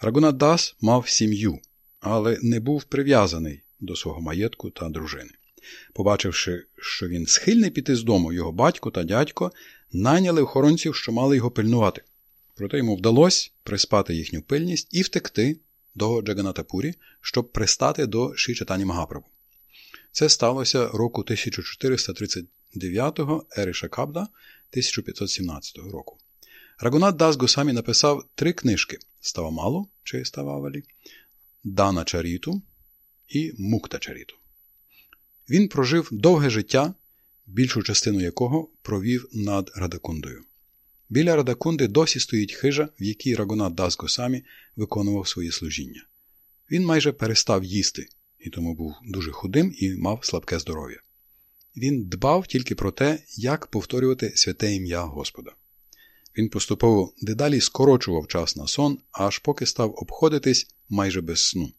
Рагунат Дас мав сім'ю, але не був прив'язаний до свого маєтку та дружини. Побачивши, що він схильний піти з дому, його батько та дядько найняли охоронців, що мали його пильнувати. Проте йому вдалося приспати їхню пильність і втекти до Джаганатапурі, щоб пристати до Шичатані Магапрабу. Це сталося року 1439 ери Шакабда 1517 року. Рагунат Дас Госамі написав три книжки Ставамалу чи Стававалі, Дана Чаріту і Мукта Чаріту. Він прожив довге життя, більшу частину якого провів над Радакундою. Біля Радакунди досі стоїть хижа, в якій Рагунат Дас Госамі виконував свої служіння. Він майже перестав їсти і тому був дуже худим і мав слабке здоров'я. Він дбав тільки про те, як повторювати святе ім'я Господа. Він поступово дедалі скорочував час на сон, аж поки став обходитись майже без сну.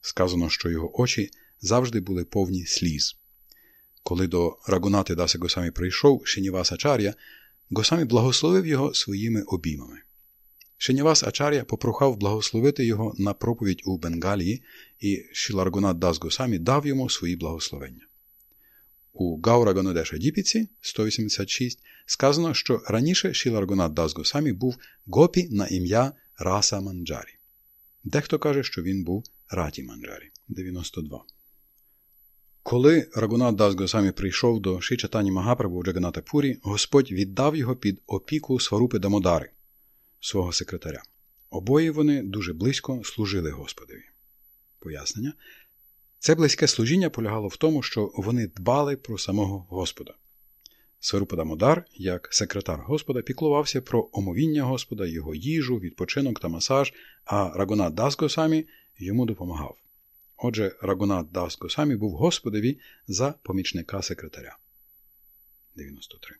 Сказано, що його очі завжди були повні сліз. Коли до Рагунати Даси Госамі прийшов Шинівас Ачар'я, Госамі благословив його своїми обіймами. Шинівас Ачар'я попрохав благословити його на проповідь у Бенгалії, і Шіларгунат Дас Госамі дав йому свої благословення. У Гаураганодеша Діпіці 186 сказано, що раніше Шіларгунат Дас Госамі був гопі на ім'я Раса Манджарі. Дехто каже, що він був Раті Манджарі 92. Коли Рагунат Дас Госамі прийшов до Шичатані Магапрабу у Джаганатапурі, Господь віддав його під опіку Сварупи Дамодари, свого секретаря. Обоє вони дуже близько служили Господові. Пояснення. Це близьке служіння полягало в тому, що вони дбали про самого Господа. Сварупа Дамодар, як секретар Господа, піклувався про омовіння Господа, його їжу, відпочинок та масаж, а Рагунат Дас Госамі йому допомагав. Отже, Рагунат Дас Госамі був Господові за помічника секретаря. 93.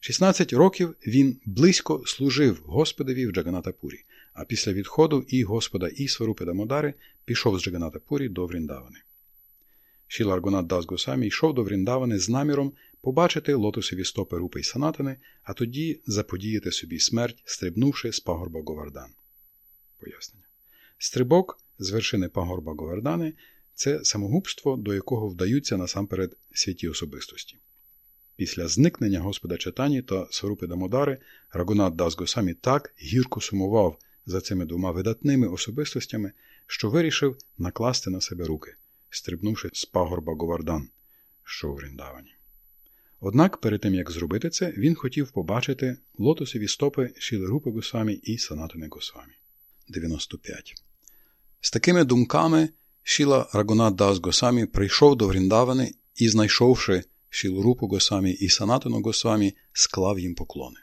16 років він близько служив Господові в Джаганатапурі, а після відходу і Господа і Сварупи Дамодари пішов з Джаганатапурі до Вріндавани. Шіла Аргунат Дас Госамі йшов до Вріндавани з наміром побачити лотосові стопи Рупи й Санатани, а тоді заподіяти собі смерть, стрибнувши з пагорба Говардан. Пояснення. Стрибок з вершини пагорба Говардани це самогубство, до якого вдаються насамперед святі особистості. Після зникнення Господа Читані та Сорупи Дамодари Рагунат Дас Госамі так гірко сумував за цими двома видатними особистостями, що вирішив накласти на себе руки, стрибнувши з пагорба Говардан, що у Вріндавані. Однак, перед тим як зробити це, він хотів побачити лотосові стопи Шіли Рупи Госамі і Санатини Госамі. 95. З такими думками Шіла Рагунат Дас Госамі прийшов до Вріндавани і, знайшовши Шілурупу Госамі і Санатину Госамі, склав їм поклони.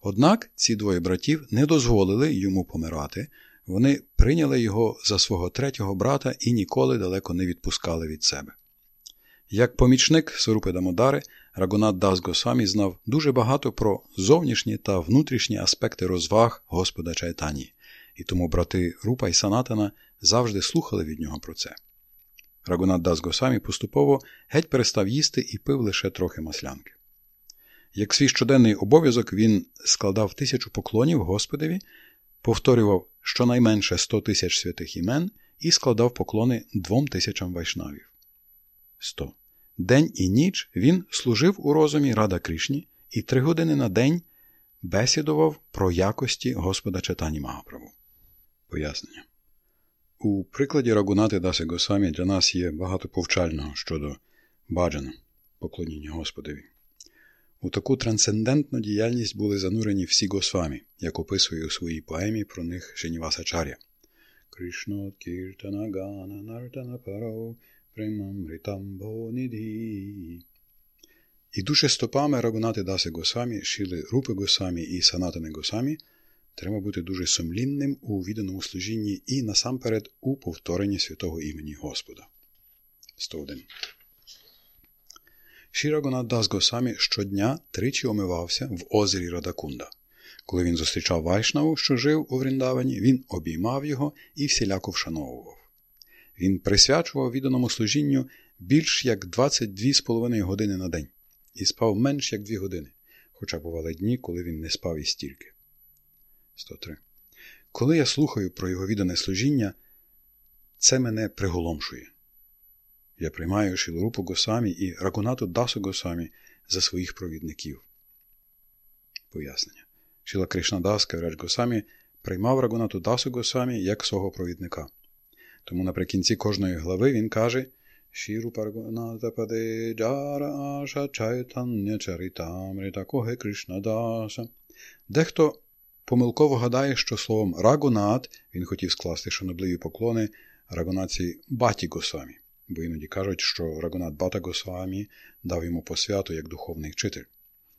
Однак ці двоє братів не дозволили йому помирати, вони прийняли його за свого третього брата і ніколи далеко не відпускали від себе. Як помічник Сорупи Дамодари, Рагунат Дас Госамі знав дуже багато про зовнішні та внутрішні аспекти розваг Господа Чайтані, і тому брати Рупа і Санатана завжди слухали від нього про це. Рагунат Дас Госамі поступово геть перестав їсти і пив лише трохи маслянки. Як свій щоденний обов'язок він складав тисячу поклонів Господеві, повторював щонайменше сто тисяч святих імен і складав поклони двом тисячам вайшнавів. 100. День і ніч він служив у розумі Рада Кришні і три години на день бесідував про якості Господа Читані Магаправу. Пояснення. У прикладі Рагунати Даси Госамі для нас є багато повчального щодо баджана, поклоніння Господові. У таку трансцендентну діяльність були занурені всі Госвамі, як описує у своїй поемі про них Шеніваса Чаря. Кришнот Кіртана Гана Нартана Парау Примамритамбонідhi. Ідучи стопами Рагунати Даси Госамі, Шіли Рупи Госамі і Санатани Госамі, треба бути дуже сумлінним у відданому служінні і насамперед у повторенні святого імені Господа. 101. Шірагонат Дас Госамі щодня тричі омивався в озері Радакунда. Коли він зустрічав Вайшнаву, що жив у Вріндавані, він обіймав його і всіляко вшановував. Він присвячував відданому служінню більш як 22,5 години на день і спав менш як 2 години, хоча бували дні, коли він не спав і стільки. 103. Коли я слухаю про його віддане служіння, це мене приголомшує. Я приймаю Шілрупу Госамі і Ракунату Дасу Госамі за своїх провідників. Пояснення. Шіла Кришнадас Каврач Госамі приймав Рагунату Дасу Госамі як свого провідника. Тому наприкінці кожної глави він каже Шіру Паргоната Паде Джара Аша Чайтання Чаритамрита Коге Кришнадаса. Дехто помилково гадає, що словом Рагунат він хотів скласти шанобливі поклони Рагунаці Баті Госамі бо іноді кажуть, що Рагунат Бата Госвамі дав йому посвяту як духовний вчитель.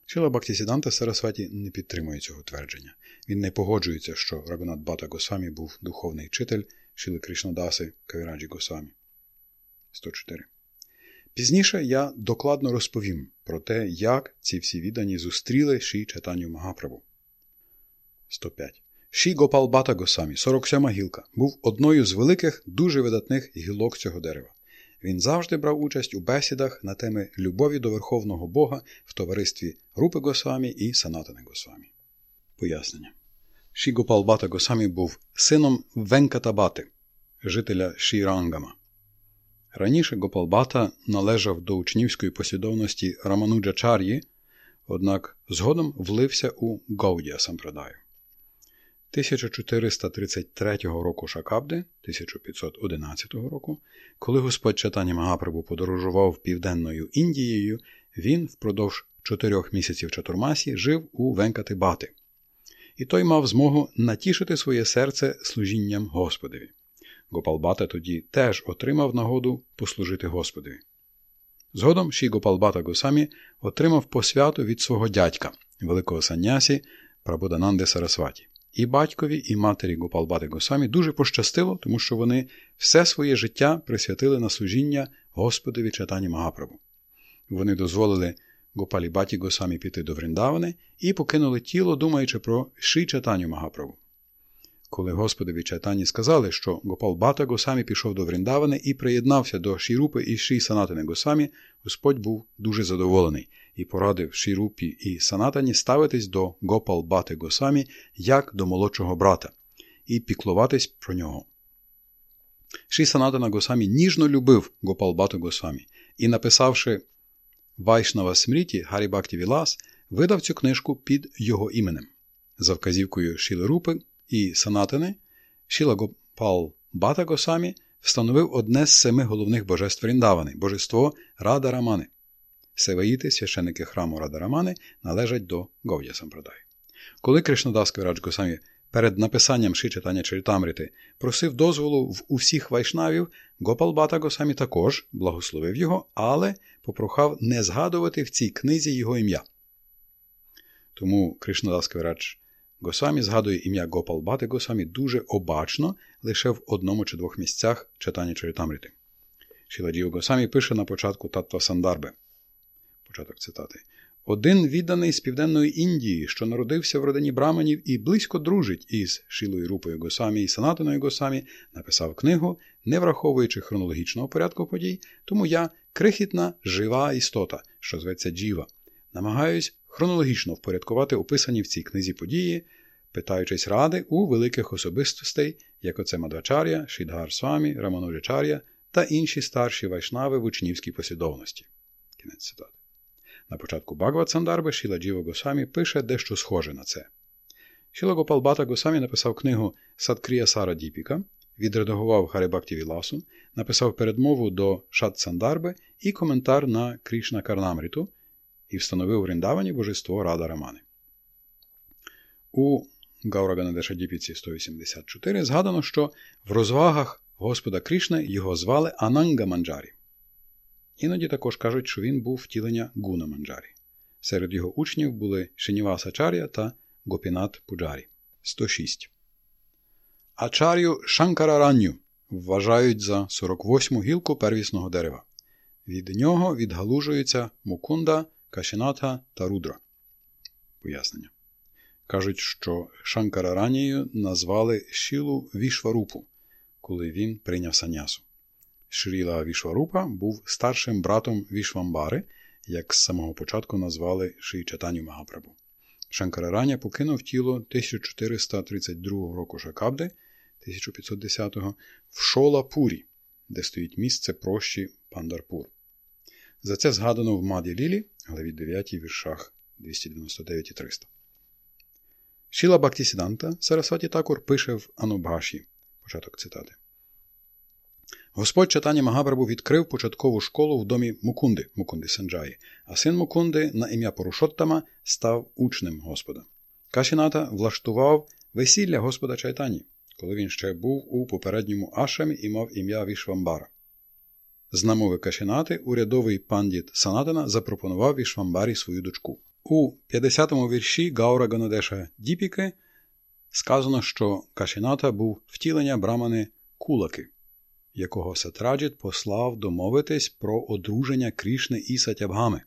Шіла Бактісіданта Сарасваті не підтримує цього твердження. Він не погоджується, що Рагунат Бата Госамі був духовний вчитель Шіли Кришнадаси Кавіраджі Госамі. 104. Пізніше я докладно розповім про те, як ці всі віддані зустріли Ші Чатаню Магаправу. 105. Ші Гопал Бата Госамі, 47 гілка, був одною з великих, дуже видатних гілок цього дерева. Він завжди брав участь у бесідах на теми любові до Верховного Бога в товаристві Рупи Госвамі і Санатани Госвамі. Пояснення. Шігопал Бата Госамі був сином Венкатабати, жителя Шірангама. Раніше Гопалбата належав до учнівської послідовності Рамануджачар'ї, однак згодом влився у Гаудія Сампрадаю. 1433 року Шакабди, 1511 року, коли Господь Чатані Магапрабу подорожував Південною Індією, він впродовж чотирьох місяців Чатурмасі жив у Венкатибати. І той мав змогу натішити своє серце служінням Господові. Гопалбата тоді теж отримав нагоду послужити Господові. Згодом Ші Гопалбата Госамі отримав посвяту від свого дядька, великого саннясі Прабодананди Сарасваті. І батькові, і матері Гопалбати Госамі дуже пощастило, тому що вони все своє життя присвятили на служіння Господові Чатані Магаправу. Вони дозволили Гопалібаті Госамі піти до Вріндавани і покинули тіло, думаючи про Ши Чатаню Магаправу. Коли Господові Чайтані сказали, що Гопал Бата Госамі пішов до Вріндавани і приєднався до Шірупи і Ші Санатини Госамі, Господь був дуже задоволений і порадив Шірупі і Санатані ставитись до Гопал Бати Госамі як до молодшого брата і піклуватись про нього. Ші Санатана Госамі ніжно любив Гопалбату Госамі і, написавши Вайшнава Смріті Гарібакті Вілас, видав цю книжку під його іменем. За вказівкою Шіли Рупи і Санатини, Шіла Гопал Бата Госамі встановив одне з семи головних божеств Ріндавани божество Рада Рамани. Севаїти, священники храму Рада Рамани, належать до Говдя Сампрадай. Коли Кришнадас Кавірадж Госамі перед написанням ши читання Чарітамрити просив дозволу в усіх вайшнавів, Гопал Бата Госамі також благословив його, але попрохав не згадувати в цій книзі його ім'я. Тому Кришнадас Кавірадж Госамі згадує ім'я Гопал Бати Госамі дуже обачно лише в одному чи двох місцях читання Чарітамрити. Шіладів Госамі пише на початку Таттва Сандарби. Початок цитати. Один відданий з Південної Індії, що народився в родині браманів і близько дружить із Шілою Рупою Госамі і Санатиною Госамі, написав книгу, не враховуючи хронологічного порядку подій, тому я крихітна жива істота, що зветься Джіва. Намагаюсь хронологічно впорядкувати описані в цій книзі події, питаючись ради у великих особистостей, як оце Мадвачар'я, Шідгар Свамі, Рамануджачар'я та інші старші вайшнави в учнівській послідовності. Кінець цитати. На початку Багват Сандарби Шіла Джіва Госамі пише дещо схоже на це. Шіла Гопалбата Госамі написав книгу Садкрія Сара Діпіка, відредагував Харибакті Віласу, написав передмову до Шат Сандарби і коментар на Крішна Карнамріту і встановив в Ріндавані божество Рада Рамани. У Гаураганадеша Діпіці 184 згадано, що в розвагах Господа Крішна його звали Ананга Манджарі. Іноді також кажуть, що він був втілення Гуна Манджарі. Серед його учнів були Шиніваса Чар'я та Гопінат Пуджарі. 106. Ачар'ю Шанкараранню вважають за 48-му гілку первісного дерева. Від нього відгалужуються Мукунда, Кашінатха та Рудра. Пояснення. Кажуть, що Шанкараранією назвали Шілу Вішварупу, коли він прийняв санясу. Шріла Вішварупа був старшим братом Вішвамбари, як з самого початку назвали Ши Чатаню Магапрабу. Шанкарараня покинув тіло 1432 року Шакабди 1510-го в Шола-Пурі, де стоїть місце прощі Пандарпур. За це згадано в Маді Лілі, главі 9 віршах 299 і 300. Шіла Бактісіданта Сарасваті Такур пише в Анубаші. Початок цитати. Господь читання Магабрабу відкрив початкову школу в домі Мукунди, Мукунди Санджаї, а син Мукунди на ім'я Порушоттама став учнем Господа. Кашіната влаштував весілля Господа Чайтані, коли він ще був у попередньому ашамі і мав ім'я Вішвамбара. З намови Кашінати урядовий пандіт Санатана запропонував Вішвамбарі свою дочку. У 50-му вірші Гаура Ганадеша Діпіки сказано, що Кашіната був втілення брамани Кулаки якого Сатраджіт послав домовитись про одруження Крішни і Сатябгами.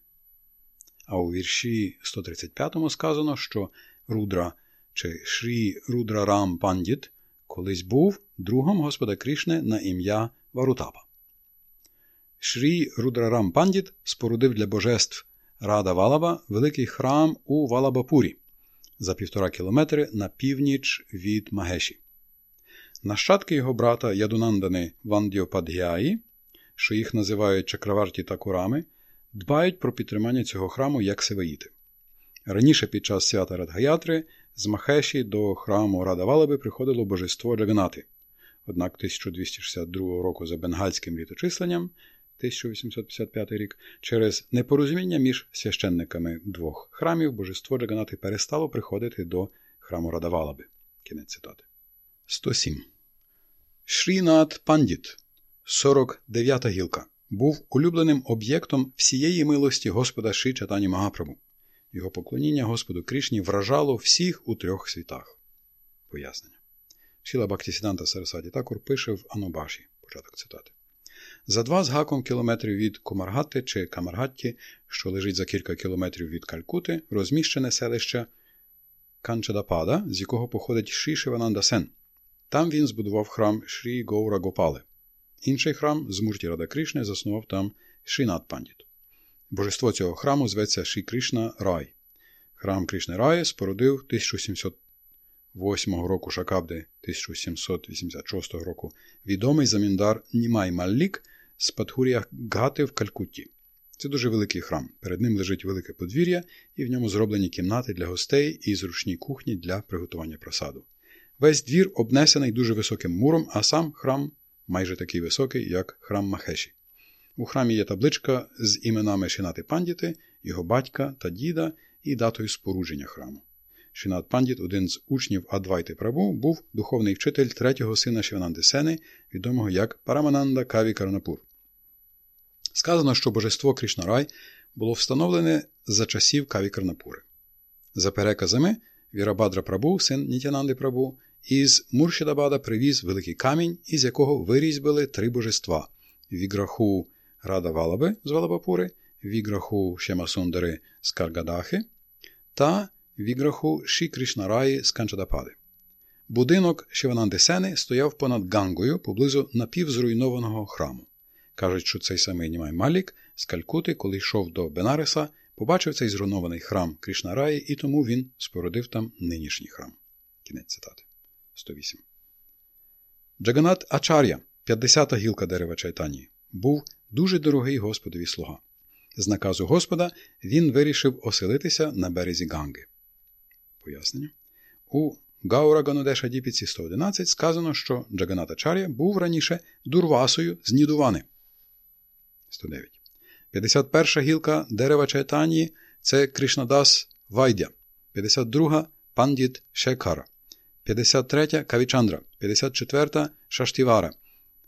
А у вірші 135 сказано, що Рудра чи Шрі Рудра Рам Пандіт колись був другом Господа Крішни на ім'я Варутапа. Шрі Рудрарам Пандіт спорудив для божеств Рада Валаба великий храм у Валабапурі за півтора кілометри на північ від Магеші. Нащадки його брата Ядунандани Вандіопадгіаї, що їх називають чакраварті та курами, дбають про підтримання цього храму як севаїти. Раніше під час свята Радгаятри з Махеші до храму Радавалаби приходило божество Джаганати. Однак 1262 року за бенгальським літочисленням 1855 рік через непорозуміння між священниками двох храмів божество Джаганати перестало приходити до храму Радавалаби. Кінець цитати. 107. Шрінат Пандіт, 49-та гілка, був улюбленим об'єктом всієї милості Господа Ши Чатані Магапрабу. Його поклоніння Господу Кришні вражало всіх у трьох світах. Пояснення. Шіла Бактісіданта Сарасаді Такур пише в Анубаші. Початок цитати. За два з гаком кілометрів від Комаргатти чи Камаргатті, що лежить за кілька кілометрів від Калькути, розміщене селище Канчадапада, з якого походить Ші Сен. Там він збудував храм Шрі Гоура Гопали. Інший храм з Мурті Рада Кришни заснував там Шрінат Пандіт. Божество цього храму зветься Шрі Кришна Рай. Храм Кришни Раї спорудив 1700 8 року Шакабди 1786 року відомий заміндар Німай Маллік з Патхурія Гати в Калькутті. Це дуже великий храм. Перед ним лежить велике подвір'я, і в ньому зроблені кімнати для гостей і зручні кухні для приготування просаду. Весь двір обнесений дуже високим муром, а сам храм майже такий високий, як храм Махеші. У храмі є табличка з іменами Шинати Пандіти, його батька та діда і датою спорудження храму. Шинат Пандіт, один з учнів Адвайти Прабу, був духовний вчитель третього сина Шивананди Сени, відомого як Парамананда Каві Карнапур. Сказано, що божество Кришнарай було встановлене за часів Каві Карнапури. За переказами, Вірабадра Прабу, син Нітянанди Прабу, із Муршідабада привіз великий камінь, із якого вирізьбили три божества Віграху Рада Валаби з Валабапури, Віграху Шемасундари з Каргадахи та Віграху Ші Кришнараї з Канчадапади. Будинок Шиванандесени стояв понад Гангою поблизу напівзруйнованого храму. Кажуть, що цей самий Німай Малік з Калькути, коли йшов до Бенареса, побачив цей зруйнований храм Кришнараї, і тому він спорудив там нинішній храм. Кінець цитати. 108. Джаганат Ачар'я, 50-та гілка дерева Чайтанії, був дуже дорогий Господові слуга. З наказу Господа він вирішив оселитися на березі Ганги. Пояснення. У Гаура Ганодеша Діпіці 111 сказано, що Джаганата Чар'я був раніше дурвасою з Нідувани. 109. 51 гілка дерева Чайтанії це Кришнадас Вайдя, 52 Пандіт Шекара, 53 Кавічандра, 54 Шаштівара,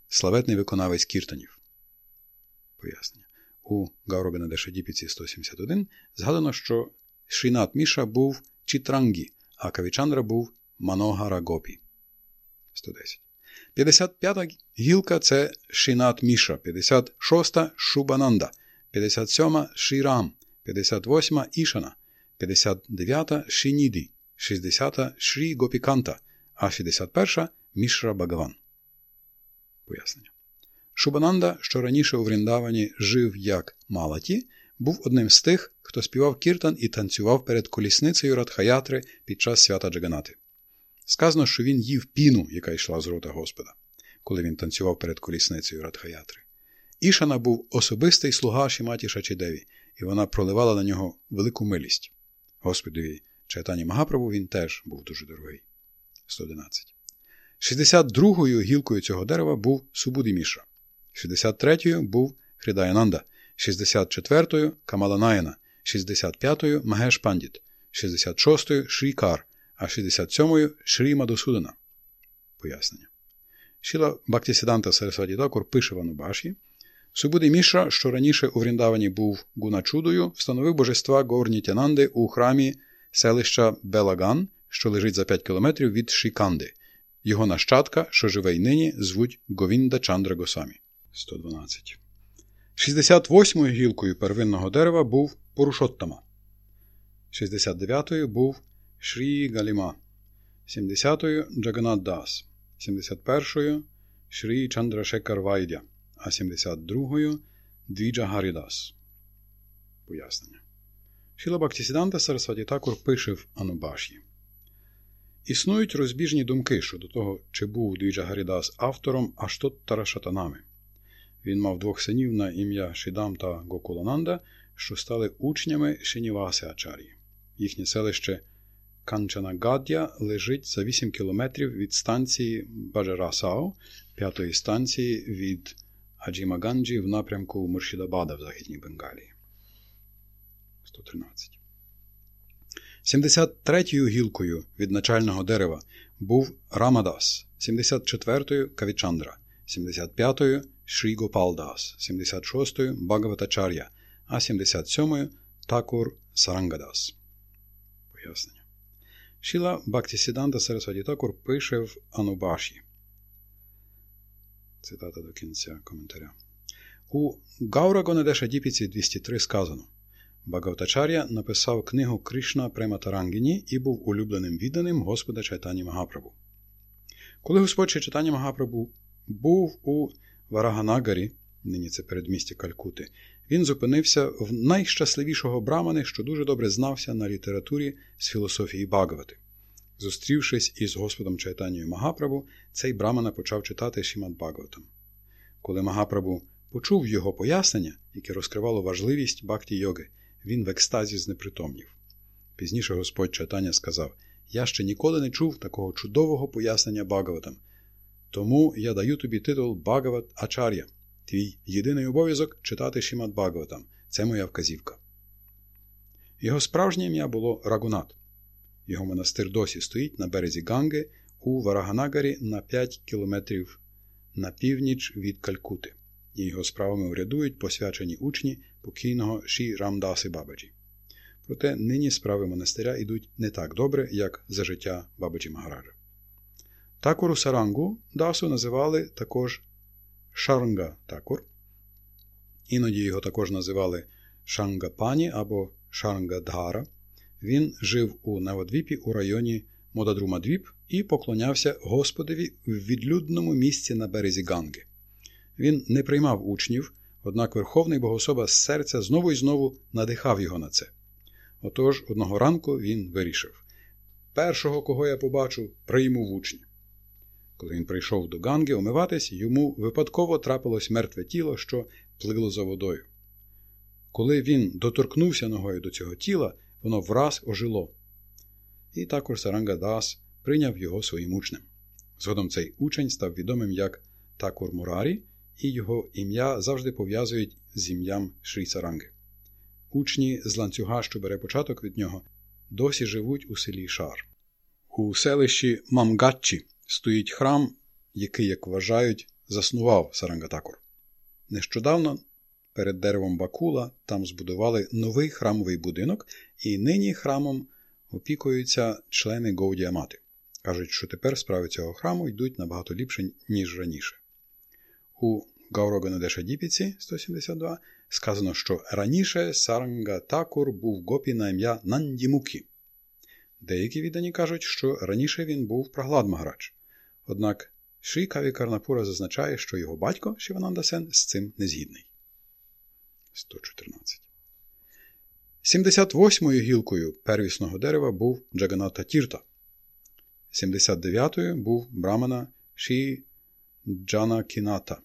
славетний виконавець кіртанів. Пояснення. У Гауробенадеша Діпіці 171 згадано, що Шрінат Міша був Чітрангі, а Кавічандра був Маногара Гопі. 110. 55-та гілка це Шінат Міша, 56-та Шубананда, 57-та Шірам, 58-та Ішана, 59-та Шініді, 60-та Шрі Гопіканта, а 61-та Мішра Багаван. Пояснення. Шубананда, що раніше у Вріндавані жив як Малаті, був одним з тих, хто співав кіртан і танцював перед колісницею Радхаятри під час свята Джаганати. Сказано, що він їв піну, яка йшла з рота Господа, коли він танцював перед колісницею Радхаятри. Ішана був особистий слуга Шіматі Шачідеві, і вона проливала на нього велику милість. Господові Чайтані Магапрабу він теж був дуже дорогий. 111. 62-ю гілкою цього дерева був Субуді Міша, 63-ю був Хридаянанда, 64-ю Камаланаяна, 65-ю Магеш Пандіт, 66-ю Шрікар, а 67-ю Шрі Мадосудана. Пояснення. Шіла Бактісіданта Сарасваді Такур пише в Анубаші. Субуді Міша, що раніше у Вріндавані був Гуначудою, встановив божества Горнітянанди у храмі селища Белаган, що лежить за 5 кілометрів від Шіканди. Його нащадка, що живе й нині, звуть Говінда Чандра Госамі. 112. 68-ю гілкою первинного дерева був Порушоттама. 69-ю був Шрі Галіма. 70-ю Джаганат Дас. 71-ю Шрі Чандрашекар Вайдя. А 72-ю Двіджа Гарідас. Пояснення. Шіла Бактісіданта Сарасваті Такур пише в Анубаші. Існують розбіжні думки щодо того, чи був Двіджа Гарідас автором Аштот Тарашатанами. Він мав двох синів на ім'я Шидам та Гокулананда, що стали учнями Шрініваси Ачарі. Їхнє селище Канчанагаддя лежить за 8 кілометрів від станції Баджарасао, п'ятої станції від Аджімаганджі в напрямку Муршідабада в Західній Бенгалії. 113. 73-ю гілкою від начального дерева був Рамадас, 74-ю Кавічандра, 75-ю Шрі Гопалдас, 76-ю Багаватачар'я, а 77-ю Такур Сарангадас. Пояснення. Шіла Бактісіданта Сарасваді Такур пише в Анубаші. Цитата до кінця коментаря. У Гаура Гонедеша Діпіці 203 сказано. Багавтачар'я написав книгу Кришна Прематарангіні і був улюбленим відданим Господа Чайтані Магапрабу. Коли Господь Чайтані Магапрабу був у Вараганагарі, нині це передмістя Калькути, він зупинився в найщасливішого брамани, що дуже добре знався на літературі з філософії Багавати. Зустрівшись із Господом Чайтанією Магапрабу, цей Брамана почав читати Шімат Бхагаватам. Коли Магапрабу почув його пояснення, яке розкривало важливість бхакті йоги, він в екстазі знепритомнів. Пізніше Господь Чайтаня сказав: Я ще ніколи не чув такого чудового пояснення Бхагаватам. Тому я даю тобі титул Бхагават Ачар'я. Твій єдиний обов'язок читати Шімат Бхагаватам. Це моя вказівка. Його справжнє ім'я було Рагунат. Його монастир досі стоїть на березі Ганги у Вараганагарі на 5 кілометрів на північ від Калькути, і його справами урядують посвячені учні покійного Ші Рамдаси Бабаджі. Проте нині справи монастиря йдуть не так добре, як за життя Бабаджі Магараджа. Такуру Сарангу Дасу називали також Шарнга Такур. Іноді його також називали Шарнгапані або Шарнгадхара. Він жив у Навадвіпі у районі Модадрумадвіп і поклонявся Господові в відлюдному місці на березі Ганги. Він не приймав учнів, однак Верховний Бог-особа з серця знову і знову надихав його на це. Отож, одного ранку він вирішив: першого, кого я побачу, прийму в учні. Коли він прийшов до Ганги омиватись, йому випадково трапилось мертве тіло, що плило за водою. Коли він доторкнувся ногою до цього тіла, воно враз ожило. І також Саранга Дас прийняв його своїм учнем. Згодом цей учень став відомим як Такур Мурарі, і його ім'я завжди пов'язують з ім'ям Шрі Саранги. Учні з ланцюга, що бере початок від нього, досі живуть у селі Шар. У селищі Мамгатчі стоїть храм, який, як вважають, заснував Сарангатакур. Нещодавно перед деревом Бакула там збудували новий храмовий будинок, і нині храмом опікуються члени Гоудіамати. Кажуть, що тепер справи цього храму йдуть набагато ліпше, ніж раніше. У Гауроганадешадіпіці 172 сказано, що раніше Саранга Такур був гопі на ім'я Нандімукі. Деякі віддані кажуть, що раніше він був Праглад. Однак Шрі Каві Карнапура зазначає, що його батько Шивананда Сен з цим не згідний. 114. 78-ю гілкою первісного дерева був Джаганата Тірта. 79-ю був Брамана Ші Джана Кіната.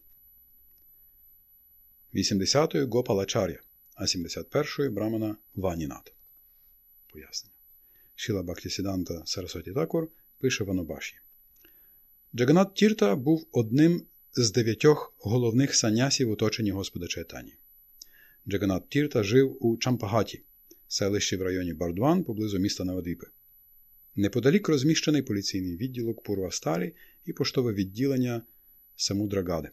80-ю Гопалачар'я, а 71-ю Брамана Ваніната. Пояснення. Шіла Бактісіданта Сарасоті Такур пише в Анобаші. Джаганат Тірта був одним з дев'ятьох головних санясів, оточені Господа Чайтані. Джаганат Тірта жив у Чампагаті, селищі в районі Бардван поблизу міста Навадвіпи. Неподалік розміщений поліційний відділок Пурвасталі і поштове відділення Самудрагади.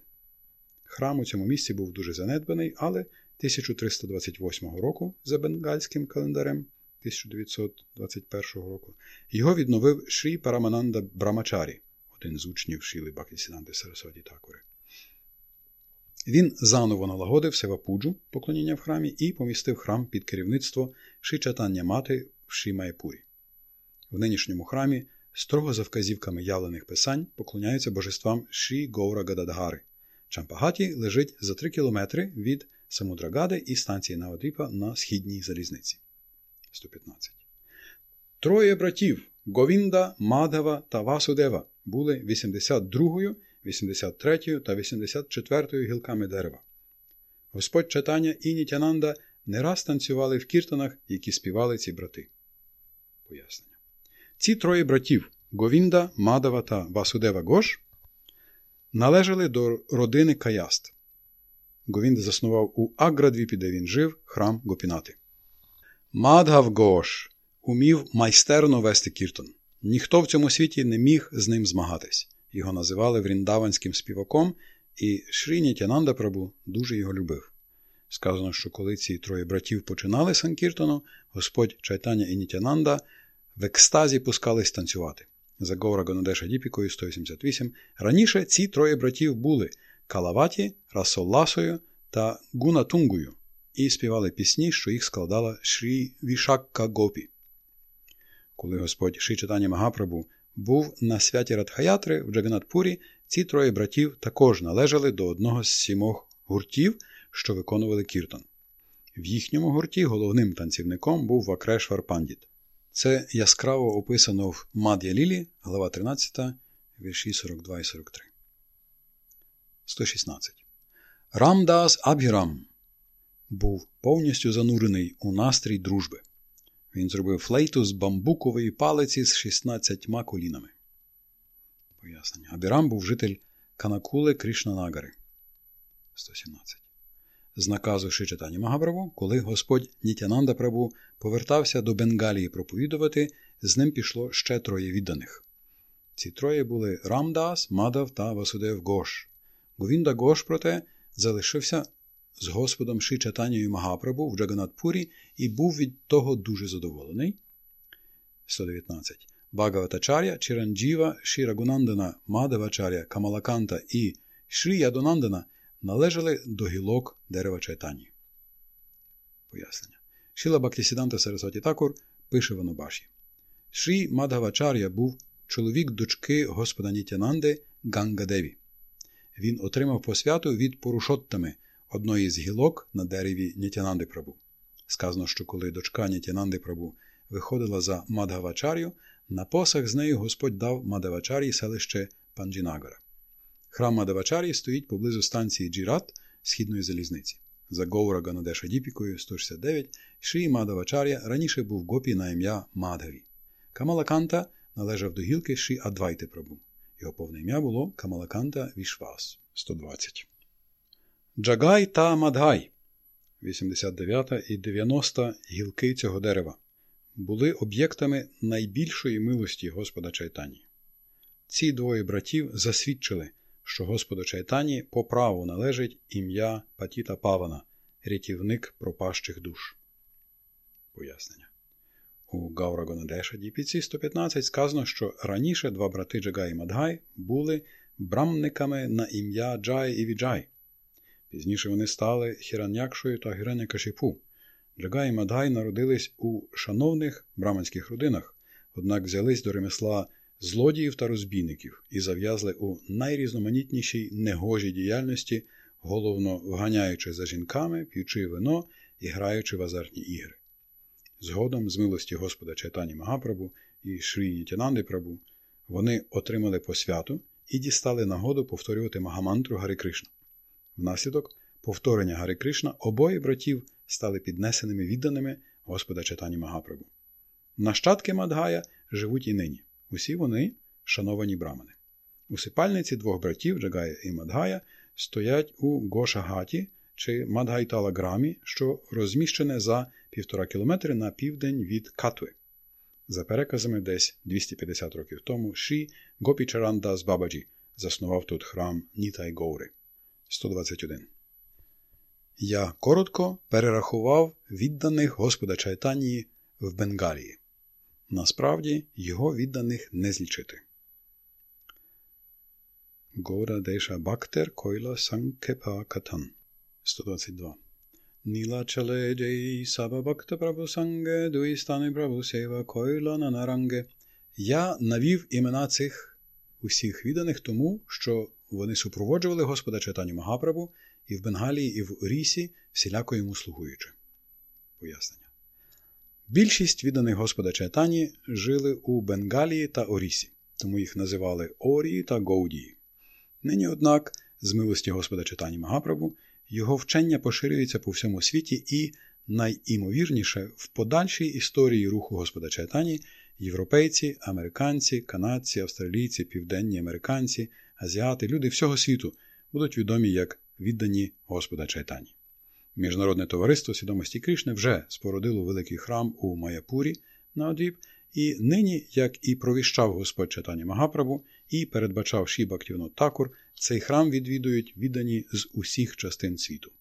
Храм у цьому місці був дуже занедбаний, але 1328 року за бенгальським календарем 1921 року його відновив Шрі Парамананда Брамачарі, один з учнів Шіли Бакісінанди Сарасоді Такури. Він заново налагодив Севапуджу, поклоніння в храмі, і помістив храм під керівництво Шичатання Мати в Шімайпурі. В нинішньому храмі, строго за вказівками явлених писань, поклоняються божествам Ші Гоура Гададгари. Чампагаті лежить за 3 кілометри від Самудрагади і станції Навадвіпа на східній залізниці. 115. Троє братів Говінда, Мадава та Васудева були 82-ю 83 та 84 гілками дерева. Господь читання і Нітянанда не раз танцювали в кіртанах, які співали ці брати. Пояснення. Ці троє братів Говінда, Мадава та Васудева Гош належали до родини Каяст. Говінда заснував у Аградвіпі, де він жив, храм Гопінати. Мадгав Гош умів майстерно вести кіртон. Ніхто в цьому світі не міг з ним змагатись. Його називали вріндаванським співаком, і Шрі Нітянанда Прабу дуже його любив. Сказано, що коли ці троє братів починали Санкіртону, Господь Чайтаня і Нітянанда в екстазі пускались танцювати. За Гора Ганадеша Діпікою 188 раніше ці троє братів були Калаваті, Расолласою та Гунатунгою і співали пісні, що їх складала Шрі Вішакка Гопі. Коли Господь Шрі Чайтаня Магапрабу був на святі Радхаятри в Джаганатпурі, ці троє братів також належали до одного з сімох гуртів, що виконували кіртон. В їхньому гурті головним танцівником був Вакрешвар Пандіт. Це яскраво описано в Мад'я Лілі, глава 13, вірші 42 і 43. 116. Рамдас Абгірам був повністю занурений у настрій дружби. Він зробив флейту з бамбукової палиці з 16 колінами. Пояснення. Абірам був житель Канакули Кришнанагари. 117. З наказу Шичатані Магабраву, коли Господь Нітянанда Прабу повертався до Бенгалії проповідувати, з ним пішло ще троє відданих. Ці троє були Рамдас, Мадав та Васудев Гош. Говінда Гош, проте, залишився з Господом Ши Чатанією Магапрабу в Джаганатпурі і був від того дуже задоволений. 119. Бхагаватачаря, Чиранджіва, Ші Рагунандана, Мадавачаря, Камалаканта і Шрі належали до гілок дерева Чайтані. Пояснення. Шіла Бактісіданта Сарасваті Такур пише в Анубаші. Шрі Мадгавачар'я був чоловік дочки Господа Нітянанди Гангадеві. Він отримав посвяту від Порушоттами, одної з гілок на дереві Нітянанди Прабу. Сказано, що коли дочка Нітянанди Прабу виходила за Мадгавачар'ю, на посах з нею Господь дав Мадавачарі селище Панджінагара. Храм Мадавачарі стоїть поблизу станції Джірат східної залізниці. За Гоура Ганадеша Діпікою 169 Шрі Мадавачар'я раніше був гопі на ім'я Мадгаві. Камалаканта належав до гілки Шрі Адвайти Прабу. Його повне ім'я було Камалаканта Вішвас 120. Джагай та Мадгай 89 і 90 гілки цього дерева були об'єктами найбільшої милості Господа Чайтані. Ці двоє братів засвідчили, що Господу Чайтані по праву належить ім'я Патіта Павана, рятівник пропащих душ. Пояснення. У Гаура-ганоддеша-діпіці 115 сказано, що раніше два брати Джагай і Мадгай були брамниками на ім'я Джай і Віджай. Пізніше вони стали Хіраняк'якшою та Гіранякашіпу. Джагай і Мадгай народились у шановних браманських родинах, однак взялись до ремесла злодіїв та розбійників і зав'язли у найрізноманітнішій негожій діяльності, головно вганяючи за жінками, п'ючи вино і граючи в азартні ігри. Згодом, з милості Господа Чайтані Магапрабу і Шрі Нітянанди Прабу, вони отримали посвяту і дістали нагоду повторювати Магамантру Гари Кришна. Внаслідок повторення Гари Кришна обоє братів стали піднесеними відданими Господа Чайтані Магапрабу. Нащадки Мадгая живуть і нині. Усі вони шановані брамани. Усипальниці двох братів Джагая і Мадгая стоять у Гошагаті чи Мадгайталаграмі, що розміщене за півтора кілометри на південь від Катви. За переказами, десь 250 років тому Ші Гопічарандас Бабаджі заснував тут храм Нітай Гоури. 121. Я коротко перерахував відданих Господа Чайтанії в Бенгалії. Насправді його відданих не злічити. Года Деша Бактер Койла Санкепа Катан 122. Ніла чале джей саба бакта прабу санге дуїстани прабу сева койла нанаранге. Я навів імена цих усіх відданих тому, що вони супроводжували Господа Чайтаню Магапрабу і в Бенгалії, і в Рісі, всіляко йому слугуючи. Пояснення. Більшість відданих Господа Чайтані жили у Бенгалії та Орісі, тому їх називали Орії та Гоудії. Нині, однак, з милості Господа Чайтані Магапрабу, його вчення поширюється по всьому світі і, найімовірніше, в подальшій історії руху Господа Чайтані європейці, американці, канадці, австралійці, південні американці, азіати, люди всього світу будуть відомі як віддані Господа Чайтані. Міжнародне товариство свідомості Кришни вже спорудило великий храм у Маяпурі на Одвіп, і нині, як і провіщав Господь Чайтані Магапрабу і передбачав Шіба Ктівно Такур, цей храм відвідують віддані з усіх частин світу.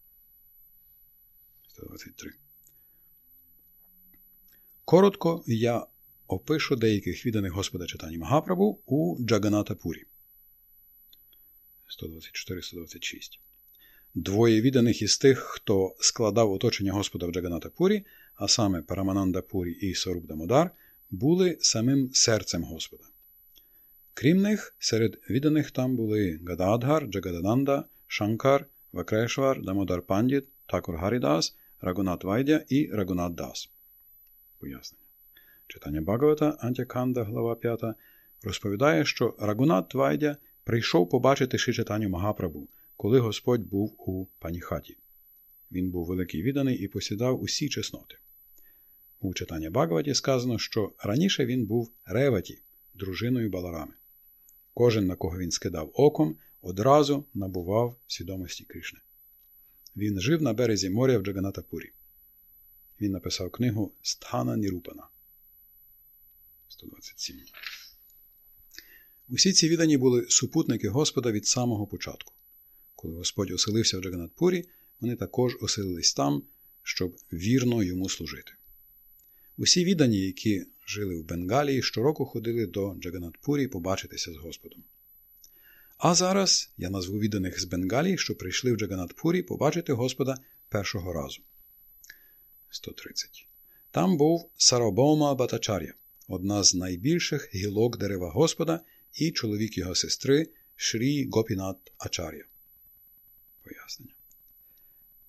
123. Коротко я опишу деяких відданих Господа Читані Магапрабу у Джаганатапурі. 124-126. Двоє відданих із тих, хто складав оточення Господа в Джаганатапурі, а саме Параманандапурі і Сорубдамодар, були самим серцем Господа. Крім них, серед відданих там були Гададгар, Джагадананда, Шанкар, Вакрешвар, Дамодар Пандіт, Такур Гарідас, Рагунат Вайдя і Рагунат Дас. Пояснення. Читання Багавата, Антяканда, глава 5, розповідає, що Рагунат Вайдя прийшов побачити Шичатаню Магапрабу, коли Господь був у паніхаті. Він був великий відданий і посідав усі чесноти. У читання Багаваті сказано, що раніше він був реваті, дружиною Баларами. Кожен, на кого він скидав оком, одразу набував свідомості Кришни. Він жив на березі моря в Джаганатапурі. Він написав книгу Стхана Нірупана. 127. Усі ці віддані були супутники Господа від самого початку. Коли Господь оселився в Джаганатпурі, вони також оселились там, щоб вірно йому служити. Усі віддані, які жили в Бенгалії, щороку ходили до Джаганатпурі побачитися з Господом. А зараз я назву відданих з Бенгалії, що прийшли в Джаганатпурі побачити Господа першого разу. 130. Там був Сарабома Батачар'я, одна з найбільших гілок дерева Господа, і чоловік його сестри Шрі Гопінат Ачар'я. Пояснення.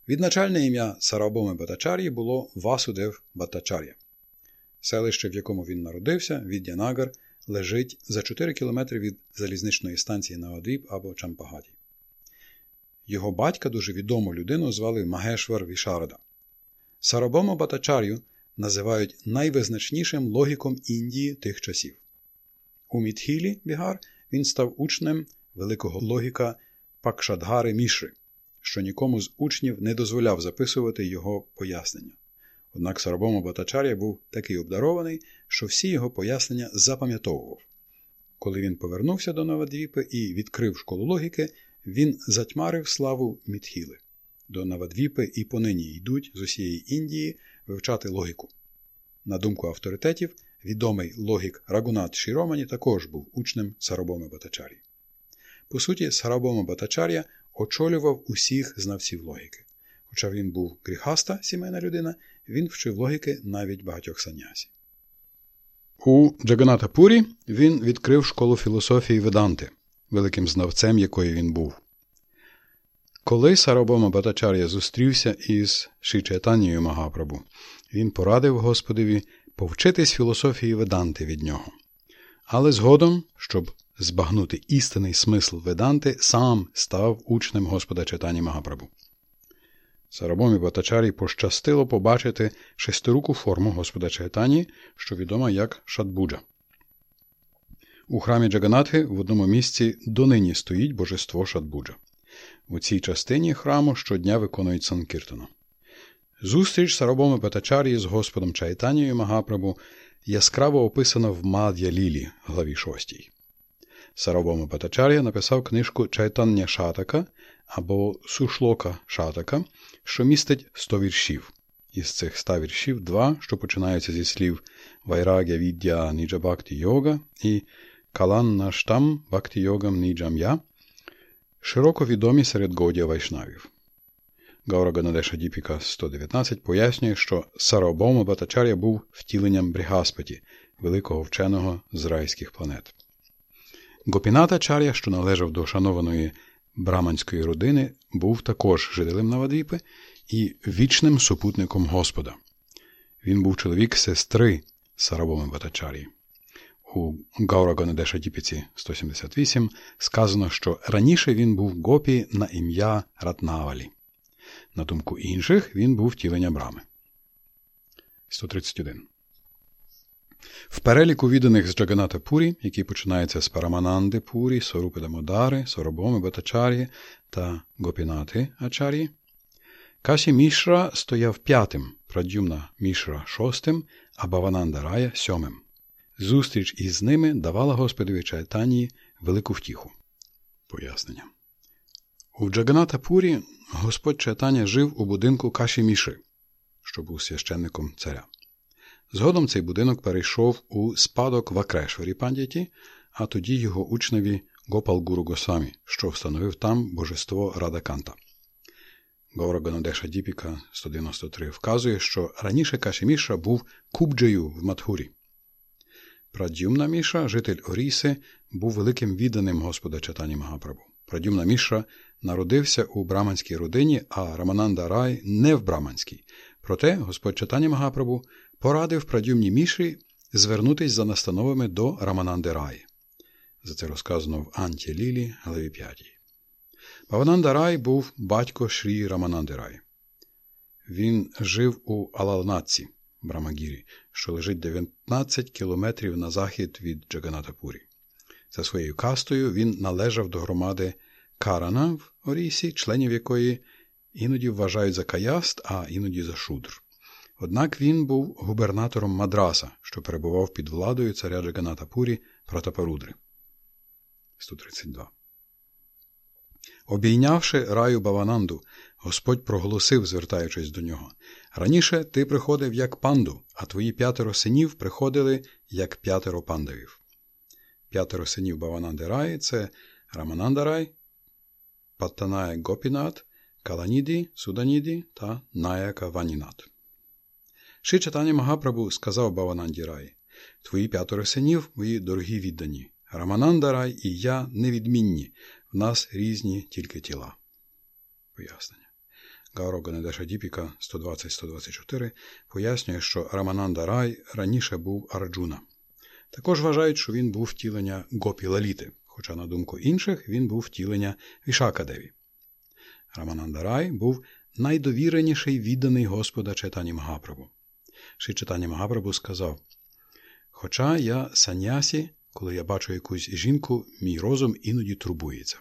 Відначальне ім'я Сарабоми Батачар'ї було Васудев Батачар'я. Селище, в якому він народився, Віддянагар, лежить за 4 кілометри від залізничної станції Наодріб або Чампагаті. Його батька дуже відому людину звали Магешвар Вішарада. Сарабома Батачар'ю називають найвизначнішим логіком Індії тих часів. У Мітхілі Бігар він став учнем великого логіка Пакшадгари Мішри, що нікому з учнів не дозволяв записувати його пояснення. Однак Сарабома Батачар'я був такий обдарований, що всі його пояснення запам'ятовував. Коли він повернувся до Навадвіпи і відкрив школу логіки, він затьмарив славу Мітхіли. До Навадвіпи і понині йдуть з усієї Індії вивчати логіку. На думку авторитетів, відомий логік Рагунат Шіромані також був учнем Сарабоми Батачарі. По суті, Сарабома Батачар'я очолював усіх знавців логіки. Хоча він був гріхаста сімейна людина, він вчив логіки навіть багатьох санясів. У Джаганатапурі він відкрив школу філософії Веданти, великим знавцем якої він був. Коли Сарабома Батачар'я зустрівся із Шичетанією Магапрабу, він порадив Господові повчитись філософії Веданти від нього. Але згодом, щоб збагнути істинний смисл Веданти, сам став учнем Господа Читані Магапрабу. Сарабомі Батачарі пощастило побачити шестируку форму Господа Чайтані, що відома як Шатбуджа. У храмі Джаганатхи в одному місці донині стоїть божество Шатбуджа. У цій частині храму щодня виконують Санкіртану. Зустріч Сарабоми Батачарі з Господом Чайтанією Магапрабу яскраво описана в Мад'я Лілі, главі 6. Сарабома Батачар'я написав книжку Чайтання Шатака або Сушлока Шатака, що містить 100 віршів. Із цих 100 віршів два, що починаються зі слів Вайрагя Віддя Ніджа Бхакти Йога і Калан Наштам Бхакти Йогам Ніджам Я, широко відомі серед Годія Вайшнавів. Гаура Ганадеша Діпіка 119 пояснює, що Сарабома Батачар'я був втіленням Брігаспаті, великого вченого з райських планет. Гопіната Чар'я, що належав до шанованої браманської родини, був також жителем Навадвіпи і вічним супутником Господа. Він був чоловік сестри Сарабоми Батачарі. У Гаура Ганадеша 178 сказано, що раніше він був гопі на ім'я Ратнавалі. На думку інших, він був втілення брами. 131. В переліку відданих з Джаганата Пурі, який починається з Парамананди Пурі, Сорупи Дамодари, Соробоми Батачарі та Гопінати Ачарі, Каші Мішра стояв п'ятим, Прадюмна Мішра шостим, а Бавананда Рая сьомим. Зустріч із ними давала Господові Чайтанії велику втіху. Пояснення. У Джаганата Пурі Господь Чайтаня жив у будинку Каші Мішри, що був священником царя. Згодом цей будинок перейшов у спадок Вакрешварі Пандяті, а тоді його учневі Гопал Гуру Госвамі, що встановив там божество Радаканта. Ганадеша Діпіка 193 вказує, що раніше Кашіміша був Кубджею в Матхурі. Прадюмна Міша, житель Оріси, був великим відданим Господа Чатані Магапрабу. Прадюмна Міша народився у браманській родині, а Рамананда Рай не в браманській. Проте Господь Чатані Магапрабу порадив прадюмні Міші звернутись за настановами до Рамананди Раї. За це розказано в Анті Лілі, главі 5. Бавананда Рай був батько Шрі Рамананди Рай. Він жив у Алалнаці, Брамагірі, що лежить 19 кілометрів на захід від Джаганатапурі. За своєю кастою він належав до громади Карана в Орісі, членів якої іноді вважають за каяст, а іноді за шудр. Однак він був губернатором Мадраса, що перебував під владою царя Джаганатапурі Пратапарудри. 132. Обійнявши раю Бавананду, Господь проголосив, звертаючись до нього Раніше ти приходив як панду, а твої п'ятеро синів приходили як п'ятеро пандавів. П'ятеро синів Бавананди Раї це Рамананда Рай, Паттанає Гопінат, Каланіді, Суданіді та Наяка Ванінат. Ши читання Магапрабу сказав Бавананді Раї Твої п'ятеро синів, мої дорогі віддані. Рамананда Рай і я невідмінні, в нас різні тільки тіла. Пояснення. Гаро Ганедеша Діпіка 120-124 пояснює, що Рамананда Рай раніше був Арджуна. Також вважають, що він був втілення Гопі Лаліти, хоча, на думку інших, він був втілення Вішакадеві. Рамананда Рай був найдовіреніший відданий Господа Чайтані Магапрабу. Ши Чайтані Магапрабу сказав: Хоча я санясі, коли я бачу якусь жінку, мій розум іноді турбується.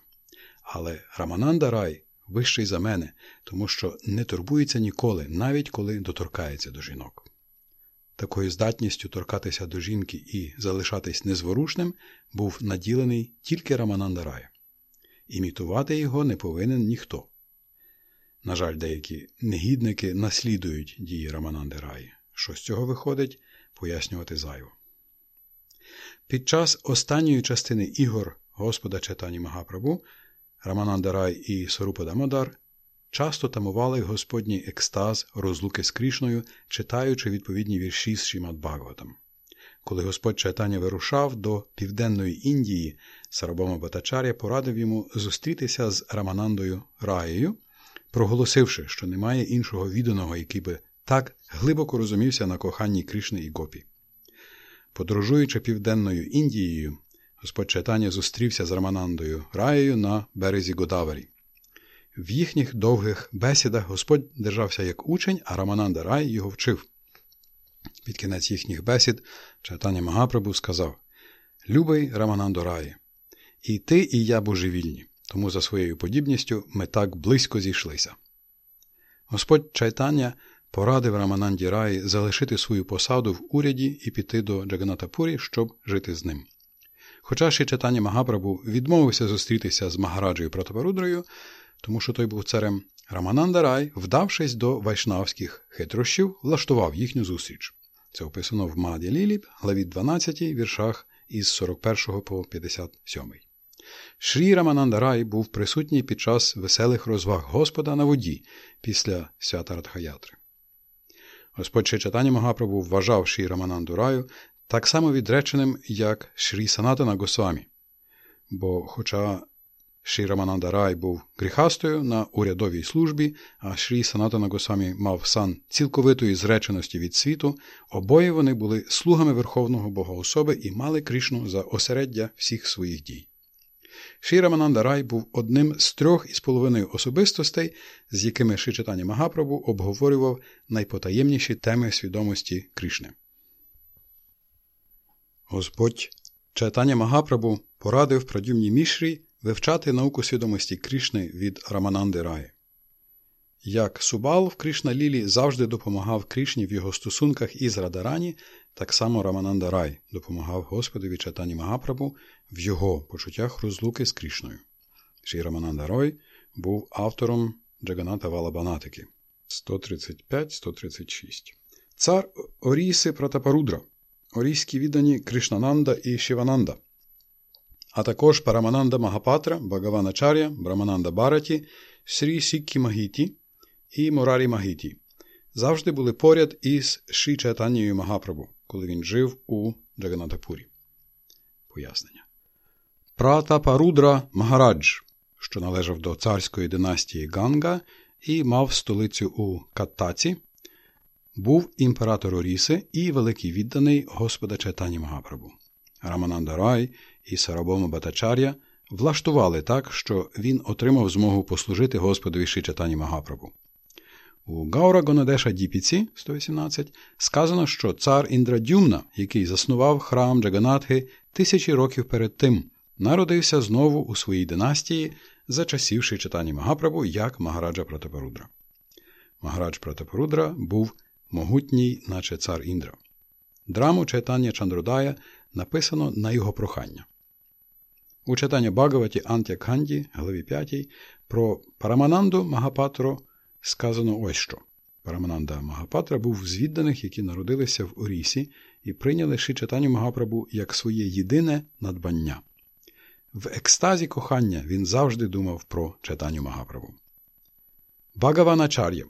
Але Рамананда Рай вищий за мене, тому що не турбується ніколи, навіть коли доторкається до жінок. Такою здатністю торкатися до жінки і залишатись незворушним був наділений тільки Рамананда Рай. Імітувати його не повинен ніхто. На жаль, деякі негідники наслідують дії Рамананди Раї. Що з цього виходить, пояснювати зайво. Під час останньої частини ігор Господа Читані Магапрабу Рамананда Рай і Сорупа Дамодар часто тамували Господній екстаз розлуки з Крішною, читаючи відповідні вірші з Шімат Бхагаватам. Коли Господь Чайтаня вирушав до Південної Індії, Сарабома Батачаря порадив йому зустрітися з Раманандою Раєю, проголосивши, що немає іншого відданого, який би так глибоко розумівся на коханні Кришни і Гопі. Подорожуючи Південною Індією, Господь Чайтаня зустрівся з Раманандою Раєю на березі Годаварі. В їхніх довгих бесідах Господь держався як учень, а Рамананда Рай його вчив. Під кінець їхніх бесід Чайтаня Магапрабу сказав Любий Раманандо Раї, і ти, і я божевільні, тому за своєю подібністю ми так близько зійшлися. Господь Чайтання порадив Рамананді Раї залишити свою посаду в уряді і піти до Джаганатапурі, щоб жити з ним. Хоча ще читання Магапрабу відмовився зустрітися з Магараджею Протапарудрою, тому що той був царем, Рамананда Рай, вдавшись до вайшнавських хитрощів, влаштував їхню зустріч. Це описано в Маді Ліліп, главі 12, віршах із 41 по 57. Шрі Рамананда Рай був присутній під час веселих розваг Господа на воді після свята Радхаятри. Господь Читання Магапрабу вважав Шрі Рамананду Раю так само відреченим, як Шрі Санатана Госвамі. Бо, хоча Шрі Рамананда Рай був гріхастою на урядовій службі, а Шрі Санатана Госвамі мав сан цілковитої зреченості від світу, обоє вони були слугами Верховного Бога особи і мали Кришну за осереддя всіх своїх дій. Шрі Рамананда Рай був одним з трьох із половиною особистостей, з якими Шичатані Магапрабу обговорював найпотаємніші теми свідомості Кришни. Господь Чайтаня Магапрабу порадив Прадюмні Мішрі вивчати науку свідомості Кришни від Рамананди Раї. Як Субал в Кришна Лілі завжди допомагав Кришні в його стосунках із Радарані, так само Рамананда Рай допомагав Господові Чайтані Магапрабу в його почуттях розлуки з Кришною. Ші Рамананда Рой був автором Джаганата Валабанатики 135-136. Цар Оріси Пратапарудра орійські віддані Кришнананда і Шивананда, а також Парамананда Магапатра, Багаваначаря, Брамананда Бараті, Срі Сіккі Магіті і Морарі Магіті завжди були поряд із Ші Чайтанією Магапрабу, коли він жив у Джаганатапурі. Пояснення. Пратапарудра Магарадж, що належав до царської династії Ганга і мав столицю у Каттаці, був імператор Оріси і великий відданий Господа Чайтані Магапрабу. Рамананда Рай і Сарабома Батачар'я влаштували так, що він отримав змогу послужити Господові Шичатані Магапрабу. У Гаура Гонадеша Діпіці 118 сказано, що цар Індрадюмна, який заснував храм Джаганатхи тисячі років перед тим, народився знову у своїй династії за часів Шичатані Магапрабу як Магараджа Пратапарудра. Магарадж Пратапарудра був могутній, наче цар Індра. Драму читання Чандрудая написано на його прохання. У читанні Багаваті Антя Канді, главі 5, про Парамананду Магапатро сказано ось що. Парамананда Магапатра був з відданих, які народилися в Орісі і прийняли Шичатаню Магапрабу як своє єдине надбання. В екстазі кохання він завжди думав про читанню Магапрабу. Багаваначар'я,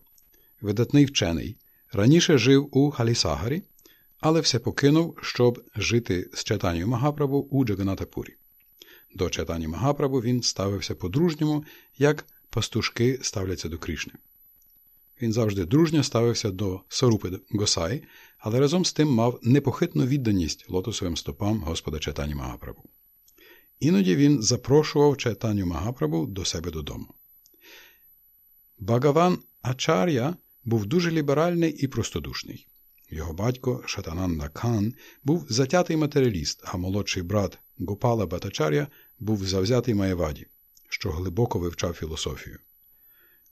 видатний вчений, раніше жив у Халісагарі, але все покинув, щоб жити з читанню Магапрабу у Джаганатапурі. До читання Магапрабу він ставився по-дружньому, як пастушки ставляться до Крішни. Він завжди дружньо ставився до Сорупи Госай, але разом з тим мав непохитну відданість лотосовим стопам Господа Чайтані Магапрабу. Іноді він запрошував Чайтаню Магапрабу до себе додому. Багаван Ачар'я був дуже ліберальний і простодушний. Його батько Шатананда Кхан був затятий матеріаліст, а молодший брат Гопала Батачар'я був завзятий Маєваді, що глибоко вивчав філософію.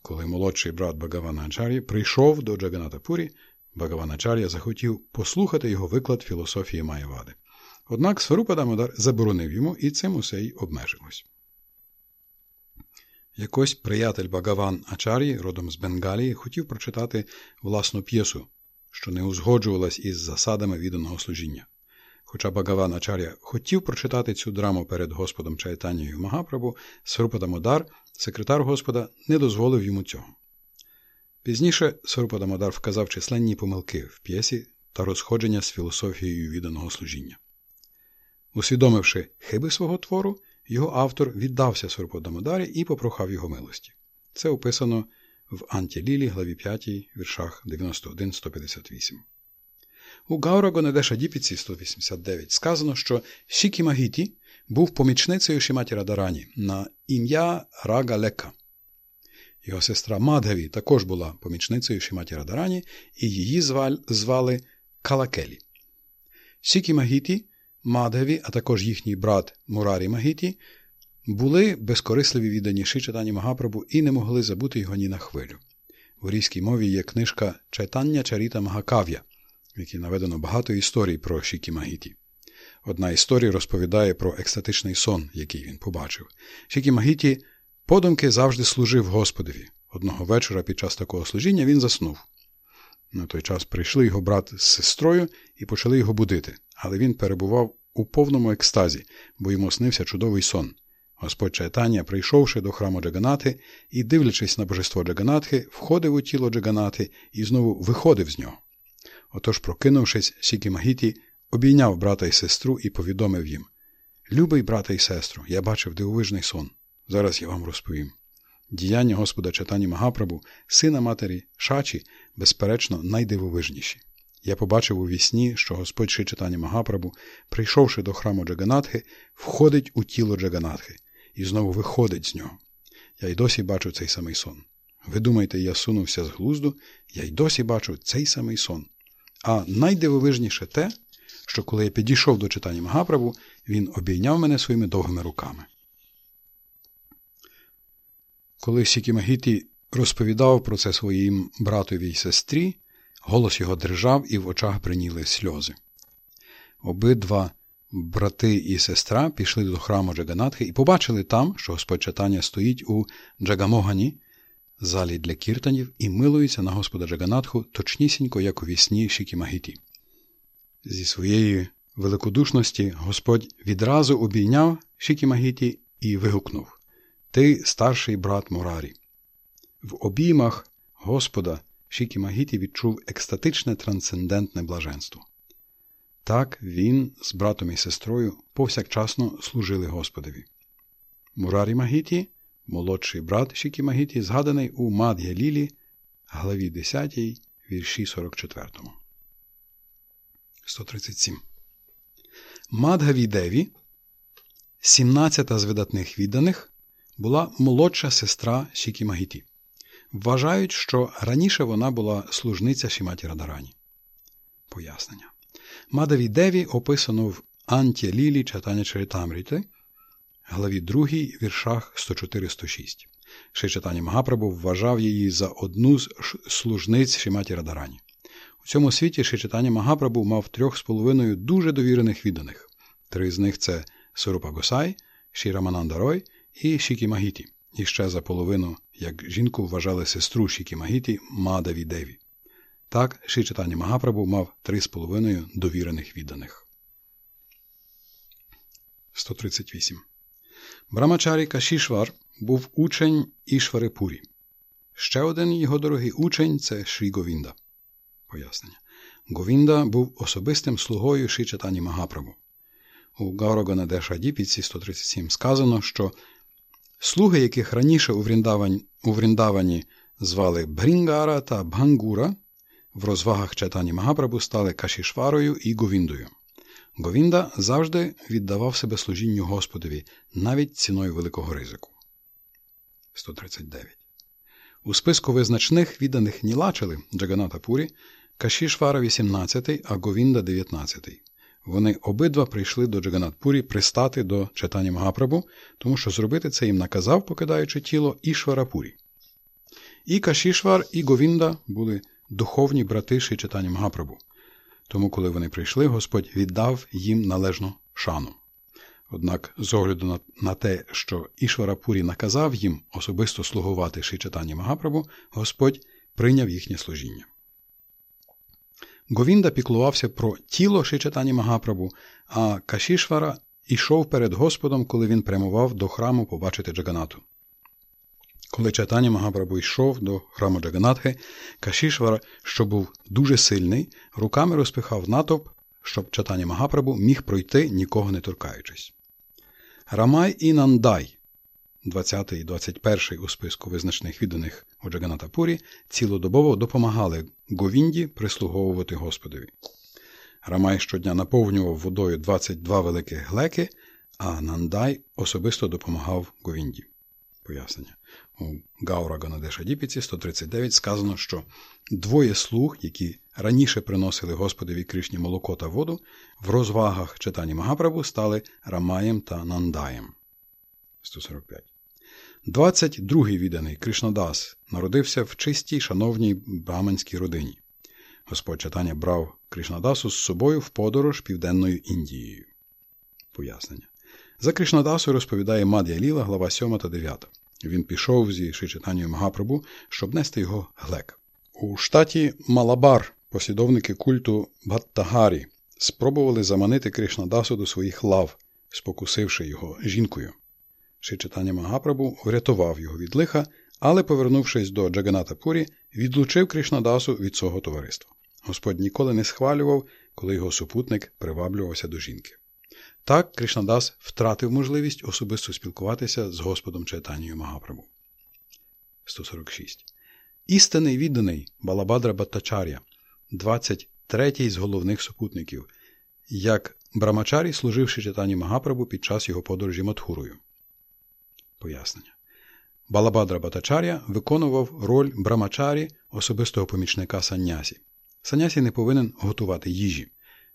Коли молодший брат Багаваначар'я прийшов до Джаганатапурі, Багаваначар'я захотів послухати його виклад філософії Маєвади. Однак Сварупа Дамодар заборонив йому, і цим усе й обмежилось. Якось приятель Багаван Ачар'ї, родом з Бенгалії, хотів прочитати власну п'єсу, що не узгоджувалась із засадами відданого служіння. Хоча Багаван Ачар'я хотів прочитати цю драму перед Господом Чайтанією Магапрабу, Сварупа Модар, секретар Господа, не дозволив йому цього. Пізніше Сварупа Дамодар вказав численні помилки в п'єсі та розходження з філософією відданого служіння. Усвідомивши хиби свого твору, його автор віддався Сварупа Дамодарі і попрохав його милості. Це описано в Антілілі, главі 5, віршах 91-158. У Гаура Гонедеша Діпіці 189 сказано, що Шікхі Магіті був помічницею Шріматі Радгарані на ім'я Рага Лека. Його сестра Мадгаві також була помічницею Шріматі Радгарані, і її звали Калакелі. Шікхі Магіті, Мадгаві, а також їхній брат Мурарі Магіті були безкорисливі віддані Чайтаньї Магапрабгу і не могли забути його ні на хвилю. В орійській мові є книжка Чайтанья Чаріта Магакав'я, якій наведено багато історій про Шікі Магіті. Одна історія розповідає про екстатичний сон, який він побачив. Шікі Магіті подумки завжди служив Господові. Одного вечора під час такого служіння він заснув. На той час прийшли його брат з сестрою і почали його будити, але він перебував у повному екстазі, бо йому снився чудовий сон. Господь Чайтання, прийшовши до храму Джаганати і, дивлячись на божество Джаганатхи, входив у тіло Джаганати і знову виходив з нього. Отож, прокинувшись, Сікі Магіті обійняв брата і сестру і повідомив їм Любий брата і сестру, я бачив дивовижний сон. Зараз я вам розповім. Діяння Господа Чатані Магапрабу, сина матері Шачі, безперечно, найдивовижніші. Я побачив у вісні, що Господь Читані Магапрабу, прийшовши до храму Джаганатхи, входить у тіло Джаганатхи і знову виходить з нього. Я й досі бачу цей самий сон. Ви думаєте, я сунувся з глузду, я й досі бачу цей самий сон. А найдивовижніше те, що коли я підійшов до читання Магапрабу, він обійняв мене своїми довгими руками. Коли Сікімагіті розповідав про це своїм братові й сестрі, голос його дрижав і в очах приніли сльози. Обидва брати і сестра пішли до храму Джаганатхи і побачили там, що Господь читання стоїть у Джагамогані, залі для кіртанів, і милується на Господа Джаганатху точнісінько, як у вісні Шікімагіті. Зі своєї великодушності Господь відразу обійняв Шікімагіті і вигукнув Ти старший брат Мурарі. В обіймах Господа Шікімагіті відчув екстатичне трансцендентне блаженство. Так він з братом і сестрою повсякчасно служили Господові. Мурарі Магіті, молодший брат Шікхі Магіті, згаданий у Мадг'я Лілі, главі 10, вірші 44. 137. Мадгаві Деві, 17 з видатних відданих, була молодша сестра Шікхі Магіті. Вважають, що раніше вона була служниця Шріматі Радгарані. Пояснення. Мадгаві Деві описано в Антья Лілі Чайтанья Чарітамріти, главі 2, віршах 104-106. Ще читання Магапрабу вважав її за одну з служниць Шіматі Радарані. У цьому світі Шичитання Магапрабу мав трьох з половиною дуже довірених відданих. Три з них це Сурупа Госай, Шірамананда Рой і Шікі Магіті. І ще за половину, як жінку вважали сестру Шікі Магіті Мадаві Деві. Так, Шичитання Магапрабу мав три з половиною довірених відданих. 138. Брамачарі Кашішвар був учень Ішвари Пурі. Ще один його дорогий учень це Шрі Говінда. Пояснення. Говінда був особистим слугою Шичатані Магапрабу. У Гаурогана Дешадіпіці 137 сказано, що слуги, яких раніше у Вріндавані, у Вріндавані звали Брінгара та Бхангура, в розвагах читані Магапрабу стали Кашішварою і Говіндою. Говінда завжди віддавав себе служінню Господові навіть ціною великого ризику. 139. У списку визначних відданих Нілачели Джаганата Пурі Кашішвара 18, а Говінда 19. Вони обидва прийшли до Джаганатпурі пристати до читання Магапрабу, тому що зробити це їм наказав, покидаючи тіло Ішварапурі. І Кашішвар, і Говінда були духовні брати читання Магапрабу. Тому, коли вони прийшли, Господь віддав їм належну шану. Однак, з огляду на, те, що Ішварапурі наказав їм особисто слугувати Шичатані Магапрабу, Господь прийняв їхнє служіння. Говінда піклувався про тіло Шичатані Магапрабу, а Кашішвара йшов перед Господом, коли він прямував до храму побачити Джаганату. Коли Чайтані Магапрабу йшов до храму Джаганатхи, Кашішвара, що був дуже сильний, руками розпихав натовп, щоб Чайтані Магапрабу міг пройти, нікого не торкаючись. Рамай і Нандай, 20 і 21 у списку визначних відданих у Джаганатапурі, цілодобово допомагали Говінді прислуговувати Господові. Рамай щодня наповнював водою 22 великих глеки, а Нандай особисто допомагав Говінді. Пояснення. У Гаура Ганадешадіпіці 139 сказано, що двоє слуг, які раніше приносили Господові Кришні молоко та воду, в розвагах читання Магапрабу стали Рамаєм та Нандаєм. 145. 22-й відданий Кришнадас народився в чистій, шановній браманській родині. Господь читання брав Кришнадасу з собою в подорож Південною Індією. Пояснення. За Кришнадасу розповідає Мад'я Ліла, глава 7 та 9. Він пішов зі Шичитанію Магапрабу, щоб нести його глек. У штаті Малабар послідовники культу Баттагарі спробували заманити Кришнадасу до своїх лав, спокусивши його жінкою. Шичитання Магапрабу врятував його від лиха, але, повернувшись до Джаганата Пурі, відлучив Кришнадасу від свого товариства. Господь ніколи не схвалював, коли його супутник приваблювався до жінки. Так Кришнадас втратив можливість особисто спілкуватися з Господом Чайтанією Магапрабу. 146. Істинний відданий Балабадра Баттачар'я, 23-й з головних супутників, як Брамачарі, служивши читанні Магапрабу під час його подорожі Матхурою. Пояснення. Балабадра Батачар'я виконував роль Брамачарі особистого помічника Саннясі. Санясі не повинен готувати їжі.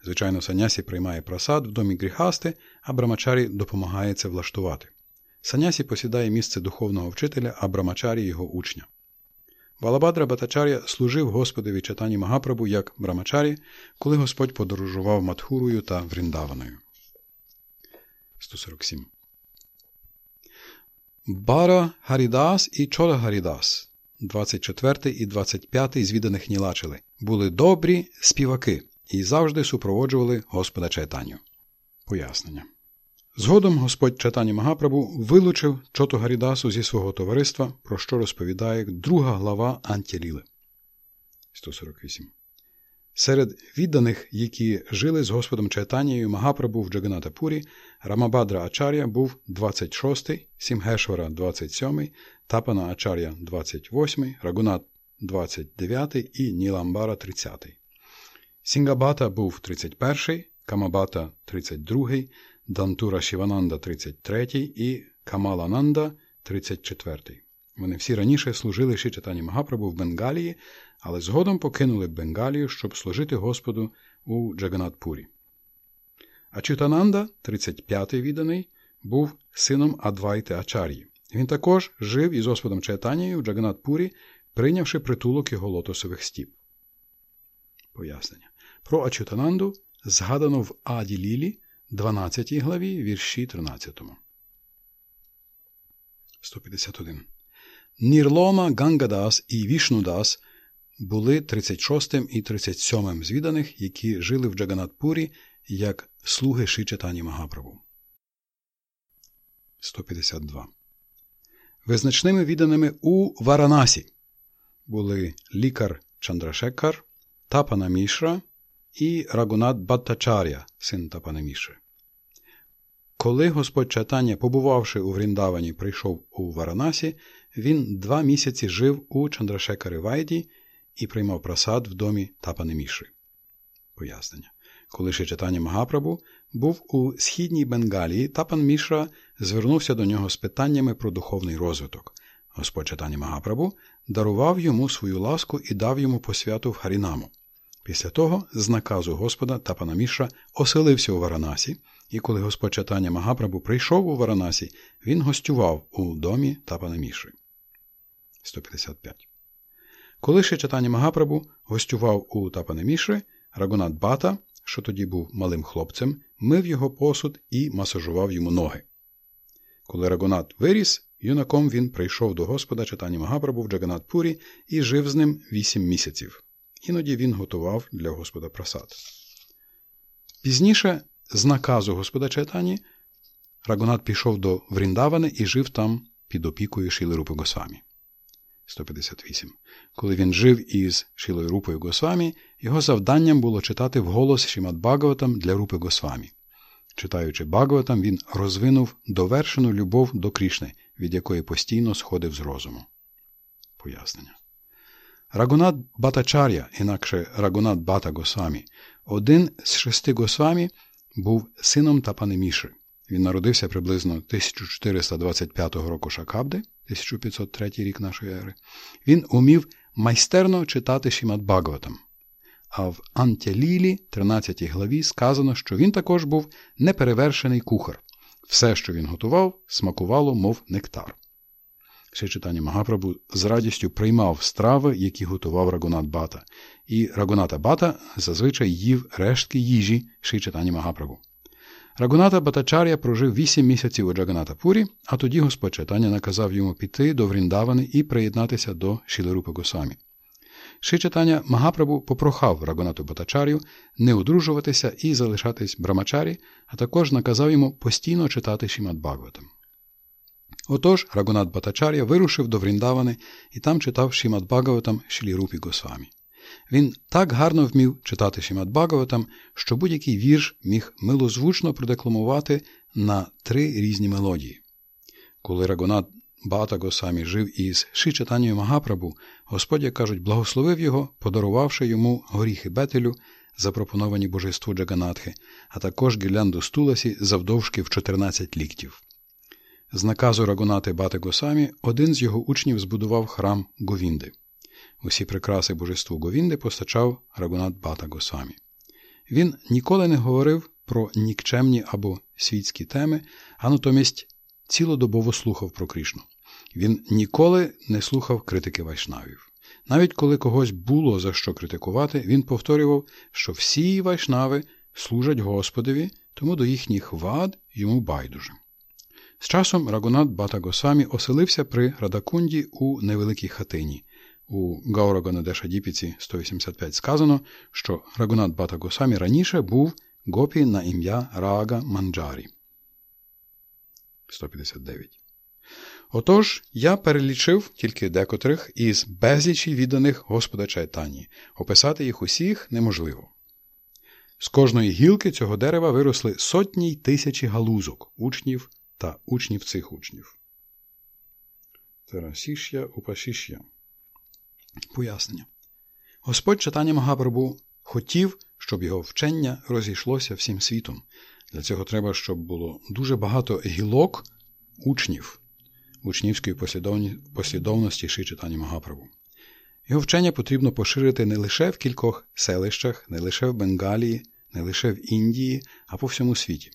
Звичайно, Санясі приймає просад в домі гріхасти, а Брамачарі допомагає це влаштувати. Санясі посідає місце духовного вчителя, а Брамачарі його учня. Балабадра Батачар'я служив Господові читанні Магапрабу як Брамачарі, коли Господь подорожував Матхурою та Вріндаваною. 147. Бара Гарідас і Чола Гарідас, 24 і 25 звіданих Нілачили, були добрі співаки і завжди супроводжували Господа Чайтаню. Пояснення. Згодом Господь Чайтані Магапрабу вилучив Чоту Гарідасу зі свого товариства, про що розповідає друга глава Антіліли. 148. Серед відданих, які жили з Господом Чайтанією Магапрабу в Джаганатапурі, Рамабадра Ачар'я був 26-й, Сімгешвара 27-й, Тапана Ачар'я 28-й, Рагунат 29-й і Ніламбара 30. Сінгабата був 31-й, Камабата 32-й, Дантура Шівананда 33-й і Камалананда 34-й. Вони всі раніше служили Шичатані Магапрабу в Бенгалії, але згодом покинули Бенгалію, щоб служити Господу у Джаганатпурі. Ачютананда, 35-й відданий, був сином Адвайти Ачар'ї. Він також жив із Господом Чайтанією в Джаганатпурі, прийнявши притулок його лотосових стіп. Пояснення. Про Ачутананду згадано в Аді Лілі, 12 главі, вірші 13. 151. Нірлома, Гангадас і Вішнудас були 36 і 37 з відданих, які жили в Джаганатпурі як слуги Шичатані Магаправу. 152. Визначними відданими у Варанасі були лікар Чандрашекар, Тапана Мішра і Рагунат Баттачар'я, син Тапана Мішри. Коли Господь Чатання, побувавши у Вріндавані, прийшов у Варанасі, він два місяці жив у Чандрашекари Вайді і приймав прасад в домі Тапани Мішри. Пояснення. Коли Шрі Чайтанья Магапрабгу був у східній Бенгалії, Тапана Мішра звернувся до нього з питаннями про духовний розвиток. Господь Чайтанья Магапрабгу дарував йому свою ласку і дав йому посвяту в Харінаму. Після того, з наказу Господа Тапана Мішра оселився у Варанасі, і коли Господь Чайтанья Магапрабгу прийшов у Варанасі, він гостював у домі Тапана Мішри. 155. Коли ще Чатані Магапрабу гостював у Тапана Мішри, Рагунат Бата, що тоді був малим хлопцем, мив його посуд і масажував йому ноги. Коли Рагунат виріс, юнаком він прийшов до Господа Чатані Магапрабу в Джаганатпурі і жив з ним вісім місяців. Іноді він готував для Господа просад. Пізніше, з наказу Господа Чайтані, Рагунат пішов до Вріндавани і жив там під опікою Шіли Рупи Госвамі. 158. Коли він жив із Шілою Рупою Госвамі, його завданням було читати вголос Шімат Багаватам для Рупи Госвамі. Читаючи Багаватам, він розвинув довершену любов до Крішни, від якої постійно сходив з розуму. Пояснення. Рагунат Батачар'я, інакше Рагунат Бата Госвамі, один з шести Госвамі, був сином Тапанеміши. Він народився приблизно 1425 року Шакабди, 1503 рік нашої ери. Він умів майстерно читати Шімат Багаватам. А в Антялілі, 13 главі, сказано, що він також був неперевершений кухар. Все, що він готував, смакувало, мов нектар. Ще читання Магапрабу з радістю приймав страви, які готував Рагунат Бата, і Рагуната Бата зазвичай їв рештки їжі Ши читання Магапрабу. Рагуната Батачар'я прожив вісім місяців у Джаганатапурі, а тоді Господь читання наказав йому піти до Вріндавани і приєднатися до Шілерупи Госамі. Ши читання Магапрабу попрохав Рагунату Батачар'ю не одружуватися і залишатись брамачарі, а також наказав йому постійно читати Шімат Бхагаватам. Отож, Рагунат Батачар'я вирушив до Вріндавани і там читав Шімат Багаватам Шілірупі Госвамі. Він так гарно вмів читати Шімат Багаватам, що будь-який вірш міг милозвучно продекламувати на три різні мелодії. Коли Рагунат Бата Госамі жив із Шичатанією Магапрабу, Господь, як кажуть, благословив його, подарувавши йому горіхи бетелю, запропоновані божеству Джаганатхи, а також гілянду стуласі завдовжки в 14 ліктів. З наказу Рагунати Бати Госамі один з його учнів збудував храм Говінди. Усі прикраси божеству Говінди постачав Рагунат Бата Госамі. Він ніколи не говорив про нікчемні або світські теми, а натомість цілодобово слухав про Крішну. Він ніколи не слухав критики вайшнавів. Навіть коли когось було за що критикувати, він повторював, що всі вайшнави служать Господові, тому до їхніх вад йому байдуже. З часом Рагунат Бата Госамі оселився при Радакунді у невеликій хатині. У Гаурагонадешадіпіці 185 сказано, що Рагунат Бата Госамі раніше був гопі на ім'я Рага Манджарі. 159. Отож, я перелічив тільки декотрих із безлічі відданих Господа Чайтані. Описати їх усіх неможливо. З кожної гілки цього дерева виросли сотні й тисячі галузок, учнів та учнів цих учнів. Терасішя Упашішя. Пояснення. Господь читання Магапрабу хотів, щоб його вчення розійшлося всім світом. Для цього треба, щоб було дуже багато гілок учнів учнівської послідовності Ши читання Магапрабу. Його вчення потрібно поширити не лише в кількох селищах, не лише в Бенгалії, не лише в Індії, а по всьому світі.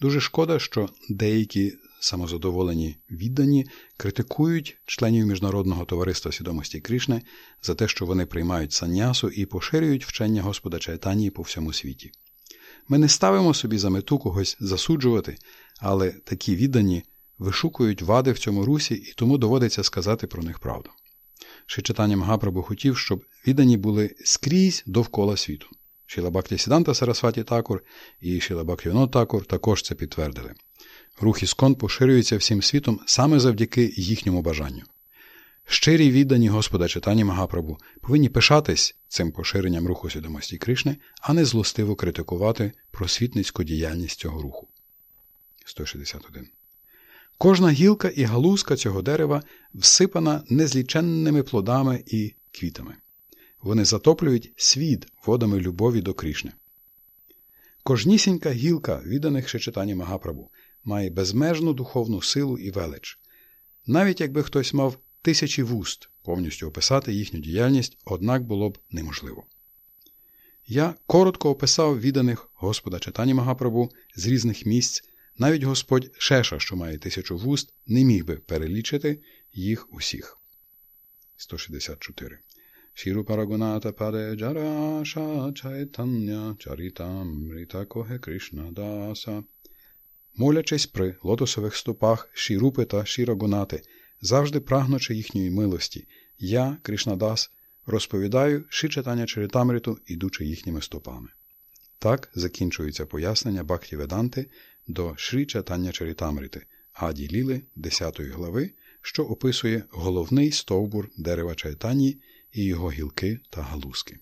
Дуже шкода, що деякі самозадоволені віддані критикують членів Міжнародного товариства свідомості Кришни за те, що вони приймають саннясу і поширюють вчення Господа Чайтанії по всьому світі. Ми не ставимо собі за мету когось засуджувати, але такі віддані вишукують вади в цьому русі і тому доводиться сказати про них правду. Шичатання Магапрабу хотів, щоб віддані були скрізь довкола світу. Шілабакті Сіданта Сарасваті Такур і Шілабакті Такур також це підтвердили. Рух іскон поширюється всім світом саме завдяки їхньому бажанню. Щирі віддані Господа читання Магапрабу повинні пишатись цим поширенням руху свідомості Кришни, а не злостиво критикувати просвітницьку діяльність цього руху. 161. Кожна гілка і галузка цього дерева всипана незліченними плодами і квітами. Вони затоплюють світ водами любові до Крішни. Кожнісінька гілка відданих Шичитані Магапрабу має безмежну духовну силу і велич. Навіть якби хтось мав тисячі вуст повністю описати їхню діяльність, однак було б неможливо. Я коротко описав відданих Господа Читані Магапрабу з різних місць, навіть Господь Шеша, що має тисячу вуст, не міг би перелічити їх усіх. 164 Парагуната Паде Джараша Чайтання Чарітамрита Коге Кришна Даса молячись при лотосових стопах Шірупи та Шірагунати, завжди прагнучи їхньої милості, я, Кришнадас, розповідаю ши читання Чаритамриту, ідучи їхніми стопами. Так закінчується пояснення Бхакті Веданти до Шрі читання Чаритамрити, Аді Ліли 10 глави, що описує головний стовбур дерева Чайтані і його гілки та галузки.